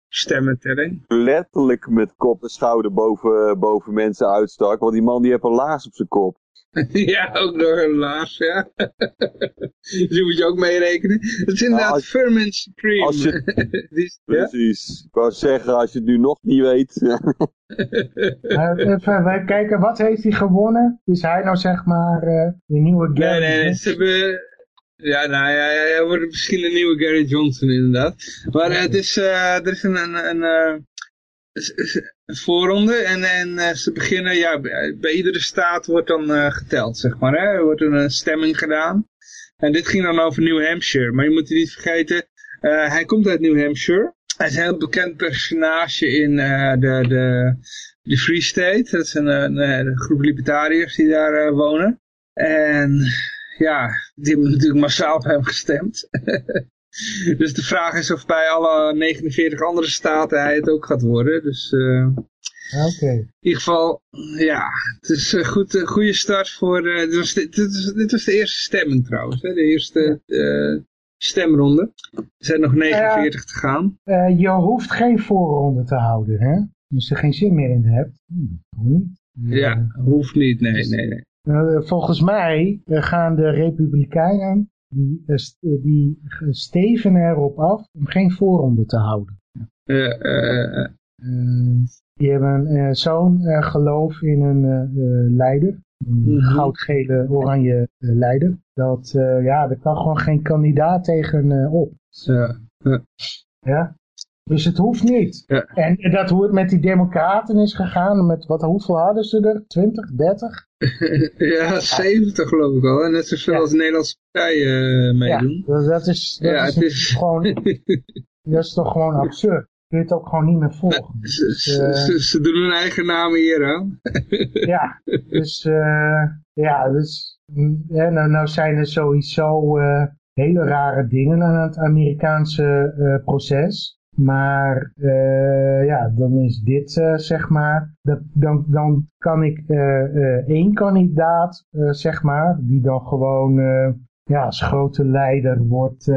Stemmentelling. Letterlijk met kop en schouder boven, boven mensen uitstak. Want die man die heeft een laars op zijn kop. ja, ook door een laars, ja. dus die moet je ook meerekenen. Het is inderdaad als- Furman Supreme. als je- Die is- ja? Precies. Ik wou zeggen, als je het nu nog niet weet. Eh, even wij kijken, wat heeft hij gewonnen? Is hij nou zeg maar eh, de nieuwe Gary nee, nee. Johnson? Ze hebben... Ja, nou ja, ja, hij wordt misschien een nieuwe Gary Johnson inderdaad. Maar het is, eh, er is een, een, eh, een voorronde en, en eh, ze beginnen, ja, bij, iedere staat wordt dan eh, geteld, zeg maar. Hè? Er wordt een eh, stemming gedaan. En dit ging dan over New Hampshire. Maar je moet niet vergeten, hij komt uit New Hampshire. Hij is een heel bekend personage in de, de, de Free State. Dat is een, groep libertariërs die daar wonen. En ja, die hebben natuurlijk massaal op hem gestemd. dus de vraag is of bij alle 49 andere staten hij het ook gaat worden. Dus eh, Oké. in ieder geval, ja, het is een goed, een goede start voor... eh, dit, was de, dit, was, dit was de eerste stemming trouwens, hè? de eerste eh, stemronde. Er zijn nog 49 te gaan. Je hoeft geen voorronde te houden, hè? Als je er geen zin meer in hebt, hmm, gewoon niet. Ja, hoeft niet, nee, nee, nee. Eh, volgens mij gaan de Republikeinen, die, eh, die steven erop af om geen voorronde te houden. Eh, eh, die hebben zo'n geloof in een leider, een Mhm. goudgele oranje leider, dat ja, er kan gewoon geen kandidaat tegen op. ja. Dus het hoeft niet. Ja. En dat hoe het met die democraten is gegaan, met wat, hoeveel hadden ze er? 20, 30? ja, 70 geloof ik al. En net zoveel Ja. als de Nederlandse partijen eh, meedoen. Ja, dat is, dat Ja, is, het is- gewoon, dat is toch gewoon absurd. Kun je het ook gewoon niet meer volgen. Ze, Dus, eh, ze, ze doen hun eigen namen hier aan. ja, dus, eh, ja, dus, mm, ja, nou, nou zijn er sowieso eh, hele rare dingen aan het Amerikaanse proces. Maar eh, ja, dan is dit eh, zeg maar, dat, dan, dan kan ik eh, één kandidaat zeg maar, die dan gewoon ja, als grote leider wordt,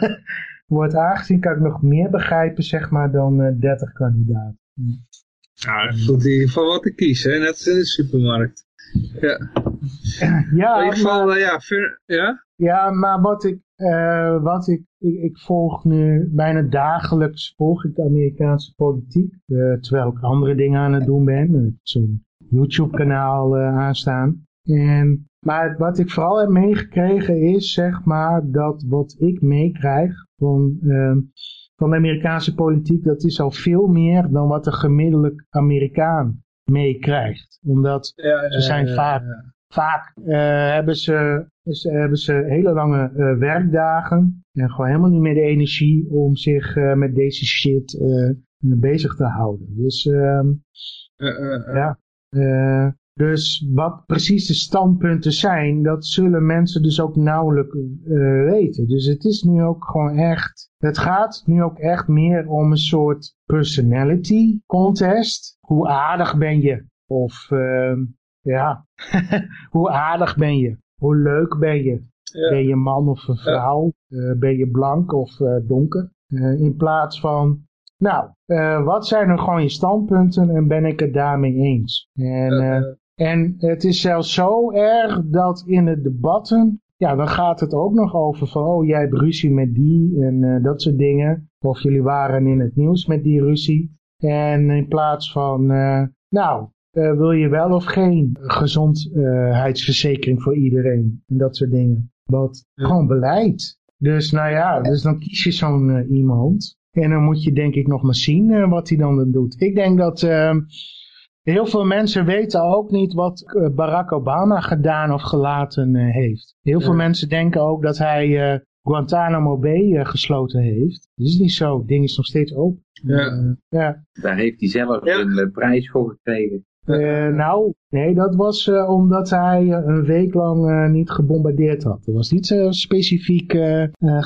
wordt aangezien, kan ik nog meer begrijpen zeg maar dan eh 30 kandidaten. Ja, dat voelt in ieder geval wat te kiezen. hè, Net als in de supermarkt. Ja, Ja, in ieder geval, maar- ja, ver- ja. Ja, maar wat ik, eh, wat ik, ik, ik volg nu bijna dagelijks volg ik de Amerikaanse politiek, eh, terwijl ik andere dingen aan het doen ben, eh, zo'n YouTube kanaal eh, aanstaan. En Maar wat ik vooral heb meegekregen is, zeg maar, dat wat ik meekrijg van, ehm, van de Amerikaanse politiek, dat is al veel meer dan wat een gemiddelde Amerikaan meekrijgt. Omdat Ja, ze zijn vaak, vaak hebben, ze, is- hebben ze hele lange eh, werkdagen en gewoon helemaal niet meer de energie om zich eh, met deze shit eh, bezig te houden. Dus ehm, eh, eh, eh. ja. Eh, dus wat precies de standpunten zijn, dat zullen mensen dus ook nauwelijks eh, weten. Dus het is nu ook gewoon echt, het gaat nu ook echt meer om een soort personality contest. Hoe aardig ben je? Of ehm, ja, hoe aardig ben je? Hoe leuk ben je? Ja. Ben je man of een vrouw? Eh, ben je blank of eh, donker? Eh, in plaats van, nou, wat zijn er gewoon je standpunten en ben ik het daarmee eens? En, en het is zelfs zo erg dat in de debatten, ja, dan gaat het ook nog over van, oh, jij hebt ruzie met die en dat soort dingen. Of jullie waren in het nieuws met die ruzie. En in plaats van, nou, wil je wel of geen gezondheidsverzekering voor iedereen? En dat soort dingen. Wat Ja. gewoon beleid. Dus nou ja, dus dan kies je zo'n eh, iemand. En dan moet je denk ik nog maar zien eh, wat hij dan doet. Ik denk dat eh, heel veel mensen weten ook niet wat eh, Barack Obama gedaan of gelaten eh, heeft. Heel veel Ja. mensen denken ook dat hij eh, Guantanamo Bay eh, gesloten heeft. Dat is niet zo. Het ding is nog steeds open. Ja. Eh, ja. Daar heeft hij zelf Ja. een eh, prijs voor gekregen. Eh, nou, nee, dat was eh, omdat hij eh, een week lang eh, niet gebombardeerd had. Dat was niet zo specifiek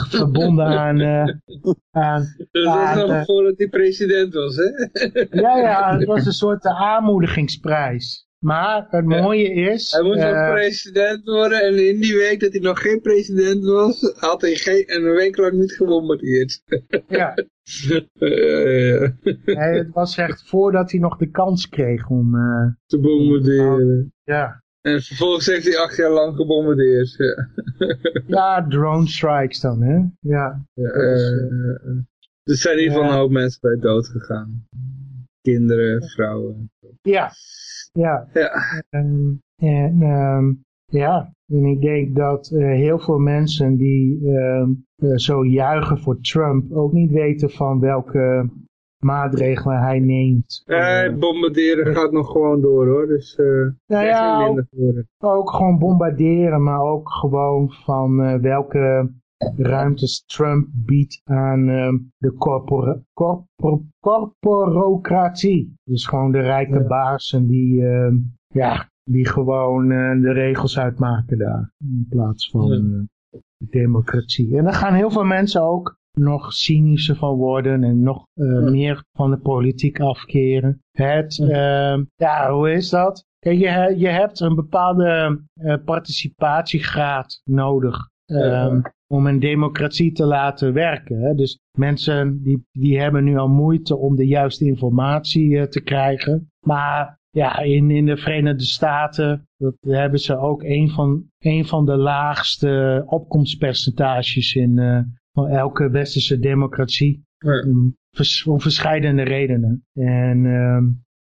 verbonden aan, eh, aan... Dat was nog voordat hij president was, hè? Ja, ja, het was een soort aanmoedigingsprijs. Maar het Ja. mooie is... Hij moest nog eh, president worden en in die week dat hij nog geen president was, had hij geen, een week lang niet gebombardeerd. ja. nee, het was echt voordat hij nog de kans kreeg om... eh, Te bombarderen. ja. En vervolgens heeft hij acht jaar lang gebombardeerd. Ja. ja, drone strikes dan, hè? Ja, Ja, is, eh, eh, er zijn in ieder geval ja. een hoop mensen bij dood gegaan. Kinderen, vrouwen. ja, ja. Ja, en ehm, ja, en ik denk dat eh, heel veel mensen die ehm, eh, zo juichen voor Trump ook niet weten van welke maatregelen hij neemt. Eh, Eh, bombarderen gaat nog gewoon door hoor. Dus nou ja, ook, ook gewoon bombarderen, maar ook gewoon van welke ruimtes Trump biedt aan ehm, de corpora corpor corporocratie. Dus gewoon de rijke Ja. bazen die, ehm, ja, die gewoon eh, de regels uitmaken daar. In plaats van eh, democratie. En daar gaan heel veel mensen ook nog cynischer van worden en nog eh, Ja. meer van de politiek afkeren. Het, Ja. ehm, ja, hoe is dat? Kijk, je, je hebt een bepaalde participatiegraad nodig ehm, om een democratie te laten werken. Hè? Dus mensen die, die hebben nu al moeite om de juiste informatie te krijgen. Maar ja, in, in de Verenigde Staten dat hebben ze ook een van, een van de laagste opkomstpercentages in eh, van elke westerse democratie. Ja. Om, vers, om verschillende redenen. En ehm,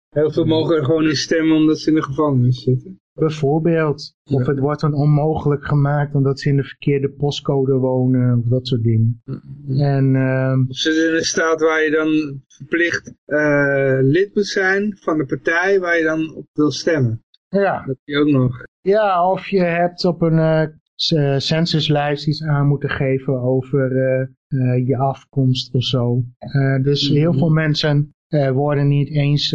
Heel veel mogen er gewoon in stemmen omdat ze in de gevangenis zitten. Bijvoorbeeld, of het wordt dan onmogelijk gemaakt omdat ze in de verkeerde postcode wonen of dat soort dingen. En ehm, Of zitten in een staat waar je dan verplicht eh, lid moet zijn van de partij waar je dan op wil stemmen. ja, Dat heb je ook nog. Ja, of je hebt op een eh, eh, censuslijst iets aan moeten geven over eh, eh, je afkomst of zo. Eh, dus Mhm. heel veel mensen eh, worden niet eens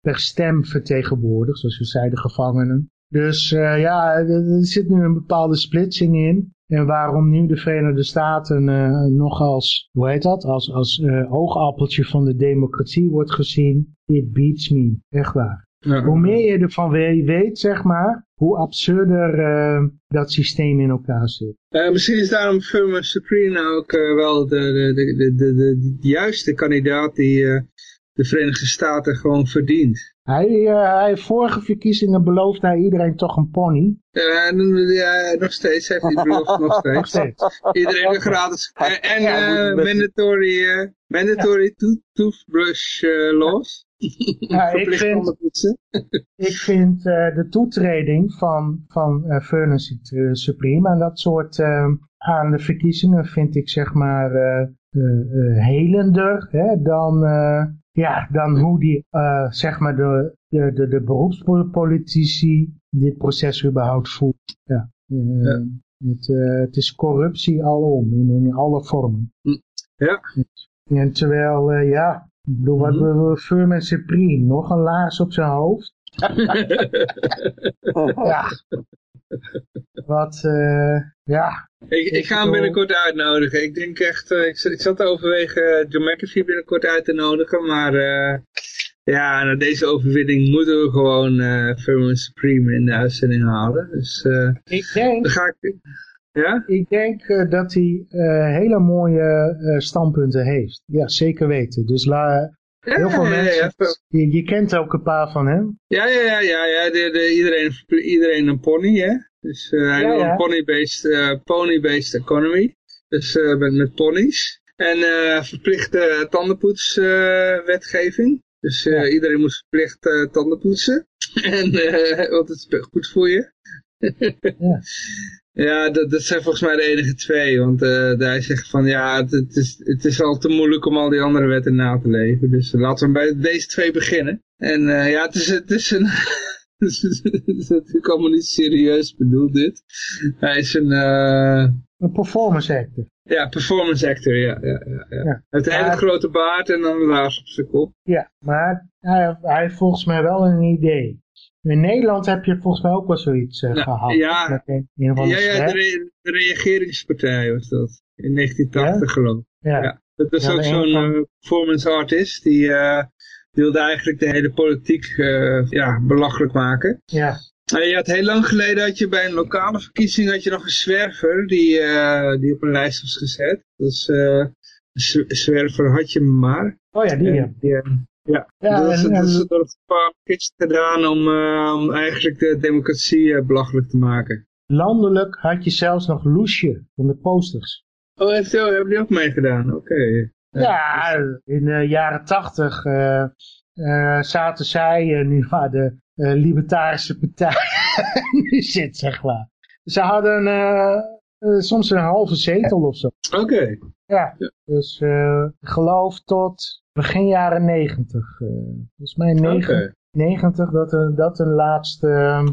per stem vertegenwoordigd, zoals je zei, de gevangenen. Dus eh, ja, er, zit nu een bepaalde splitsing in. En waarom nu de Verenigde Staten eh, nog als, hoe heet dat, als, als eh, oogappeltje van de democratie wordt gezien, it beats me, echt waar. Ja. Hoe meer je ervan we- weet, zeg maar, hoe absurder dat systeem in elkaar zit. Misschien is daarom Firma Supreme ook wel de, de, de, de, de, de- de juiste kandidaat die de Verenigde Staten gewoon verdient. Hij, eh, hij heeft vorige verkiezingen beloofd hij iedereen toch een pony. Ja, en, ja, nog steeds heeft hij beloofd, nog Nog steeds. Iedereen een gratis. En, en Ja, eh, mandatory, eh, Mandatory to- toothbrush laws. Ja, ik vind-. Ik vind eh, de toetreding van, van eh Furnace Supreme aan dat soort eh, aan de verkiezingen vind ik zeg maar eh, eh, eh, helender hè, dan, eh, ja, dan hoe die eh, zeg maar de, de, de, de beroepspolitici dit proces überhaupt voert. Ja. Eh, Ja. Het, eh, het is corruptie alom, in, in alle vormen. Ja. En terwijl, ja, ik bedoel, wat Mhm. wil Furman Supreme? Nog een laars op zijn hoofd? Ja. Wat, eh, ja. Ik, ik ga hem binnenkort uitnodigen. Ik denk echt, eh, ik, zat- ik zat te overwegen John McAfee binnenkort uit te nodigen, maar eh, ja, na deze overwinning moeten we gewoon eh Firman Supreme in de uitzending halen. Dus eh Ik denk, dan ga ik, ja? ik denk eh, dat hij eh, hele mooie eh, standpunten heeft. Ja, zeker weten. Dus la, heel veel ja, ja, mensen, ja. je, je kent ook een paar van hem. Ja, ja, ja, ja, ja de, de, iedereen, iedereen een pony, hè? Dus eh, hij Ja, wil ja. een pony-based eh, pony-based economy. Dus eh, met, met ponies. En eh, verplichte tandenpoetswetgeving. dus eh, Ja. iedereen moet verplicht eh, tanden poetsen. en, eh, want het is goed voor je. Ja. Ja, dat, dat zijn volgens mij de enige twee. Want eh hij zegt van ja, het, het is, het is al te moeilijk om al die andere wetten na te leven. Dus laten we bij deze twee beginnen. En eh, ja, het is, het is een... Het is natuurlijk allemaal niet serieus bedoeld dit. Hij is een uh, Een performance actor. ja, performance actor, ja. ja, ja, ja. Ja. Hij heeft een hele grote baard en dan een laars op zijn kop. Ja, maar hij, hij heeft volgens mij wel een idee. In Nederland heb je volgens mij ook wel zoiets eh, Nou, gehad. ja. De Ja, de, re- was dat. In 1980 geloof ik. ja. Dat Ja, ook zo'n van- eh, performance artist. Die eh, wilde eigenlijk de hele politiek ja, belachelijk maken. ja. Je had heel lang geleden had je bij een lokale verkiezing had je nog een zwerver die, die op een lijst was gezet. Dat is zwerver had je maar. Oh ja, die. Ja. Ja, Ja, dat is, en- dat is door een paar kids gedaan om, eh, om eigenlijk de democratie eh, belachelijk te maken. Landelijk had je zelfs nog Loesje van de posters. Oh, heeft die, hebben die ook meegedaan? Oké. Ja, in de jaren tachtig eh, zaten zij nu waar de Libertarische Partij nu zit, zeg maar. Ze hadden soms een halve zetel of zo. Oké. Ja, Ja. dus geloof tot begin jaren negentig. eh, volgens mij negen- Oké. 90 dat een, dat een laatste eh,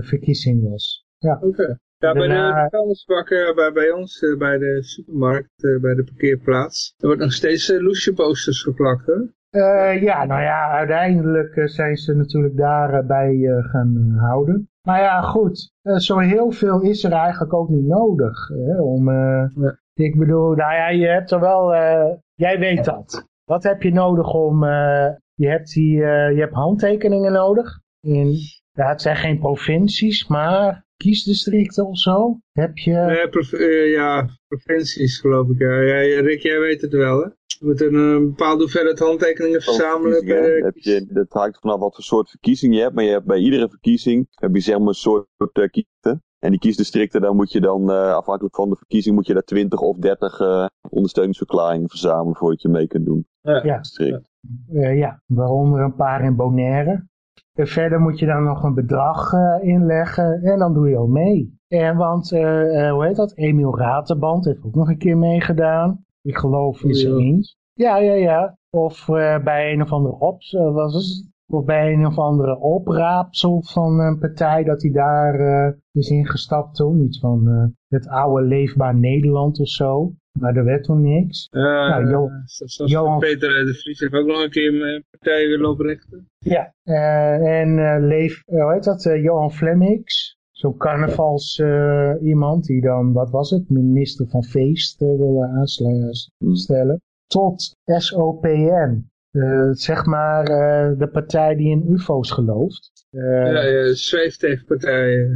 verkiezing was. Ja, Oké. Ja, bij de vuilnisbakken bij, bij ons, eh, bij de supermarkt, eh, bij de parkeerplaats, er wordt nog steeds uh, loesje posters geplakt, hè? Eh, ja, nou ja, uiteindelijk eh, zijn ze natuurlijk daarbij bij gaan eh, houden. Maar ja, goed, eh, zo heel veel is er eigenlijk ook niet nodig. Hè, om, eh, Ja. Ik bedoel, nou ja, je hebt er wel, eh, jij weet dat. Wat heb je nodig om, eh, je, hebt die, eh, je hebt handtekeningen nodig. In, ja, het zijn geen provincies, maar kiesdistricten of zo. Heb je, Eh, ja, provincies geloof ik. Ja. Ja, Rick, jij weet het wel, hè? Je moet een, eh, bepaalde hoeveelheid handtekeningen verzamelen. Bij heb je, dat hangt vanaf wat voor soort verkiezing je hebt. Maar je hebt bij iedere verkiezing heb je zeg maar een soort uh, kiezen. En die kiesdistricten, daar moet je dan, uh, afhankelijk van de verkiezing, moet je daar 20 of 30 uh, ondersteuningsverklaringen verzamelen voordat je mee kunt doen. Ja. Uh, ja, waaronder een paar in Bonaire. En verder moet je dan nog een bedrag uh, inleggen en dan doe je al mee. En want, uh, hoe heet dat, Emiel Raterband heeft ook nog een keer meegedaan. Ik geloof in zijn eens. Ja, ja, ja. Of bij een of andere op, was het, of bij een of andere opraapsel van een partij dat hij daar is ingestapt toen. Iets van het oude leefbaar Nederland of zo. Maar er werd toen niks. Uh, nou, jo zoals Johan... Peter de Vries heeft ook nog een keer mijn partij willen oprichten. Ja, uh, en uh, leef, hoe heet dat, Johan Flemmix. Zo'n carnavals iemand die dan, wat was het, minister van Feest wilde aanstellen. Tot SOPN. Zeg maar de partij die in ufo's gelooft. Uh, ja, ja zweeftegenpartij.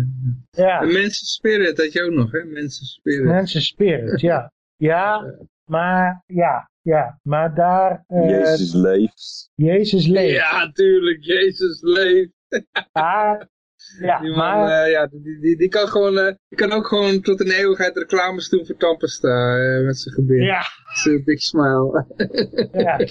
Ja. En Mensen Spirit had je ook nog, hè? Mensen Spirit. Mensen Spirit, ja. Ja, maar, ja, ja. Maar daar... Jezus leeft. Jezus leeft. Ja, tuurlijk, Jezus leeft. maar Ja, Die, man, maar, eh, ja, die, die, die kan gewoon, eh, die kan ook gewoon tot in eeuwigheid reclames doen voor Tampesta eh, met zijn gebied. ja, Zijn big smile. ja.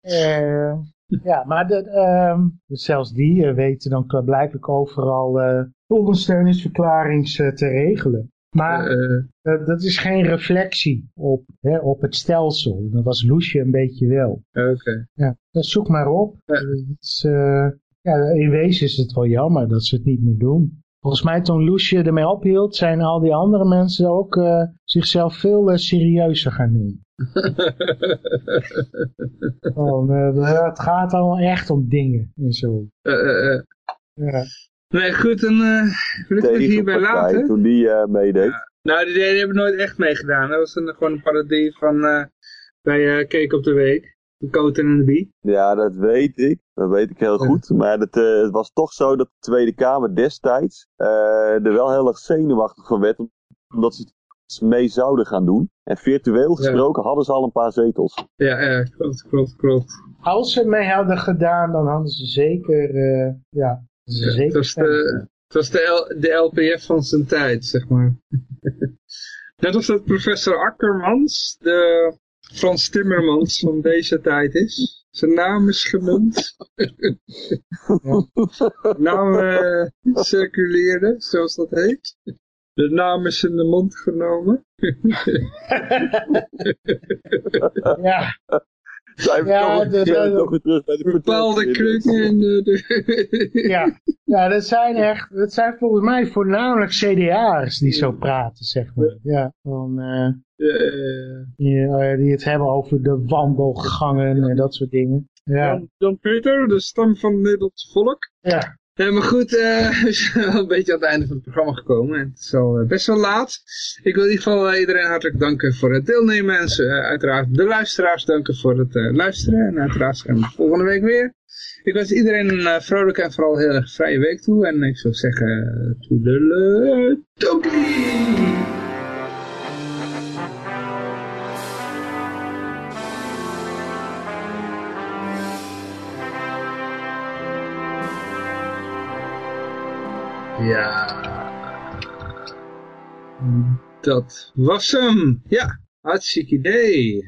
Eh, ja, maar de, ehm, dus zelfs die eh, weten dan blijkbaar overal eh ondersteuningsverklarings eh, te regelen. Maar Eh, eh, dat is geen reflectie op, hè, op het stelsel. Dat was Loesje een beetje wel. Oké. Ja, dus zoek maar op. Ja. Eh, het is, eh, ja, in wezen is het wel jammer dat ze het niet meer doen. Volgens mij toen Loesje ermee ophield, zijn al die andere mensen ook eh, zichzelf veel eh, serieuzer gaan nemen. Eh, het gaat allemaal echt om dingen en zo. Eh, eh, eh. Ja. Nee, goed, dan eh wil ik het hierbij laten. toen die eh, meedeed. Nou, die, die hebben nooit echt meegedaan. Dat was een, gewoon een parodie van eh, bij uh, Cake op de Week. De Koten en de Bie. Ja, dat weet ik. Dat weet ik heel Ja. goed. Maar het, eh, het was toch zo dat de Tweede Kamer destijds eh, er wel heel erg zenuwachtig van werd. Omdat ze het mee zouden gaan doen. En virtueel gesproken hadden ze al een paar zetels. Ja, ja, klopt, klopt, klopt. Als ze het mee hadden gedaan, dan hadden ze zeker, eh, ja, ze Ja, zeker het was, de, het was de, L, de LPF van zijn tijd, zeg maar. Net als dat professor Akkermans, de Frans Timmermans van deze tijd is. Zijn naam is genoemd. naam eh, circuleerde, zoals dat heet. De naam is in de mond genomen. Ja, Zij Ja, komen dat- dat- toch weer terug bij de Bepaalde en de... de ja. ja, dat zijn echt, dat zijn volgens mij voornamelijk CDA'ers die zo praten, zeg maar. Ja, van, eh, eh, die, eh, die het hebben over de wandelgangen en dat soort dingen. Ja, Jan, Jan Peter, de stam van het Nederlands volk. ja. Ja, maar goed, eh, we zijn wel een beetje aan het einde van het programma gekomen. En het is al eh, best wel laat. Ik wil in ieder geval eh, iedereen hartelijk danken voor het deelnemen. En eh, uiteraard de luisteraars danken voor het eh, luisteren. En uiteraard zijn we volgende week weer. Ik wens iedereen een eh, vrolijke en vooral heel erg vrije week toe. En ik zou zeggen, toedeledokie! Ja, dat was hem. Ja, hartstikke idee.